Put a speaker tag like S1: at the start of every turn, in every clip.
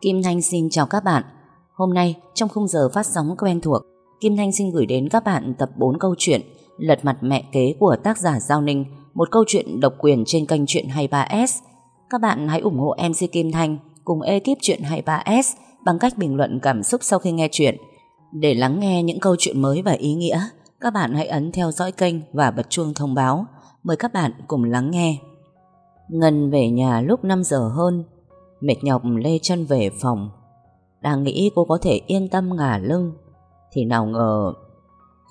S1: Kim Thanh xin chào các bạn. Hôm nay, trong khung giờ phát sóng quen thuộc, Kim Thanh xin gửi đến các bạn tập 4 câu chuyện Lật mặt mẹ kế của tác giả Giao Ninh, một câu chuyện độc quyền trên kênh Chuyện 23S. Các bạn hãy ủng hộ MC Kim Thanh cùng ekip Chuyện 23S bằng cách bình luận cảm xúc sau khi nghe chuyện. Để lắng nghe những câu chuyện mới và ý nghĩa, các bạn hãy ấn theo dõi kênh và bật chuông thông báo. Mời các bạn cùng lắng nghe. Ngân về nhà lúc 5 giờ hơn, mệt nhọc lê chân về phòng. Đang nghĩ cô có thể yên tâm ngả lưng, thì nào ngờ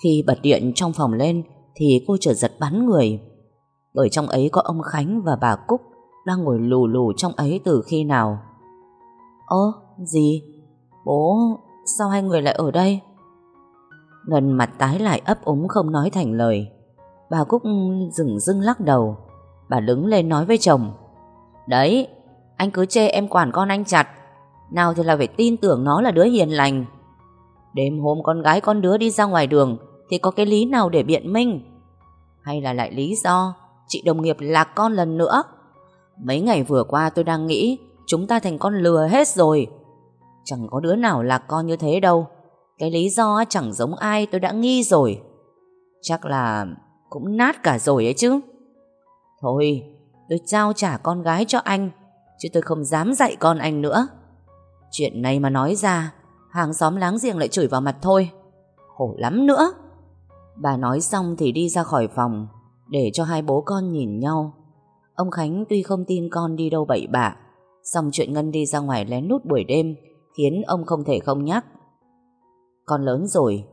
S1: khi bật điện trong phòng lên thì cô chợt giật bắn người. Bởi trong ấy có ông Khánh và bà Cúc đang ngồi lù lù trong ấy từ khi nào. Ơ, gì? Bố, sao hai người lại ở đây? Ngân mặt tái lại ấp úng không nói thành lời. Bà Cúc dừng dưng lắc đầu. Bà đứng lên nói với chồng. Đấy, anh cứ chê em quản con anh chặt. Nào thì là phải tin tưởng nó là đứa hiền lành. Đêm hôm con gái con đứa đi ra ngoài đường thì có cái lý nào để biện minh? Hay là lại lý do chị đồng nghiệp lạc con lần nữa? Mấy ngày vừa qua tôi đang nghĩ chúng ta thành con lừa hết rồi. Chẳng có đứa nào lạc con như thế đâu. Cái lý do chẳng giống ai tôi đã nghi rồi. Chắc là cũng nát cả rồi ấy chứ. Thôi, tôi trao trả con gái cho anh, chứ tôi không dám dạy con anh nữa. Chuyện này mà nói ra, hàng xóm láng giềng lại chửi vào mặt thôi. Khổ lắm nữa. Bà nói xong thì đi ra khỏi phòng, để cho hai bố con nhìn nhau. Ông Khánh tuy không tin con đi đâu bậy bạ, xong chuyện Ngân đi ra ngoài lén nút buổi đêm khiến ông không thể không nhắc. Con lớn rồi,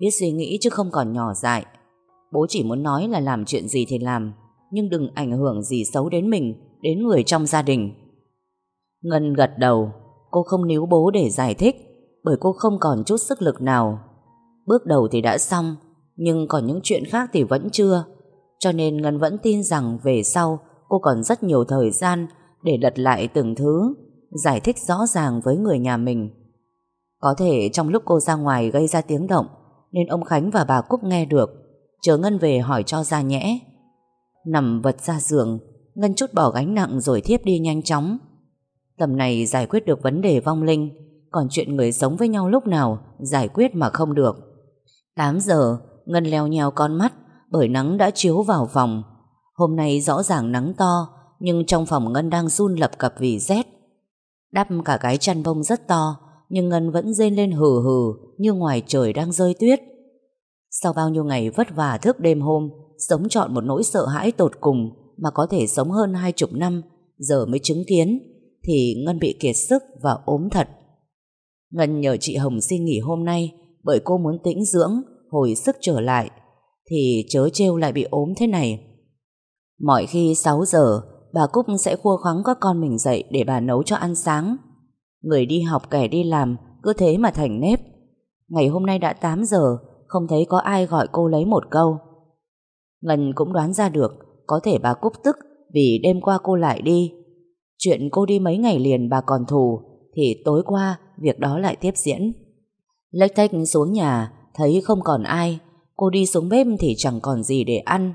S1: biết suy nghĩ chứ không còn nhỏ dại. Bố chỉ muốn nói là làm chuyện gì thì làm, nhưng đừng ảnh hưởng gì xấu đến mình, đến người trong gia đình. Ngân gật đầu, cô không níu bố để giải thích, bởi cô không còn chút sức lực nào. Bước đầu thì đã xong, nhưng còn những chuyện khác thì vẫn chưa. Cho nên Ngân vẫn tin rằng về sau cô còn rất nhiều thời gian để lật lại từng thứ, giải thích rõ ràng với người nhà mình. Có thể trong lúc cô ra ngoài gây ra tiếng động, nên ông Khánh và bà Cúc nghe được, chờ Ngân về hỏi cho ra nhẽ. Nằm vật ra giường, Ngân chút bỏ gánh nặng rồi thiếp đi nhanh chóng. Tầm này giải quyết được vấn đề vong linh, còn chuyện người sống với nhau lúc nào giải quyết mà không được. 8 giờ, Ngân leo nheo con mắt bởi nắng đã chiếu vào phòng. Hôm nay rõ ràng nắng to, nhưng trong phòng Ngân đang run lập cập vì rét. Đắp cả cái chăn bông rất to, nhưng Ngân vẫn rên lên hừ hừ như ngoài trời đang rơi tuyết. Sau bao nhiêu ngày vất vả thức đêm hôm, sống trọn một nỗi sợ hãi tột cùng mà có thể sống hơn hai chục năm, giờ mới chứng kiến, thì Ngân bị kiệt sức và ốm thật. Ngân nhờ chị Hồng xin nghỉ hôm nay bởi cô muốn tĩnh dưỡng, hồi sức trở lại, thì chớ trêu lại bị ốm thế này. Mọi khi 6 giờ, bà Cúc sẽ khua khoắng các con mình dậy để bà nấu cho ăn sáng. Người đi học kẻ đi làm, cứ thế mà thành nếp. Ngày hôm nay đã 8 giờ, không thấy có ai gọi cô lấy một câu. Ngân cũng đoán ra được, có thể bà Cúc tức vì đêm qua cô lại đi. Chuyện cô đi mấy ngày liền bà còn thù, thì tối qua việc đó lại tiếp diễn. Lách thách xuống nhà, thấy không còn ai, cô đi xuống bếp thì chẳng còn gì để ăn.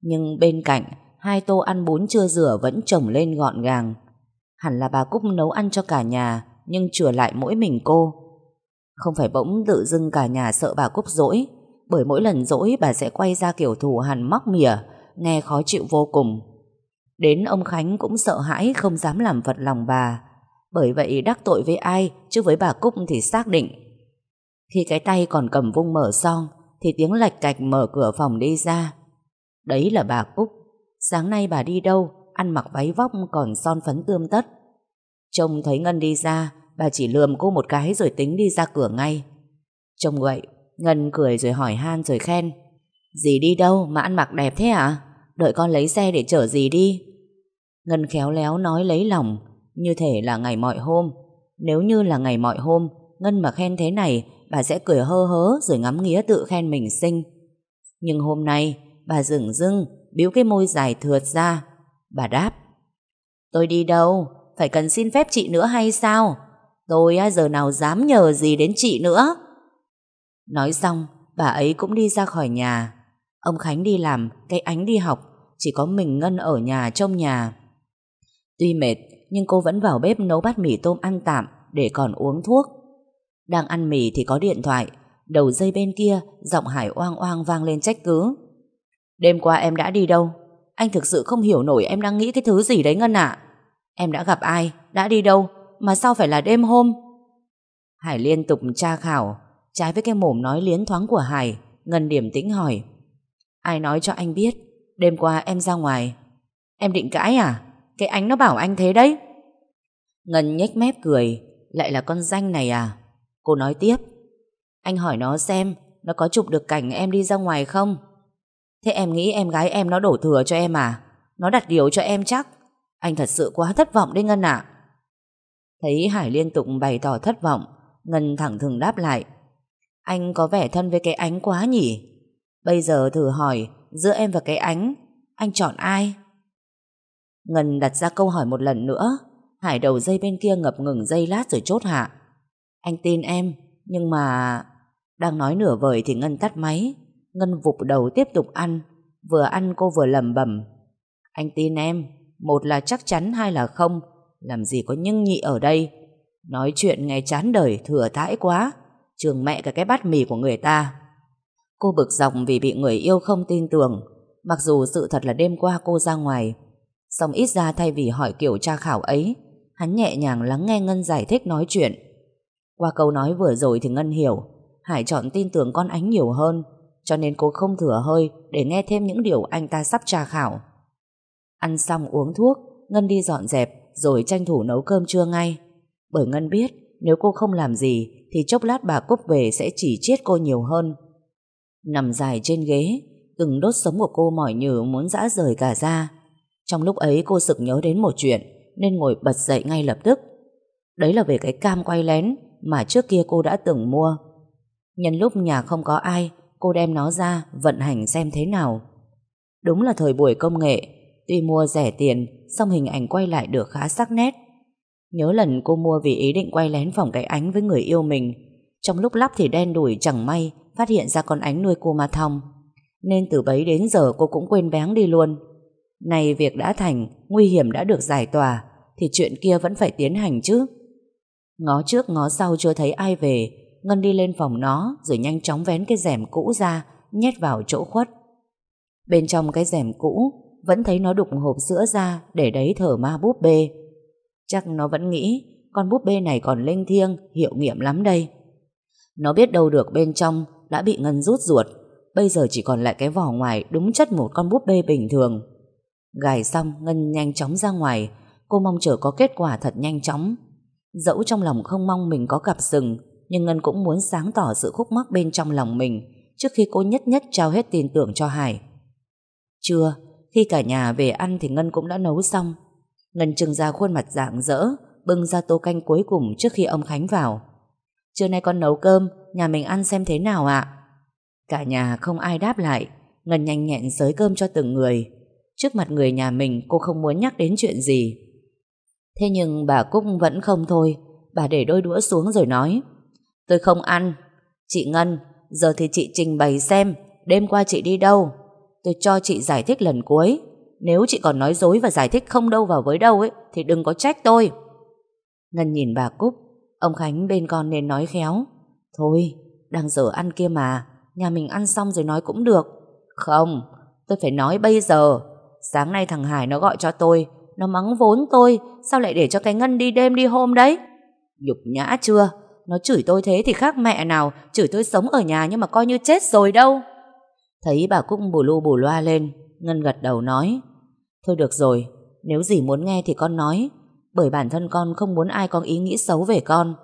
S1: Nhưng bên cạnh, hai tô ăn bún chưa rửa vẫn trồng lên gọn gàng. Hẳn là bà Cúc nấu ăn cho cả nhà, nhưng chừa lại mỗi mình cô. Không phải bỗng tự dưng cả nhà sợ bà Cúc dỗi, bởi mỗi lần dỗi bà sẽ quay ra kiểu thù hằn móc mỉa, nghe khó chịu vô cùng. Đến ông Khánh cũng sợ hãi không dám làm vật lòng bà, bởi vậy đắc tội với ai chứ với bà Cúc thì xác định. Khi cái tay còn cầm vung mở son, thì tiếng lạch cạch mở cửa phòng đi ra. Đấy là bà Cúc. Sáng nay bà đi đâu, ăn mặc váy vóc còn son phấn tươm tất. Trông thấy Ngân đi ra, bà chỉ lườm cô một cái rồi tính đi ra cửa ngay. Trông vậy, Ngân cười rồi hỏi han rồi khen. Dì đi đâu mà ăn mặc đẹp thế à? Đợi con lấy xe để chở dì đi. Ngân khéo léo nói lấy lòng, như thể là ngày mọi hôm. Nếu như là ngày mọi hôm, Ngân mà khen thế này, bà sẽ cười hơ hớ rồi ngắm nghía tự khen mình xinh. Nhưng hôm nay, bà dừng dưng, biếu cái môi dài thượt ra. Bà đáp, tôi đi đâu? Phải cần xin phép chị nữa hay sao? Tôi giờ nào dám nhờ gì đến chị nữa? Nói xong, bà ấy cũng đi ra khỏi nhà. Ông Khánh đi làm, cái ánh đi học, chỉ có mình Ngân ở nhà trong nhà. Tuy mệt, nhưng cô vẫn vào bếp nấu bát mì tôm ăn tạm để còn uống thuốc. Đang ăn mì thì có điện thoại, đầu dây bên kia giọng Hải oang oang vang lên trách cứ. Đêm qua em đã đi đâu? Anh thực sự không hiểu nổi em đang nghĩ cái thứ gì đấy Ngân ạ. Em đã gặp ai? Đã đi đâu? Mà sao phải là đêm hôm? Hải liên tục tra khảo, trái với cái mồm nói liến thoáng của Hải, Ngân điểm tĩnh hỏi. Ai nói cho anh biết, đêm qua em ra ngoài. Em định cãi à? Cái ánh nó bảo anh thế đấy. Ngân nhếch mép cười, lại là con danh này à? Cô nói tiếp. Anh hỏi nó xem, nó có chụp được cảnh em đi ra ngoài không? Thế em nghĩ em gái em nó đổ thừa cho em à? Nó đặt điều cho em chắc. Anh thật sự quá thất vọng đấy Ngân ạ. Thấy Hải liên tục bày tỏ thất vọng, Ngân thẳng thừng đáp lại. Anh có vẻ thân với cái ánh quá nhỉ? Bây giờ thử hỏi, giữa em và cái ánh, anh chọn ai? Ngân đặt ra câu hỏi một lần nữa, Hải đầu dây bên kia ngập ngừng dây lát rồi chốt hạ. Anh tin em, nhưng mà... Đang nói nửa vời thì Ngân tắt máy. Ngân vụp đầu tiếp tục ăn. Vừa ăn cô vừa lầm bẩm Anh tin em, một là chắc chắn hai là không. Làm gì có nhưng nhị ở đây. Nói chuyện nghe chán đời thừa thãi quá. Trường mẹ cả cái bát mì của người ta. Cô bực dọc vì bị người yêu không tin tưởng. Mặc dù sự thật là đêm qua cô ra ngoài. Xong ít ra thay vì hỏi kiểu tra khảo ấy, hắn nhẹ nhàng lắng nghe Ngân giải thích nói chuyện. Qua câu nói vừa rồi thì Ngân hiểu, Hải chọn tin tưởng con ánh nhiều hơn, cho nên cô không thừa hơi để nghe thêm những điều anh ta sắp tra khảo. Ăn xong uống thuốc, Ngân đi dọn dẹp rồi tranh thủ nấu cơm trưa ngay. Bởi Ngân biết nếu cô không làm gì thì chốc lát bà Cúc về sẽ chỉ chết cô nhiều hơn. Nằm dài trên ghế, từng đốt sống của cô mỏi nhừ muốn dã rời cả ra. Trong lúc ấy cô sực nhớ đến một chuyện nên ngồi bật dậy ngay lập tức. Đấy là về cái cam quay lén mà trước kia cô đã từng mua. Nhân lúc nhà không có ai, cô đem nó ra vận hành xem thế nào. Đúng là thời buổi công nghệ, tuy mua rẻ tiền, song hình ảnh quay lại được khá sắc nét. Nhớ lần cô mua vì ý định quay lén phòng cái ánh với người yêu mình. Trong lúc lắp thì đen đủi chẳng may, phát hiện ra con ánh nuôi cô ma thong. Nên từ bấy đến giờ cô cũng quên bén đi luôn nay việc đã thành, nguy hiểm đã được giải tỏa, thì chuyện kia vẫn phải tiến hành chứ. Ngó trước ngó sau chưa thấy ai về, Ngân đi lên phòng nó rồi nhanh chóng vén cái rèm cũ ra, nhét vào chỗ khuất. Bên trong cái rèm cũ, vẫn thấy nó đục hộp sữa ra để đấy thở ma búp bê. Chắc nó vẫn nghĩ con búp bê này còn linh thiêng, hiệu nghiệm lắm đây. Nó biết đâu được bên trong đã bị Ngân rút ruột, bây giờ chỉ còn lại cái vỏ ngoài đúng chất một con búp bê bình thường. Gài xong, Ngân nhanh chóng ra ngoài. Cô mong chờ có kết quả thật nhanh chóng. Dẫu trong lòng không mong mình có gặp rừng Nhưng Ngân cũng muốn sáng tỏ sự khúc mắc bên trong lòng mình Trước khi cô nhất nhất trao hết tin tưởng cho Hải. Trưa, Khi cả nhà về ăn thì Ngân cũng đã nấu xong. Ngân trừng ra khuôn mặt dạng dỡ Bưng ra tô canh cuối cùng trước khi ông Khánh vào. Trưa nay con nấu cơm, Nhà mình ăn xem thế nào ạ? Cả nhà không ai đáp lại. Ngân nhanh nhẹn sới cơm cho từng người. Trước mặt người nhà mình, cô không muốn nhắc đến chuyện gì. Thế nhưng bà Cúc vẫn không thôi. Bà để đôi đũa xuống rồi nói, Tôi không ăn. Chị Ngân, Giờ thì chị trình bày xem, Đêm qua chị đi đâu? Tôi cho chị giải thích lần cuối. Nếu chị còn nói dối và giải thích không đâu vào với đâu ấy, Thì đừng có trách tôi. Ngân nhìn bà Cúc. Ông Khánh bên con nên nói khéo, Thôi, đang giờ ăn kia mà. Nhà mình ăn xong rồi nói cũng được. Không, Tôi phải nói bây giờ. Sáng nay thằng Hải nó gọi cho tôi, Nó mắng vốn tôi, Sao lại để cho cái Ngân đi đêm đi hôm đấy? Nhục nhã chưa? Nó chửi tôi thế thì khác mẹ nào, Chửi tôi sống ở nhà nhưng mà coi như chết rồi đâu. Thấy bà Cúc bù lu bù loa lên, Ngân gật đầu nói, Thôi được rồi, Nếu gì muốn nghe thì con nói, Bởi bản thân con không muốn ai có ý nghĩ xấu về con.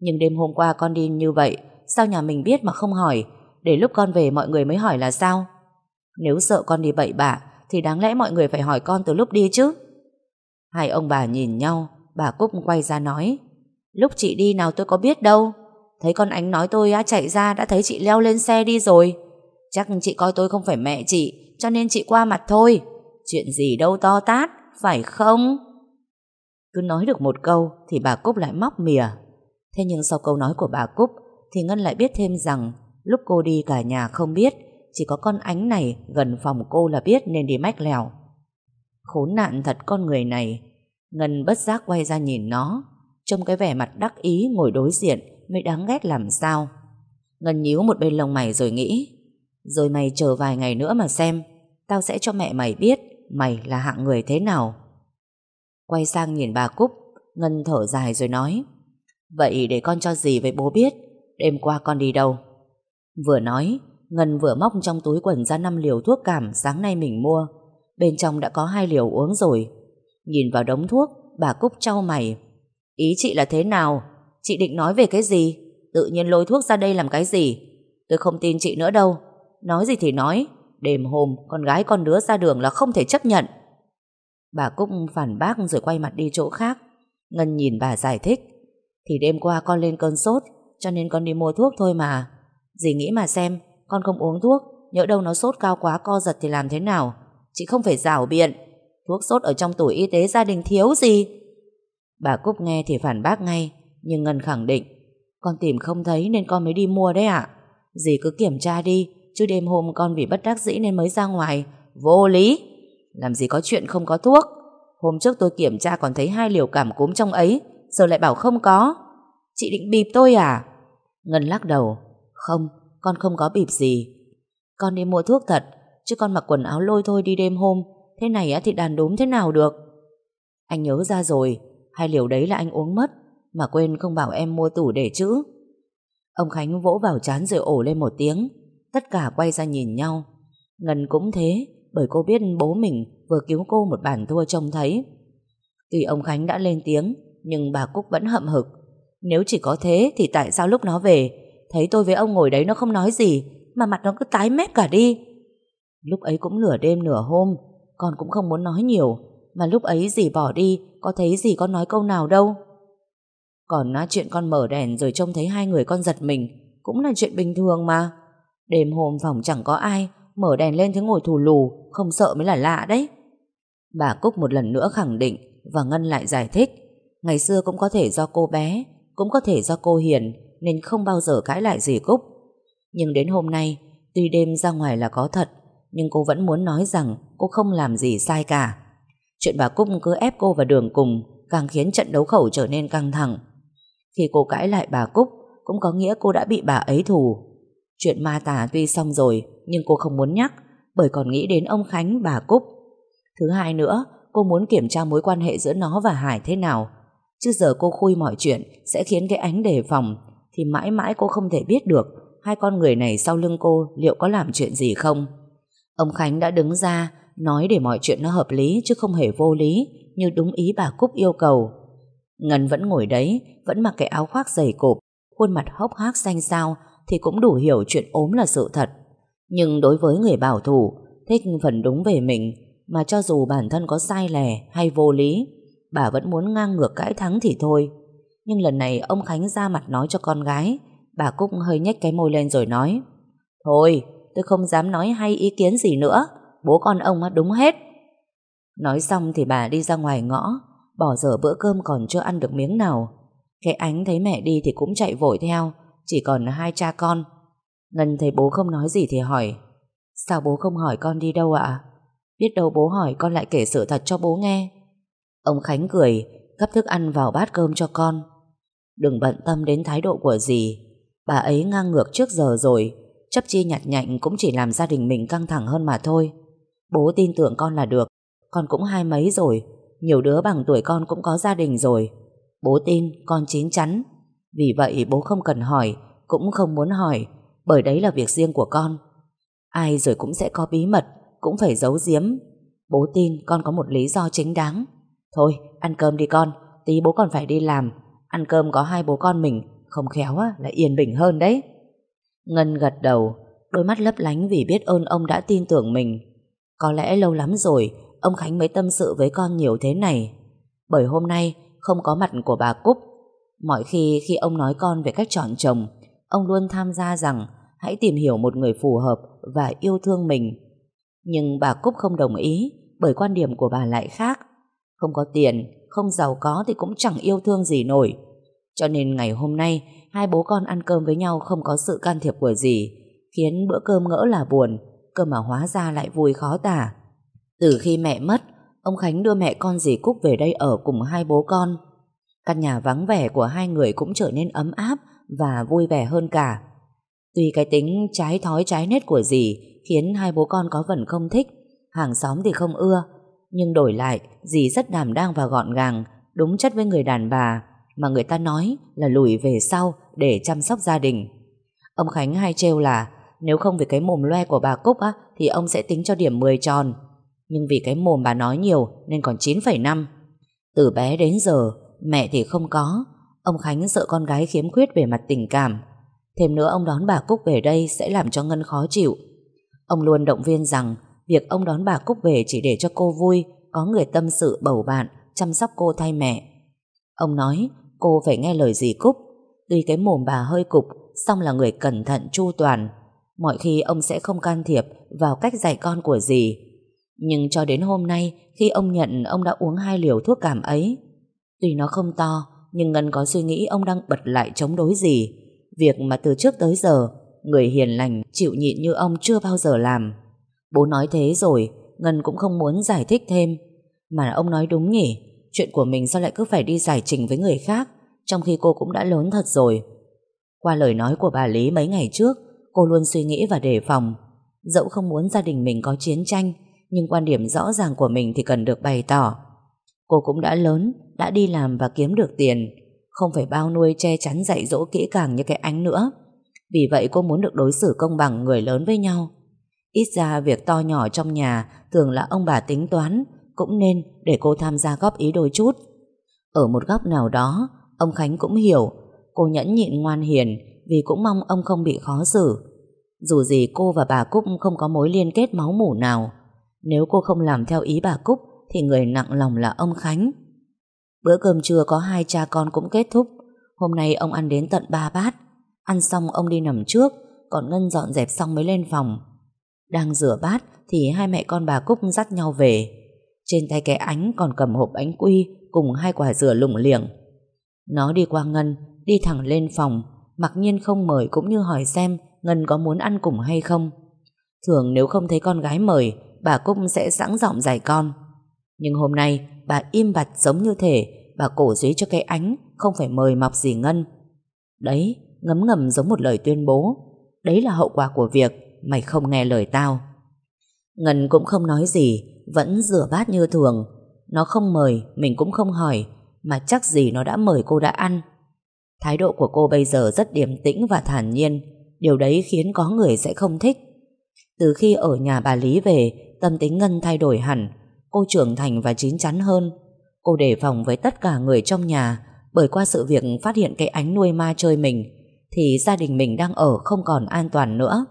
S1: Nhưng đêm hôm qua con đi như vậy, Sao nhà mình biết mà không hỏi? Để lúc con về mọi người mới hỏi là sao? Nếu sợ con đi bậy bạ thì đáng lẽ mọi người phải hỏi con từ lúc đi chứ. Hai ông bà nhìn nhau, bà Cúc quay ra nói, lúc chị đi nào tôi có biết đâu. Thấy con ánh nói tôi á chạy ra đã thấy chị leo lên xe đi rồi. Chắc chị coi tôi không phải mẹ chị, cho nên chị qua mặt thôi. Chuyện gì đâu to tát, phải không? Cứ nói được một câu thì bà Cúc lại móc mìa. Thế nhưng sau câu nói của bà Cúc thì Ngân lại biết thêm rằng lúc cô đi cả nhà không biết chỉ có con ánh này gần phòng cô là biết nên đi mách lèo. Khốn nạn thật con người này. Ngân bất giác quay ra nhìn nó. Trông cái vẻ mặt đắc ý ngồi đối diện Mới đáng ghét làm sao Ngân nhíu một bên lông mày rồi nghĩ, Rồi mày chờ vài ngày nữa mà xem, Tao sẽ cho mẹ mày biết Mày là hạng người thế nào Quay sang nhìn bà Cúc, Ngân thở dài rồi nói, Vậy để con cho gì với bố biết, Đêm qua con đi đâu Vừa nói Ngân vừa móc trong túi quần ra 5 liều thuốc cảm, Sáng nay mình mua. Bên trong đã có hai liều uống rồi. Nhìn vào đống thuốc, Bà Cúc trao mày. Ý chị là thế nào? Chị định nói về cái gì? Tự nhiên lôi thuốc ra đây làm cái gì? Tôi không tin chị nữa đâu. Nói gì thì nói. Đêm hôm con gái con đứa ra đường là không thể chấp nhận. Bà Cúc phản bác rồi quay mặt đi chỗ khác. Ngân nhìn bà giải thích. Thì đêm qua con lên cơn sốt, Cho nên con đi mua thuốc thôi mà. Dì nghĩ mà xem. Con không uống thuốc Nhỡ đâu nó sốt cao quá co giật thì làm thế nào? Chị không phải rảo biện. Thuốc sốt ở trong tủ y tế gia đình thiếu gì? Bà Cúc nghe thì phản bác ngay Nhưng Ngân khẳng định Con tìm không thấy nên con mới đi mua đấy ạ. Dì cứ kiểm tra đi Chứ đêm hôm con vì bất đắc dĩ nên mới ra ngoài. Vô lý. Làm gì có chuyện không có thuốc. Hôm trước tôi kiểm tra còn thấy hai liều cảm cúm trong ấy Giờ lại bảo không có. Chị định bịp tôi à? Ngân lắc đầu Không, con không có bịp gì. Con đi mua thuốc thật, Chứ con mặc quần áo lôi thôi đi đêm hôm. Thế này thì đàn đốm thế nào được? Anh nhớ ra rồi, Hai liều đấy là anh uống mất, Mà quên không bảo em mua tủ để chữ Ông Khánh vỗ vào chán rồi ổ lên một tiếng, Tất cả quay ra nhìn nhau. Ngân cũng thế, Bởi cô biết bố mình vừa cứu cô một bản thua trông thấy. Tuy ông Khánh đã lên tiếng, Nhưng bà Cúc vẫn hậm hực. Nếu chỉ có thế thì tại sao lúc nó về Thấy tôi với ông ngồi đấy nó không nói gì, Mà mặt nó cứ tái mét cả đi. Lúc ấy cũng nửa đêm nửa hôm, Con cũng không muốn nói nhiều, Mà lúc ấy dì bỏ đi, Có thấy dì con nói câu nào đâu. Còn nói chuyện con mở đèn Rồi trông thấy hai người con giật mình, Cũng là chuyện bình thường mà. Đêm hôm phòng chẳng có ai, Mở đèn lên thế ngồi thù lù, Không sợ mới là lạ đấy. Bà Cúc một lần nữa khẳng định Và Ngân lại giải thích, Ngày xưa cũng có thể do cô bé, Cũng có thể do cô hiền nên không bao giờ cãi lại gì Cúc. Nhưng đến hôm nay, Tuy đêm ra ngoài là có thật, Nhưng cô vẫn muốn nói rằng Cô không làm gì sai cả. Chuyện bà Cúc cứ ép cô vào đường cùng Càng khiến trận đấu khẩu trở nên căng thẳng. Khi cô cãi lại bà Cúc, Cũng có nghĩa cô đã bị bà ấy thù. Chuyện ma tà tuy xong rồi, Nhưng cô không muốn nhắc, Bởi còn nghĩ đến ông Khánh, bà Cúc. Thứ hai nữa, Cô muốn kiểm tra mối quan hệ giữa nó và Hải thế nào. Chứ giờ cô khui mọi chuyện Sẽ khiến cái ánh đề phòng thì mãi mãi cô không thể biết được Hai con người này sau lưng cô Liệu có làm chuyện gì không. Ông Khánh đã đứng ra, Nói để mọi chuyện nó hợp lý chứ không hề vô lý, Như đúng ý bà Cúc yêu cầu. Ngân vẫn ngồi đấy, Vẫn mặc cái áo khoác dày cộp, Khuôn mặt hốc hác xanh xao Thì cũng đủ hiểu chuyện ốm là sự thật. Nhưng đối với người bảo thủ, Thích phần đúng về mình, Mà cho dù bản thân có sai lẻ hay vô lý, Bà vẫn muốn ngang ngược cãi thắng thì thôi. Nhưng lần này ông Khánh ra mặt nói cho con gái. Bà Cúc hơi nhếch cái môi lên rồi nói, Thôi, tôi không dám nói hay ý kiến gì nữa. Bố con ông đúng hết. Nói xong thì bà đi ra ngoài ngõ, Bỏ dở bữa cơm còn chưa ăn được miếng nào. Cái ánh thấy mẹ đi thì cũng chạy vội theo, Chỉ còn hai cha con. Ngân thấy bố không nói gì thì hỏi, Sao bố không hỏi con đi đâu ạ? Biết đâu bố hỏi con lại kể sự thật cho bố nghe. Ông Khánh cười Gắp thức ăn vào bát cơm cho con. Đừng bận tâm đến thái độ của dì. Bà ấy ngang ngược trước giờ rồi. Chấp chi nhặt nhạnh cũng chỉ làm gia đình mình căng thẳng hơn mà thôi. Bố tin tưởng con là được. Con cũng hai mấy rồi. Nhiều đứa bằng tuổi con cũng có gia đình rồi. Bố tin, con chín chắn. Vì vậy bố không cần hỏi, Cũng không muốn hỏi, Bởi đấy là việc riêng của con. Ai rồi cũng sẽ có bí mật, Cũng phải giấu giếm. Bố tin con có một lý do chính đáng. Thôi, ăn cơm đi con, Tí bố còn phải đi làm. Ăn cơm có hai bố con mình Không khéo á, là yên bình hơn đấy. Ngân gật đầu Đôi mắt lấp lánh vì biết ơn ông đã tin tưởng mình. Có lẽ lâu lắm rồi Ông Khánh mới tâm sự với con nhiều thế này. Bởi hôm nay Không có mặt của bà Cúc. Mọi khi khi ông nói con về cách chọn chồng Ông luôn tham gia rằng Hãy tìm hiểu một người phù hợp Và yêu thương mình. Nhưng bà Cúc không đồng ý Bởi quan điểm của bà lại khác. Không có tiền, không giàu có Thì cũng chẳng yêu thương gì nổi. Cho nên ngày hôm nay Hai bố con ăn cơm với nhau không có sự can thiệp của gì Khiến bữa cơm ngỡ là buồn Cơ mà hóa ra lại vui khó tả. Từ khi mẹ mất Ông Khánh đưa mẹ con dì Cúc về đây ở cùng hai bố con. Căn nhà vắng vẻ của hai người cũng trở nên ấm áp và vui vẻ hơn cả. Tuy cái tính trái thói trái nết của dì khiến hai bố con có phần không thích, hàng xóm thì không ưa, nhưng đổi lại dì rất đảm đang và gọn gàng, đúng chất với người đàn bà mà người ta nói là lùi về sau để chăm sóc gia đình. Ông Khánh hay trêu là nếu không vì cái mồm loe của bà Cúc á, thì ông sẽ tính cho điểm 10 tròn. Nhưng vì cái mồm bà nói nhiều nên còn 9,5. Từ bé đến giờ, mẹ thì không có. Ông Khánh sợ con gái khiếm khuyết về mặt tình cảm. Thêm nữa ông đón bà Cúc về đây sẽ làm cho Ngân khó chịu. Ông luôn động viên rằng việc ông đón bà Cúc về chỉ để cho cô vui, có người tâm sự bầu bạn, chăm sóc cô thay mẹ. Ông nói cô phải nghe lời dì Cúc. Tuy cái mồm bà hơi cục, song là người cẩn thận chu toàn. Mọi khi ông sẽ không can thiệp vào cách dạy con của dì. Nhưng cho đến hôm nay, khi ông nhận ông đã uống hai liều thuốc cảm ấy, tuy nó không to, nhưng Ngân có suy nghĩ ông đang bật lại chống đối gì. Việc mà từ trước tới giờ, người hiền lành, chịu nhịn như ông chưa bao giờ làm. Bố nói thế rồi, Ngân cũng không muốn giải thích thêm. Mà ông nói đúng nhỉ, chuyện của mình sao lại cứ phải đi giải trình với người khác, trong khi cô cũng đã lớn thật rồi. Qua lời nói của bà Lý mấy ngày trước, cô luôn suy nghĩ và đề phòng. Dẫu không muốn gia đình mình có chiến tranh, nhưng quan điểm rõ ràng của mình thì cần được bày tỏ. Cô cũng đã lớn, đã đi làm và kiếm được tiền, không phải bao nuôi che chắn dạy dỗ kỹ càng như cái ánh nữa. Vì vậy cô muốn được đối xử công bằng người lớn với nhau. Ít ra việc to nhỏ trong nhà thường là ông bà tính toán, cũng nên để cô tham gia góp ý đôi chút. Ở một góc nào đó, ông Khánh cũng hiểu cô nhẫn nhịn ngoan hiền vì cũng mong ông không bị khó xử. Dù gì cô và bà Cúc không có mối liên kết máu mủ nào. Nếu cô không làm theo ý bà Cúc thì người nặng lòng là ông Khánh. Bữa cơm trưa có hai cha con cũng kết thúc. Hôm nay ông ăn đến tận ba bát. Ăn xong ông đi nằm trước, còn Ngân dọn dẹp xong mới lên phòng. Đang rửa bát thì hai mẹ con bà Cúc dắt nhau về. Trên tay cái ánh còn cầm hộp bánh quy cùng hai quả dừa lủng liệng. Nó đi qua Ngân, đi thẳng lên phòng, mặc nhiên không mời cũng như hỏi xem Ngân có muốn ăn cùng hay không. Thường nếu không thấy con gái mời, bà Cúc sẽ sẵn giọng giải con. Nhưng hôm nay, bà im bặt giống như thể bà cổ dưới cho cái ánh, không phải mời mọc gì Ngân. Đấy, ngấm ngầm giống một lời tuyên bố. Đấy là hậu quả của việc mày không nghe lời tao. Ngân cũng không nói gì, vẫn rửa bát như thường. Nó không mời, mình cũng không hỏi, mà chắc gì nó đã mời cô đã ăn. Thái độ của cô bây giờ rất điềm tĩnh và thản nhiên, điều đấy khiến có người sẽ không thích. Từ khi ở nhà bà Lý về, tâm tính Ngân thay đổi hẳn, cô trưởng thành và chín chắn hơn. Cô đề phòng với tất cả người trong nhà, bởi qua sự việc phát hiện cái ánh nuôi ma chơi mình, thì gia đình mình đang ở không còn an toàn nữa.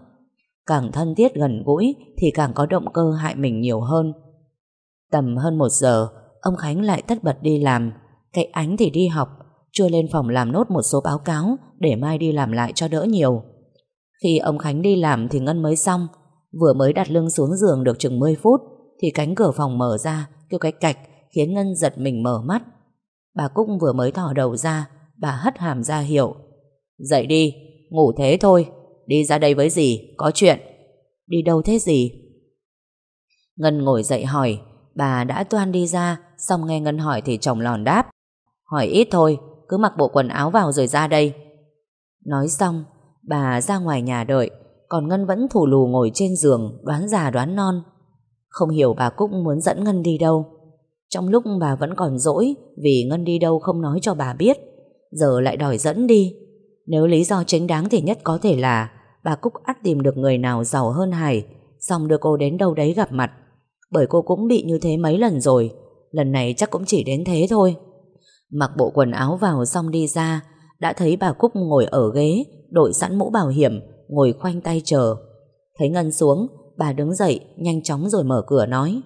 S1: Càng thân thiết gần gũi thì càng có động cơ hại mình nhiều hơn. Tầm hơn một giờ, ông Khánh lại tất bật đi làm, cái ánh thì đi học, chưa lên phòng làm nốt một số báo cáo để mai đi làm lại cho đỡ nhiều. Khi ông Khánh đi làm thì Ngân mới xong, vừa mới đặt lưng xuống giường được chừng 10 phút thì cánh cửa phòng mở ra, kêu cái cạch khiến Ngân giật mình mở mắt. Bà Cúc vừa mới thò đầu ra, bà hất hàm ra hiệu. Dậy đi, ngủ thế thôi, đi ra đây với gì, có chuyện. Đi đâu thế gì? Ngân ngồi dậy hỏi, bà đã toan đi ra, xong nghe Ngân hỏi thì chồng lòn đáp. Hỏi ít thôi, cứ mặc bộ quần áo vào rồi ra đây. Nói xong, bà ra ngoài nhà đợi, còn Ngân vẫn thủ lù ngồi trên giường, đoán già đoán non. Không hiểu bà Cúc muốn dẫn Ngân đi đâu. Trong lúc bà vẫn còn dỗi vì Ngân đi đâu không nói cho bà biết, giờ lại đòi dẫn đi. Nếu lý do chính đáng thì nhất có thể là bà Cúc ắt tìm được người nào giàu hơn Hải, xong đưa cô đến đâu đấy gặp mặt. Bởi cô cũng bị như thế mấy lần rồi, lần này chắc cũng chỉ đến thế thôi. Mặc bộ quần áo vào xong đi ra, đã thấy bà Cúc ngồi ở ghế, đội sẵn mũ bảo hiểm, ngồi khoanh tay chờ. Thấy Ngân xuống, bà đứng dậy, nhanh chóng rồi mở cửa nói.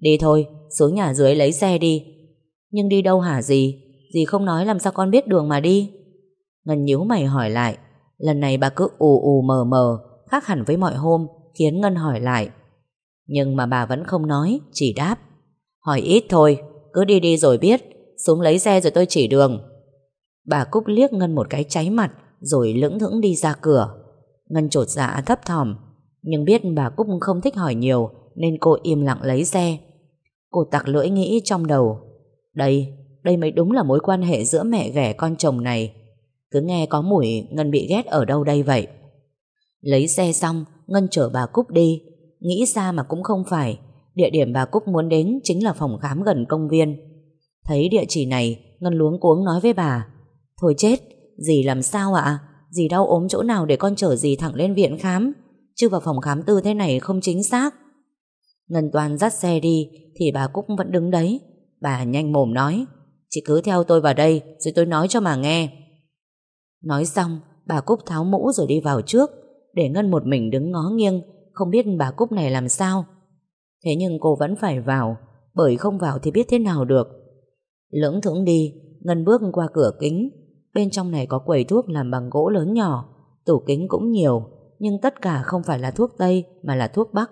S1: Đi thôi, xuống nhà dưới lấy xe đi. Nhưng đi đâu hả dì? Dì không nói làm sao con biết đường mà đi? Ngân nhíu mày hỏi lại. Lần này bà cứ ù ù mờ mờ, khác hẳn với mọi hôm, khiến Ngân hỏi lại. Nhưng mà bà vẫn không nói, chỉ đáp. Hỏi ít thôi, cứ đi đi rồi biết, xuống lấy xe rồi tôi chỉ đường. Bà Cúc liếc Ngân một cái cháy mặt, rồi lững thững đi ra cửa. Ngân trột dạ thấp thỏm, nhưng biết bà Cúc không thích hỏi nhiều, nên cô im lặng lấy xe. Cô tặc lưỡi nghĩ trong đầu. Đây, đây mới đúng là mối quan hệ giữa mẹ ghẻ con chồng này. Cứ nghe có mùi Ngân bị ghét ở đâu đây vậy. Lấy xe xong, Ngân chở bà Cúc đi. Nghĩ xa mà cũng không phải. Địa điểm bà Cúc muốn đến chính là phòng khám gần công viên. Thấy địa chỉ này, Ngân luống cuống nói với bà. Thôi chết, dì làm sao ạ? Dì đau ốm chỗ nào để con chở dì thẳng lên viện khám? Chứ vào phòng khám tư thế này không chính xác. Ngân Toàn dắt xe đi thì bà Cúc vẫn đứng đấy. Bà nhanh mồm nói Chị cứ theo tôi vào đây rồi tôi nói cho mà nghe. Nói xong bà Cúc tháo mũ rồi đi vào trước để Ngân một mình đứng ngó nghiêng không biết bà Cúc này làm sao. Thế nhưng cô vẫn phải vào bởi không vào thì biết thế nào được. Lưỡng thững đi, Ngân bước qua cửa kính. Bên trong này có quầy thuốc làm bằng gỗ lớn nhỏ. Tủ kính cũng nhiều, Nhưng tất cả không phải là thuốc Tây, Mà là thuốc Bắc.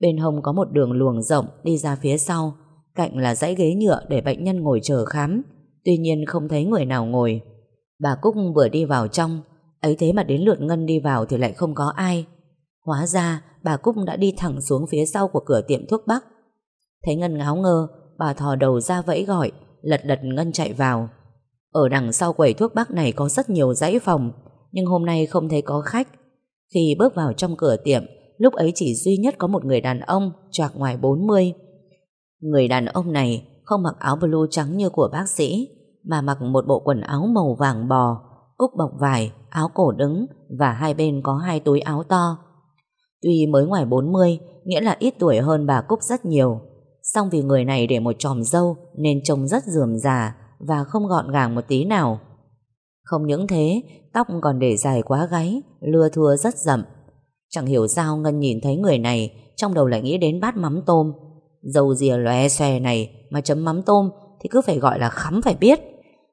S1: Bên hông có một đường luồng rộng đi ra phía sau, Cạnh là dãy ghế nhựa để bệnh nhân ngồi chờ khám. Tuy nhiên không thấy người nào ngồi. Bà Cúc vừa đi vào trong, Ấy thế mà đến lượt Ngân đi vào Thì lại không có ai. Hóa ra, bà Cúc đã đi thẳng xuống phía sau Của cửa tiệm thuốc Bắc. Thấy Ngân ngáo ngơ, Bà thò đầu ra vẫy gọi. Lật đật Ngân chạy vào. Ở đằng sau quầy thuốc Bắc này có rất nhiều dãy phòng Nhưng hôm nay không thấy có khách. Khi bước vào trong cửa tiệm Lúc ấy chỉ duy nhất có một người đàn ông trạc ngoài 40 Người đàn ông này không mặc áo blue trắng như của bác sĩ Mà mặc một bộ quần áo màu vàng bò Cúc bọc vải, áo cổ đứng Và hai bên có hai túi áo to. Tuy mới ngoài 40 Nghĩa là ít tuổi hơn bà Cúc rất nhiều. Xong vì người này để một tròm dâu Nên trông rất rườm rà Và không gọn gàng một tí nào. Không những thế, Tóc còn để dài quá gáy, Lưa thưa rất rậm. Chẳng hiểu sao Ngân nhìn thấy người này, Trong đầu lại nghĩ đến bát mắm tôm. Dầu dìa lòe xòe này Mà chấm mắm tôm Thì cứ phải gọi là khắm phải biết.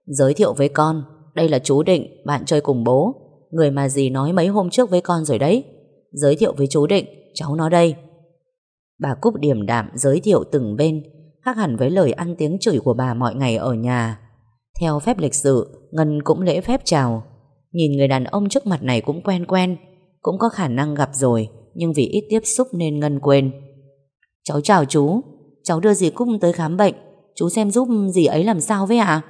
S1: Giới thiệu với con, Đây là chú Định, Bạn chơi cùng bố. Người mà dì nói mấy hôm trước với con rồi đấy. Giới thiệu với chú Định, Cháu nó đây. Bà Cúc điềm đạm giới thiệu từng bên, Khác hẳn với lời ăn tiếng chửi của bà mọi ngày ở nhà. Theo phép lịch sự, Ngân cũng lễ phép chào. Nhìn người đàn ông trước mặt này cũng quen quen, Cũng có khả năng gặp rồi, Nhưng vì ít tiếp xúc nên Ngân quên. Cháu chào chú, Cháu đưa dì Cúc tới khám bệnh, Chú xem giúp dì ấy làm sao với ạ?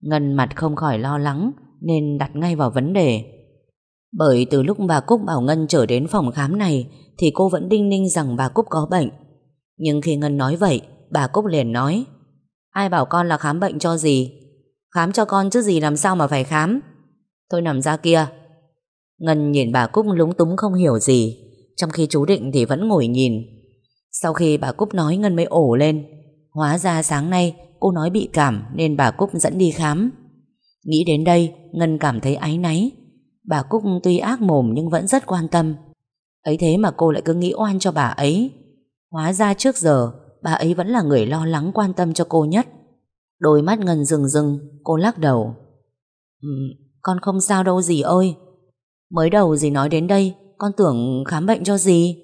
S1: Ngân mặt không khỏi lo lắng, Nên đặt ngay vào vấn đề. Bởi từ lúc bà Cúc bảo Ngân trở đến phòng khám này, Thì cô vẫn đinh ninh rằng bà Cúc có bệnh. Nhưng khi Ngân nói vậy, Bà Cúc liền nói, Ai bảo con là khám bệnh cho gì? Khám cho con chứ gì làm sao mà phải khám? Thôi nằm ra kia. Ngân nhìn bà Cúc lúng túng không hiểu gì, Trong khi chú Định thì vẫn ngồi nhìn. Sau khi bà Cúc nói, Ngân mới ổ lên. Hóa ra sáng nay cô nói bị cảm Nên bà Cúc dẫn đi khám. Nghĩ đến đây, Ngân cảm thấy áy náy. Bà Cúc tuy ác mồm nhưng vẫn rất quan tâm. Ấy thế mà cô lại cứ nghĩ oan cho bà ấy. Hóa ra trước giờ Bà ấy vẫn là người lo lắng quan tâm cho cô nhất. Đôi mắt Ngân rừng rừng Cô lắc đầu. Ừ, Con không sao đâu dì ơi. Mới đầu dì nói đến đây Con tưởng khám bệnh cho dì.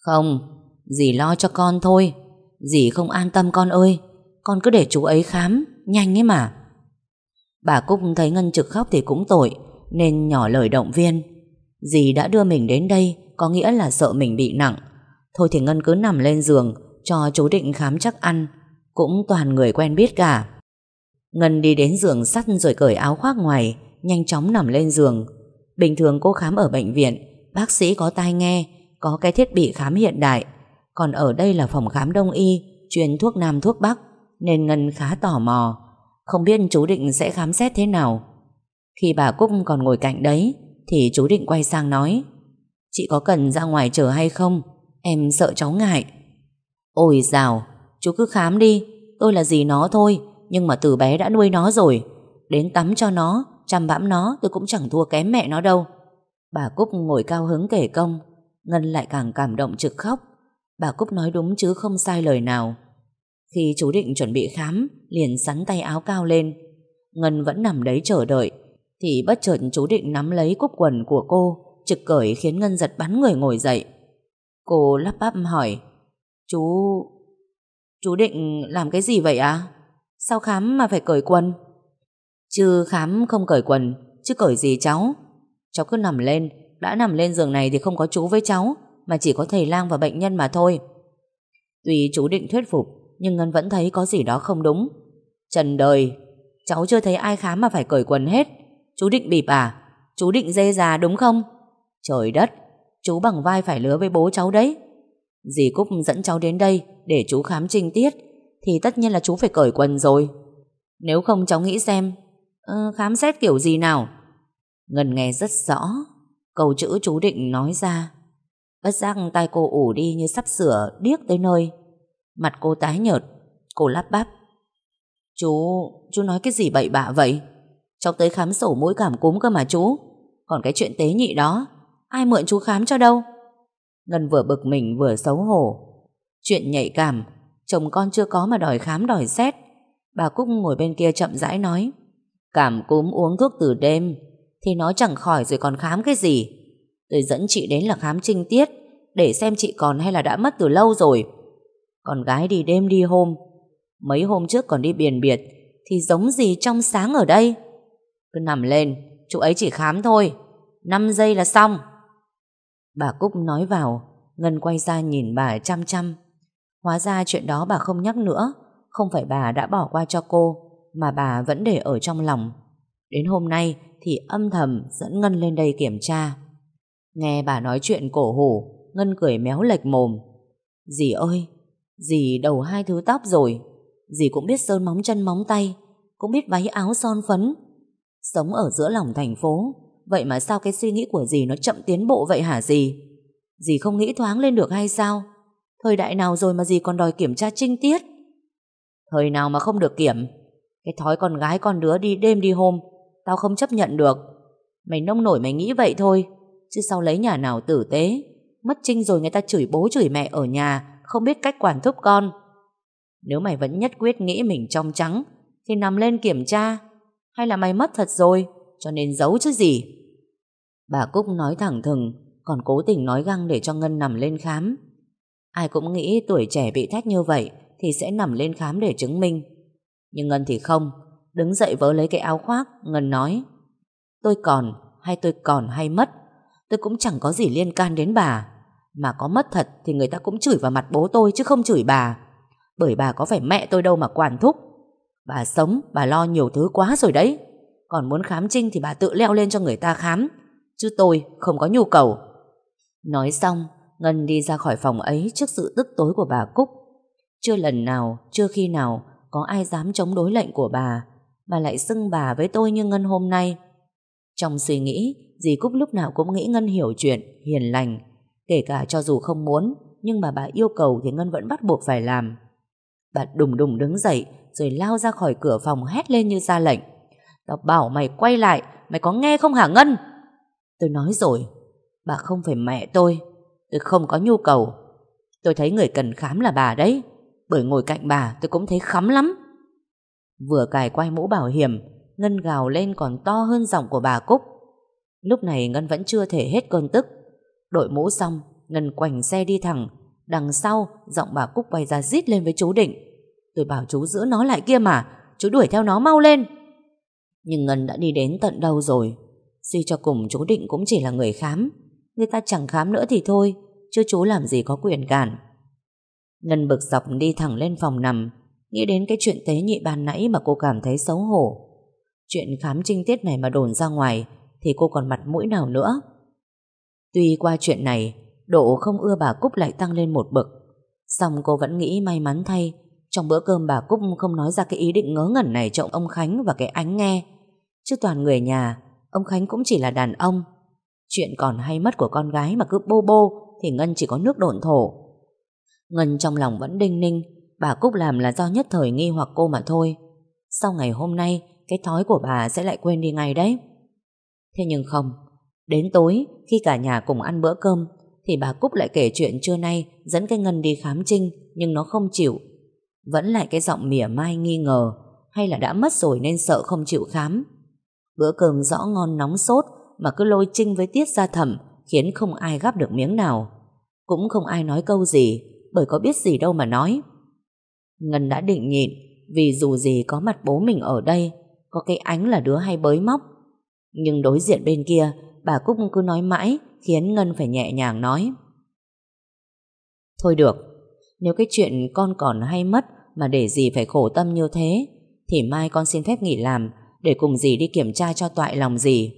S1: Không Dì lo cho con thôi. Dì không an tâm con ơi. Con cứ để chú ấy khám Nhanh ấy mà. Bà Cúc thấy Ngân trực khóc thì cũng tội. Nên nhỏ lời động viên. Dì đã đưa mình đến đây Có nghĩa là sợ mình bị nặng. Thôi thì Ngân cứ nằm lên giường Cho chú định khám chắc ăn, Cũng toàn người quen biết cả. Ngân đi đến giường sắt rồi cởi áo khoác ngoài, Nhanh chóng nằm lên giường. Bình thường cô khám ở bệnh viện, Bác sĩ có tai nghe, Có cái thiết bị khám hiện đại. Còn ở đây là phòng khám đông y, Chuyên thuốc nam thuốc bắc, Nên Ngân khá tò mò. Không biết chú Định sẽ khám xét thế nào. Khi bà Cúc còn ngồi cạnh đấy, Thì chú Định quay sang nói, Chị có cần ra ngoài chờ hay không? Em sợ cháu ngại. Ôi dào, Chú cứ khám đi. Tôi là gì nó thôi, Nhưng mà từ bé đã nuôi nó rồi. Đến tắm cho nó, Chăm bẵm nó, tôi cũng chẳng thua kém mẹ nó đâu. Bà Cúc ngồi cao hứng kể công, Ngân lại càng cảm động trực khóc. Bà Cúc nói đúng chứ không sai lời nào. Khi chú định chuẩn bị khám, Liền sắn tay áo cao lên. Ngân vẫn nằm đấy chờ đợi. Thì bất chợt chú định nắm lấy cúc quần của cô Trực cởi khiến Ngân giật bắn người ngồi dậy Cô lắp bắp hỏi Chú... Chú định làm cái gì vậy à? Sao khám mà phải cởi quần? Chứ khám không cởi quần Chứ cởi gì cháu Cháu cứ nằm lên Đã nằm lên giường này thì không có chú với cháu Mà chỉ có thầy lang và bệnh nhân mà thôi Tuy chú định thuyết phục Nhưng Ngân vẫn thấy có gì đó không đúng Trần đời, cháu chưa thấy ai khám mà phải cởi quần hết. Chú định bịp à? Chú định dê già đúng không? Trời đất, chú bằng vai phải lứa với bố cháu đấy. Dì Cúc dẫn cháu đến đây để chú khám trinh tiết thì tất nhiên là chú phải cởi quần rồi. Nếu không cháu nghĩ xem ờ, khám xét kiểu gì nào. Ngân nghe rất rõ câu chữ chú định nói ra. Bất giác tay cô ủ đi như sắp sửa điếc tới nơi. Mặt cô tái nhợt, cô lắp bắp. Chú, chú nói cái gì bậy bạ vậy? Cháu tới khám sổ mũi cảm cúm cơ mà chú. Còn cái chuyện tế nhị đó, ai mượn chú khám cho đâu? Ngân vừa bực mình vừa xấu hổ. Chuyện nhạy cảm, chồng con chưa có mà đòi khám đòi xét. Bà Cúc ngồi bên kia chậm rãi nói. Cảm cúm uống thuốc từ đêm, thì nó chẳng khỏi rồi còn khám cái gì. Tôi dẫn chị đến là khám trinh tiết, để xem chị còn hay là đã mất từ lâu rồi. Con gái đi đêm đi hôm, mấy hôm trước còn đi biển biệt, thì giống gì trong sáng ở đây. Cứ nằm lên, chú ấy chỉ khám thôi, 5 giây là xong. Bà Cúc nói vào, Ngân quay ra nhìn bà chăm chăm. Hóa ra chuyện đó bà không nhắc nữa, không phải bà đã bỏ qua cho cô, mà bà vẫn để ở trong lòng. Đến hôm nay thì âm thầm dẫn Ngân lên đây kiểm tra. Nghe bà nói chuyện cổ hủ, Ngân cười méo lệch mồm. Dì ơi, dì đầu hai thứ tóc rồi. Dì cũng biết sơn móng chân móng tay, cũng biết váy áo son phấn. Sống ở giữa lòng thành phố, vậy mà sao cái suy nghĩ của dì nó chậm tiến bộ vậy hả dì? Dì không nghĩ thoáng lên được hay sao? Thời đại nào rồi mà dì còn đòi kiểm tra trinh tiết? Thời nào mà không được kiểm? Cái thói con gái con đứa đi đêm đi hôm, tao không chấp nhận được. Mày nông nổi mày nghĩ vậy thôi, chứ sao lấy nhà nào tử tế? Mất trinh rồi người ta chửi bố chửi mẹ ở nhà, không biết cách quản thúc con. Nếu mày vẫn nhất quyết nghĩ mình trong trắng, thì nằm lên kiểm tra. Hay là mày mất thật rồi, cho nên giấu chứ gì? Bà Cúc nói thẳng thừng, còn cố tình nói găng để cho Ngân nằm lên khám. Ai cũng nghĩ tuổi trẻ bị thách như vậy thì sẽ nằm lên khám để chứng minh. Nhưng Ngân thì không, đứng dậy vớ lấy cái áo khoác, Ngân nói Tôi còn, hay tôi còn hay mất, tôi cũng chẳng có gì liên can đến bà. Mà có mất thật thì người ta cũng chửi vào mặt bố tôi chứ không chửi bà. Bởi bà có phải mẹ tôi đâu mà quản thúc. Bà sống, bà lo nhiều thứ quá rồi đấy. Còn muốn khám trinh thì bà tự leo lên cho người ta khám. Chứ tôi không có nhu cầu. Nói xong, Ngân đi ra khỏi phòng ấy trước sự tức tối của bà Cúc. Chưa lần nào, chưa khi nào có ai dám chống đối lệnh của bà, bà lại xưng bà với tôi như Ngân hôm nay. Trong suy nghĩ, dì Cúc lúc nào cũng nghĩ Ngân hiểu chuyện, hiền lành. Kể cả cho dù không muốn, nhưng mà bà yêu cầu thì Ngân vẫn bắt buộc phải làm. Bà đùng đùng đứng dậy, rồi lao ra khỏi cửa phòng hét lên như ra lệnh. Tao bảo mày quay lại, mày có nghe không hả Ngân? Tôi nói rồi, bà không phải mẹ tôi. Tôi không có nhu cầu Tôi thấy người cần khám là bà đấy Bởi ngồi cạnh bà tôi cũng thấy khắm lắm Vừa cài quay mũ bảo hiểm Ngân gào lên còn to hơn giọng của bà Cúc Lúc này Ngân vẫn chưa thể hết cơn tức Đội mũ xong Ngân quành xe đi thẳng Đằng sau giọng bà Cúc quay ra rít lên với chú Định Tôi bảo chú giữ nó lại kia mà, Chú đuổi theo nó mau lên. Nhưng Ngân đã đi đến tận đâu rồi? Suy cho cùng chú Định cũng chỉ là người khám. Người ta chẳng khám nữa thì thôi, Chứ chú làm gì có quyền cản. Ngân bực dọc đi thẳng lên phòng nằm, Nghĩ đến cái chuyện tế nhị ban nãy Mà cô cảm thấy xấu hổ. Chuyện khám trinh tiết này mà đồn ra ngoài Thì cô còn mặt mũi nào nữa? Tuy qua chuyện này, Độ không ưa bà Cúc lại tăng lên một bậc. Xong cô vẫn nghĩ may mắn thay trong bữa cơm bà Cúc không nói ra cái ý định ngớ ngẩn này cho ông Khánh và cái ánh nghe Chứ toàn người nhà Ông Khánh cũng chỉ là đàn ông Chuyện còn hay mất của con gái mà cứ bô bô thì Ngân chỉ có nước độn thổ. Ngân trong lòng vẫn đinh ninh, bà Cúc làm là do nhất thời nghi hoặc cô mà thôi. Sau ngày hôm nay, cái thói của bà sẽ lại quên đi ngay đấy. Thế nhưng không, đến tối khi cả nhà cùng ăn bữa cơm thì bà Cúc lại kể chuyện trưa nay dẫn cái Ngân đi khám trinh nhưng nó không chịu. Vẫn lại cái giọng mỉa mai nghi ngờ hay là đã mất rồi nên sợ không chịu khám. Bữa cơm rõ ngon nóng sốt mà cứ lôi Trinh với Tiết ra thẩm khiến không ai gắp được miếng nào. Cũng không ai nói câu gì bởi có biết gì đâu mà nói. Ngân đã định nhịn vì dù gì có mặt bố mình ở đây có cái ánh là đứa hay bới móc. Nhưng đối diện bên kia bà Cúc cứ nói mãi khiến Ngân phải nhẹ nhàng nói. Thôi được, nếu cái chuyện con còn hay mất mà để gì phải khổ tâm như thế? Thì mai con xin phép nghỉ làm, Để cùng dì đi kiểm tra cho toại lòng dì.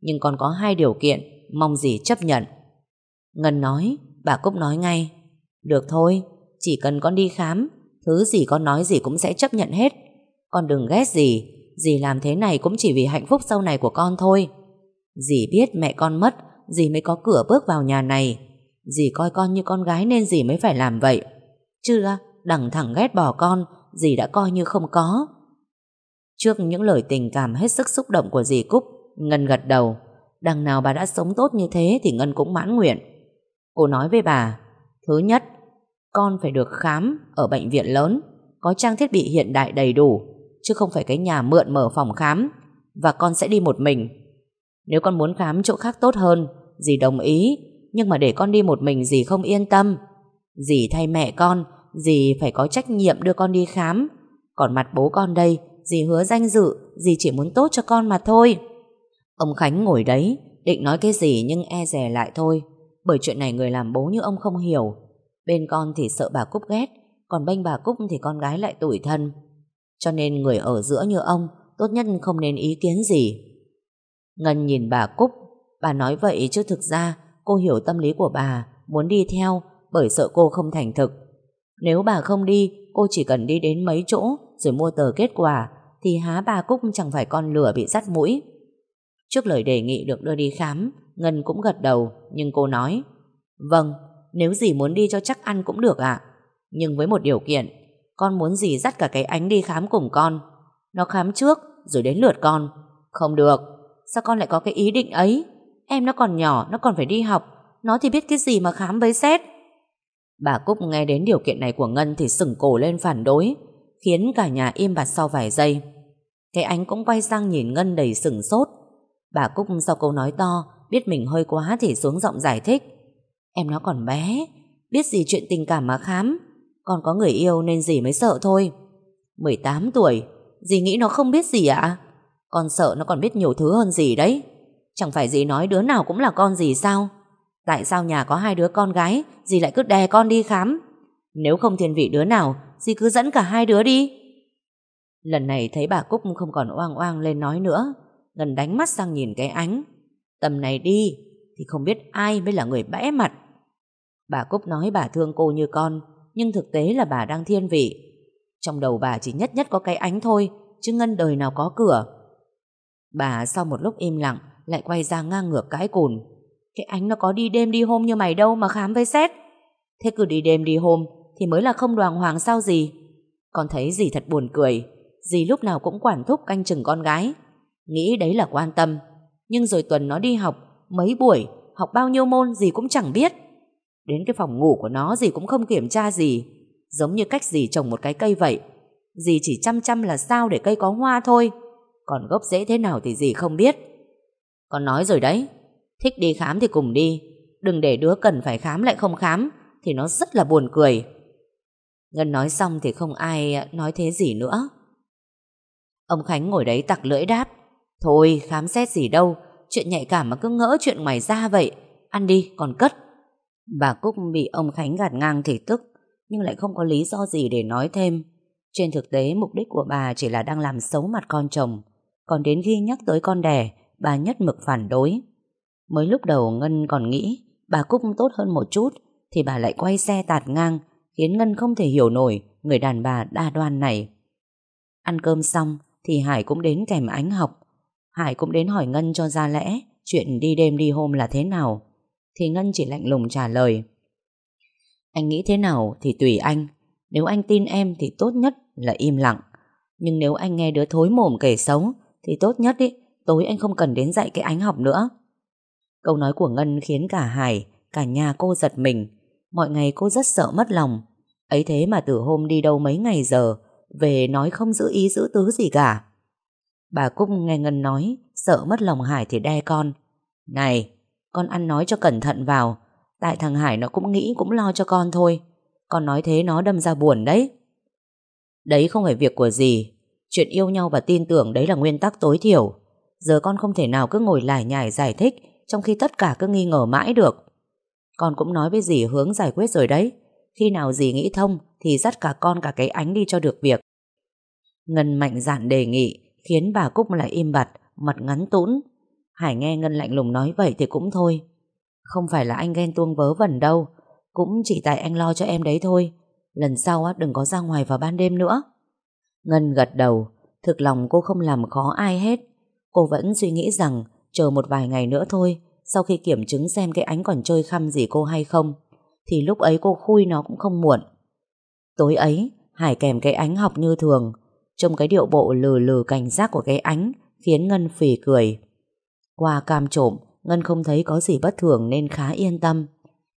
S1: Nhưng con có hai điều kiện, Mong dì chấp nhận. Ngân nói, Bà Cúc nói ngay. Được thôi, Chỉ cần con đi khám, Thứ gì con nói gì cũng sẽ chấp nhận hết. Con đừng ghét gì Dì làm thế này cũng chỉ vì hạnh phúc sau này của con thôi. Dì biết mẹ con mất, Dì mới có cửa bước vào nhà này. Dì coi con như con gái nên dì mới phải làm vậy. Chứ đằng thẳng ghét bỏ con, Dì đã coi như không có. Trước những lời tình cảm hết sức xúc động của dì Cúc, Ngân gật đầu. Đằng nào bà đã sống tốt như thế Thì Ngân cũng mãn nguyện. Cô nói với bà, Thứ nhất, Con phải được khám ở bệnh viện lớn, Có trang thiết bị hiện đại đầy đủ, Chứ không phải cái nhà mượn mở phòng khám, Và con sẽ đi một mình. Nếu con muốn khám chỗ khác tốt hơn, Dì đồng ý, Nhưng mà để con đi một mình dì không yên tâm. Dì thay mẹ con Dì phải có trách nhiệm đưa con đi khám. Còn mặt bố con đây, Dì hứa danh dự, Dì chỉ muốn tốt cho con mà thôi. Ông Khánh ngồi đấy, Định nói cái gì nhưng e rè lại thôi. Bởi chuyện này người làm bố như ông không hiểu. Bên con thì sợ bà Cúc ghét, Còn bên bà Cúc thì con gái lại tủi thân. Cho nên người ở giữa như ông, Tốt nhất không nên ý kiến gì. Ngân nhìn bà Cúc, Bà nói vậy chứ thực ra Cô hiểu tâm lý của bà, Muốn đi theo, bởi sợ cô không thành thực. Nếu bà không đi Cô chỉ cần đi đến mấy chỗ Rồi mua tờ kết quả Thì há bà Cúc chẳng phải con lửa bị dắt mũi. Trước lời đề nghị được đưa đi khám Ngân cũng gật đầu Nhưng cô nói Vâng, nếu dì muốn đi cho chắc ăn cũng được ạ. Nhưng với một điều kiện Con muốn dì dắt cả cái ánh đi khám cùng con. Nó khám trước Rồi đến lượt con. Không được Sao con lại có cái ý định ấy? Em nó còn nhỏ, nó còn phải đi học Nó thì biết cái gì mà khám với xét Bà Cúc nghe đến điều kiện này của Ngân Thì sừng cổ lên phản đối, Khiến cả nhà im bặt sau vài giây. Cái ánh cũng quay sang nhìn Ngân đầy sừng sốt. Bà Cúc sau câu nói to, Biết mình hơi quá thì xuống giọng giải thích. Em nó còn bé, Biết gì chuyện tình cảm mà khám Còn có người yêu nên gì mới sợ thôi. 18 tuổi, Dì nghĩ nó không biết gì ạ? Con sợ nó còn biết nhiều thứ hơn gì đấy. Chẳng phải dì nói đứa nào cũng là con gì sao? Tại sao nhà có hai đứa con gái, Dì lại cứ đè con đi khám? Nếu không thiên vị đứa nào, Dì cứ dẫn cả hai đứa đi. Lần này thấy bà Cúc không còn oang oang lên nói nữa Ngân đánh mắt sang nhìn cái ánh. Tầm này đi, Thì không biết ai mới là người bẽ mặt. Bà Cúc nói bà thương cô như con, Nhưng thực tế là bà đang thiên vị. Trong đầu bà chỉ nhất nhất có cái ánh thôi, Chứ Ngân đời nào có cửa. Bà sau một lúc im lặng, Lại quay ra ngang ngược cái cùn. Cái ánh nó có đi đêm đi hôm như mày đâu Mà khám với xét Thế cứ đi đêm đi hôm Thì mới là không đoàn hoàng sao gì. Con thấy gì thật buồn cười, Dì lúc nào cũng quản thúc canh chừng con gái. Nghĩ đấy là quan tâm, Nhưng rồi tuần nó đi học, Mấy buổi, Học bao nhiêu môn gì cũng chẳng biết. Đến cái phòng ngủ của nó gì cũng không kiểm tra gì, Giống như cách dì trồng một cái cây vậy. Dì chỉ chăm chăm là sao để cây có hoa thôi, Còn gốc rễ thế nào thì dì không biết. Con nói rồi đấy Thích đi khám thì cùng đi. Đừng để đứa cần phải khám lại không khám, Thì nó rất là buồn cười. Ngân nói xong thì không ai nói thế gì nữa. Ông Khánh ngồi đấy tặc lưỡi đáp, Thôi, khám xét gì đâu, Chuyện nhạy cảm mà cứ ngỡ chuyện ngoài ra vậy, Ăn đi, còn cất. Bà Cúc bị ông Khánh gạt ngang thì tức, Nhưng lại không có lý do gì để nói thêm. Trên thực tế, mục đích của bà Chỉ là đang làm xấu mặt con chồng. Còn đến khi nhắc tới con đẻ, Bà nhất mực phản đối. Mới lúc đầu Ngân còn nghĩ Bà Cúc tốt hơn một chút Thì bà lại quay xe tạt ngang Khiến Ngân không thể hiểu nổi Người đàn bà đa đoan này Ăn cơm xong Thì Hải cũng đến kèm ánh học Hải cũng đến hỏi Ngân cho ra lẽ chuyện đi đêm đi hôm là thế nào. Thì Ngân chỉ lạnh lùng trả lời. Anh nghĩ thế nào thì tùy anh. Nếu anh tin em thì tốt nhất là im lặng. Nhưng nếu anh nghe đứa thối mồm kể xấu thì tốt nhất ý, tối anh không cần đến dạy cái ánh học nữa. Câu nói của Ngân khiến cả Hải, cả nhà cô giật mình. Mọi ngày cô rất sợ mất lòng. Ấy thế mà từ hôm đi đâu mấy ngày giờ, về nói không giữ ý giữ tứ gì cả. Bà Cúc nghe Ngân nói Sợ mất lòng Hải thì đe con Này con ăn nói cho cẩn thận vào Tại thằng Hải nó cũng nghĩ cũng lo cho con thôi Con nói thế nó đâm ra buồn đấy Đấy không phải việc của gì Chuyện yêu nhau và tin tưởng đấy là nguyên tắc tối thiểu Giờ con không thể nào cứ ngồi lải nhải giải thích trong khi tất cả cứ nghi ngờ mãi được Con cũng nói với dì hướng giải quyết rồi đấy Khi nào dì nghĩ thông Thì dắt cả con cả cái ánh đi cho được việc Ngân mạnh dạn đề nghị khiến bà Cúc lại im bặt, mặt ngắn tũn. Hải nghe Ngân lạnh lùng nói vậy thì cũng thôi. Không phải là anh ghen tuông vớ vẩn đâu, cũng chỉ tại anh lo cho em đấy thôi. Lần sau đừng có ra ngoài vào ban đêm nữa. Ngân gật đầu, thực lòng cô không làm khó ai hết. Cô vẫn suy nghĩ rằng chờ một vài ngày nữa thôi, sau khi kiểm chứng xem cái ánh còn chơi khăm gì cô hay không, thì lúc ấy cô khui nó cũng không muộn. Tối ấy, Hải kèm cái ánh học như thường, trông cái điệu bộ lừ lừ cảnh giác của cái ánh khiến Ngân phì cười. Qua cam trộm, Ngân không thấy có gì bất thường nên khá yên tâm.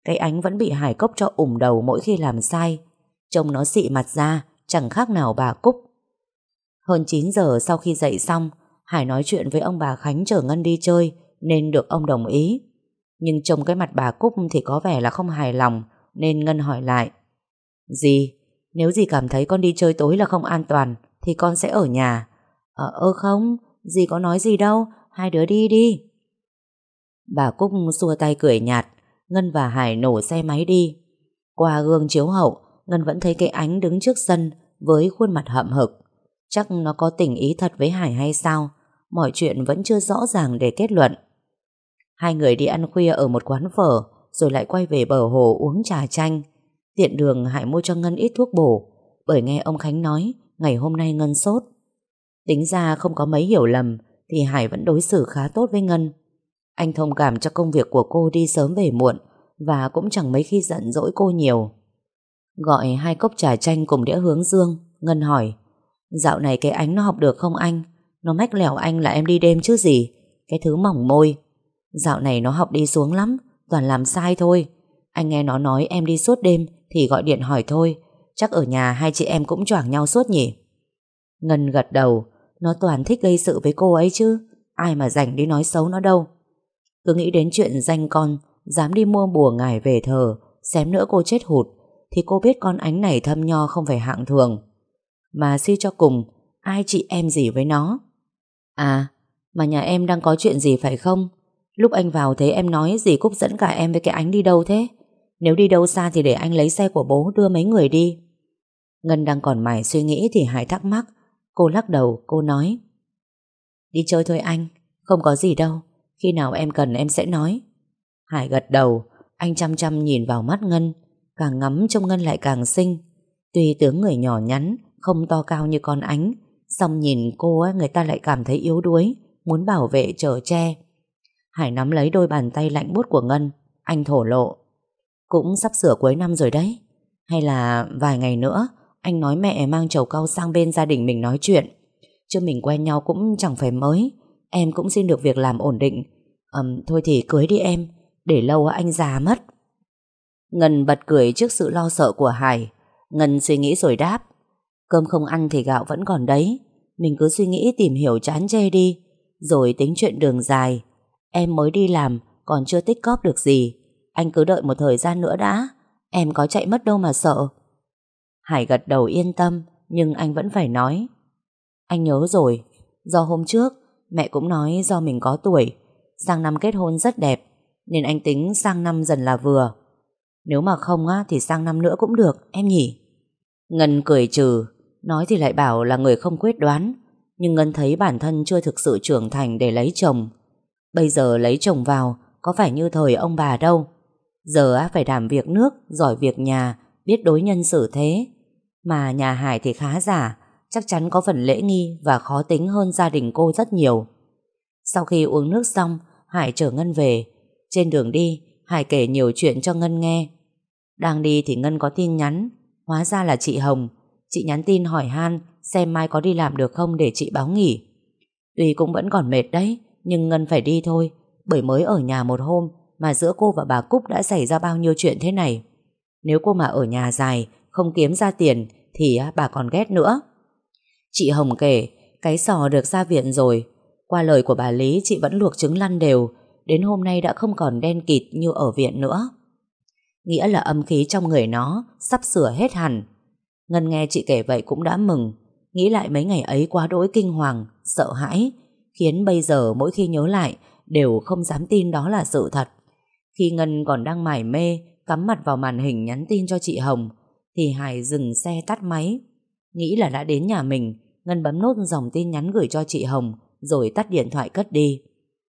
S1: Cái ánh vẫn bị Hải cốc cho ủng đầu mỗi khi làm sai. Trông nó xị mặt ra, chẳng khác nào bà Cúc. Hơn 9 giờ sau khi dậy xong, Hải nói chuyện với ông bà Khánh chở Ngân đi chơi nên được ông đồng ý. Nhưng trông cái mặt bà Cúc thì có vẻ là không hài lòng nên Ngân hỏi lại. "Dì, Nếu dì cảm thấy con đi chơi tối là không an toàn thì con sẽ ở nhà. Ờ, ơ không, dì có nói gì đâu, hai đứa đi đi. Bà Cúc xua tay cười nhạt, Ngân và Hải nổ xe máy đi. Qua gương chiếu hậu, Ngân vẫn thấy cái ánh đứng trước sân với khuôn mặt hậm hực. Chắc nó có tình ý thật với Hải hay sao? Mọi chuyện vẫn chưa rõ ràng để kết luận. Hai người đi ăn khuya ở một quán phở, rồi lại quay về bờ hồ uống trà chanh. Tiện đường Hải mua cho Ngân ít thuốc bổ, bởi nghe ông Khánh nói ngày hôm nay Ngân sốt. Tính ra không có mấy hiểu lầm, thì Hải vẫn đối xử khá tốt với Ngân. Anh thông cảm cho công việc của cô đi sớm về muộn, và cũng chẳng mấy khi giận dỗi cô nhiều. Gọi hai cốc trà chanh cùng đĩa hướng dương, Ngân hỏi, dạo này cái ánh nó học được không anh? Nó mách lẻo anh là em đi đêm chứ gì, cái thứ mỏng môi. Dạo này nó học đi xuống lắm, toàn làm sai thôi. Anh nghe nó nói em đi suốt đêm thì gọi điện hỏi thôi, chắc ở nhà hai chị em cũng choảng nhau suốt nhỉ. Ngân gật đầu, nó toàn thích gây sự với cô ấy chứ, ai mà rảnh đi nói xấu nó đâu. Cứ nghĩ đến chuyện danh con, dám đi mua bùa ngải về thờ, xém nữa cô chết hụt, thì cô biết con ánh này thâm nho không phải hạng thường. Mà suy cho cùng, ai chị em gì với nó? À, mà nhà em đang có chuyện gì phải không? Lúc anh vào thấy em nói dì Cúc dẫn cả em với cái ánh đi đâu thế? Nếu đi đâu xa thì để anh lấy xe của bố đưa mấy người đi. Ngân đang còn mải suy nghĩ thì Hải thắc mắc. Cô lắc đầu, cô nói. Đi chơi thôi anh, không có gì đâu. Khi nào em cần em sẽ nói. Hải gật đầu, anh chăm chăm nhìn vào mắt Ngân. Càng ngắm trông Ngân lại càng xinh. Tuy tướng người nhỏ nhắn, không to cao như con ánh, Xong nhìn cô ấy, người ta lại cảm thấy yếu đuối Muốn bảo vệ chở che. Hải nắm lấy đôi bàn tay lạnh bút của Ngân Anh thổ lộ. Cũng sắp sửa cuối năm rồi đấy. Hay là vài ngày nữa Anh nói mẹ mang chầu cau sang bên gia đình mình nói chuyện. Chứ mình quen nhau cũng chẳng phải mới Em cũng xin được việc làm ổn định. Um, Thôi thì cưới đi em Để lâu anh già mất. Ngân bật cười trước sự lo sợ của Hải. Ngân suy nghĩ rồi đáp. Cơm không ăn thì gạo vẫn còn đấy. Mình cứ suy nghĩ tìm hiểu chán chê đi. Rồi tính chuyện đường dài. Em mới đi làm, Còn chưa tích cóp được gì. Anh cứ đợi một thời gian nữa đã. Em có chạy mất đâu mà sợ. Hải gật đầu yên tâm, Nhưng anh vẫn phải nói. Anh nhớ rồi. Do hôm trước, Mẹ cũng nói do mình có tuổi. Sang năm kết hôn rất đẹp, Nên anh tính sang năm dần là vừa. Nếu mà không á, thì sang năm nữa cũng được, Em nhỉ? Ngân cười trừ. Nói thì lại bảo là người không quyết đoán. Nhưng Ngân thấy bản thân chưa thực sự trưởng thành để lấy chồng. Bây giờ lấy chồng vào, Có phải như thời ông bà đâu. Giờ phải đảm việc nước, Giỏi việc nhà, Biết đối nhân xử thế. Mà nhà Hải thì khá giả, Chắc chắn có phần lễ nghi Và khó tính hơn gia đình cô rất nhiều. Sau khi uống nước xong, Hải chở Ngân về. Trên đường đi, Hải kể nhiều chuyện cho Ngân nghe. Đang đi thì Ngân có tin nhắn, Hóa ra là chị Hồng. Chị nhắn tin hỏi han xem mai có đi làm được không để chị báo nghỉ. Tuy cũng vẫn còn mệt đấy, nhưng Ngân phải đi thôi, bởi mới ở nhà một hôm mà giữa cô và bà Cúc đã xảy ra bao nhiêu chuyện thế này. Nếu cô mà ở nhà dài, không kiếm ra tiền thì bà còn ghét nữa. Chị Hồng kể, cái sò được ra viện rồi. Qua lời của bà Lý, chị vẫn luộc trứng lăn đều, đến hôm nay đã không còn đen kịt như ở viện nữa. Nghĩa là âm khí trong người nó sắp sửa hết hẳn. Ngân nghe chị kể vậy cũng đã mừng. Nghĩ lại mấy ngày ấy quá đỗi kinh hoàng, Sợ hãi, Khiến bây giờ mỗi khi nhớ lại Đều không dám tin đó là sự thật. Khi Ngân còn đang mải mê, Cắm mặt vào màn hình nhắn tin cho chị Hồng, Thì Hải dừng xe tắt máy. Nghĩ là đã đến nhà mình, Ngân bấm nốt dòng tin nhắn gửi cho chị Hồng, Rồi tắt điện thoại cất đi.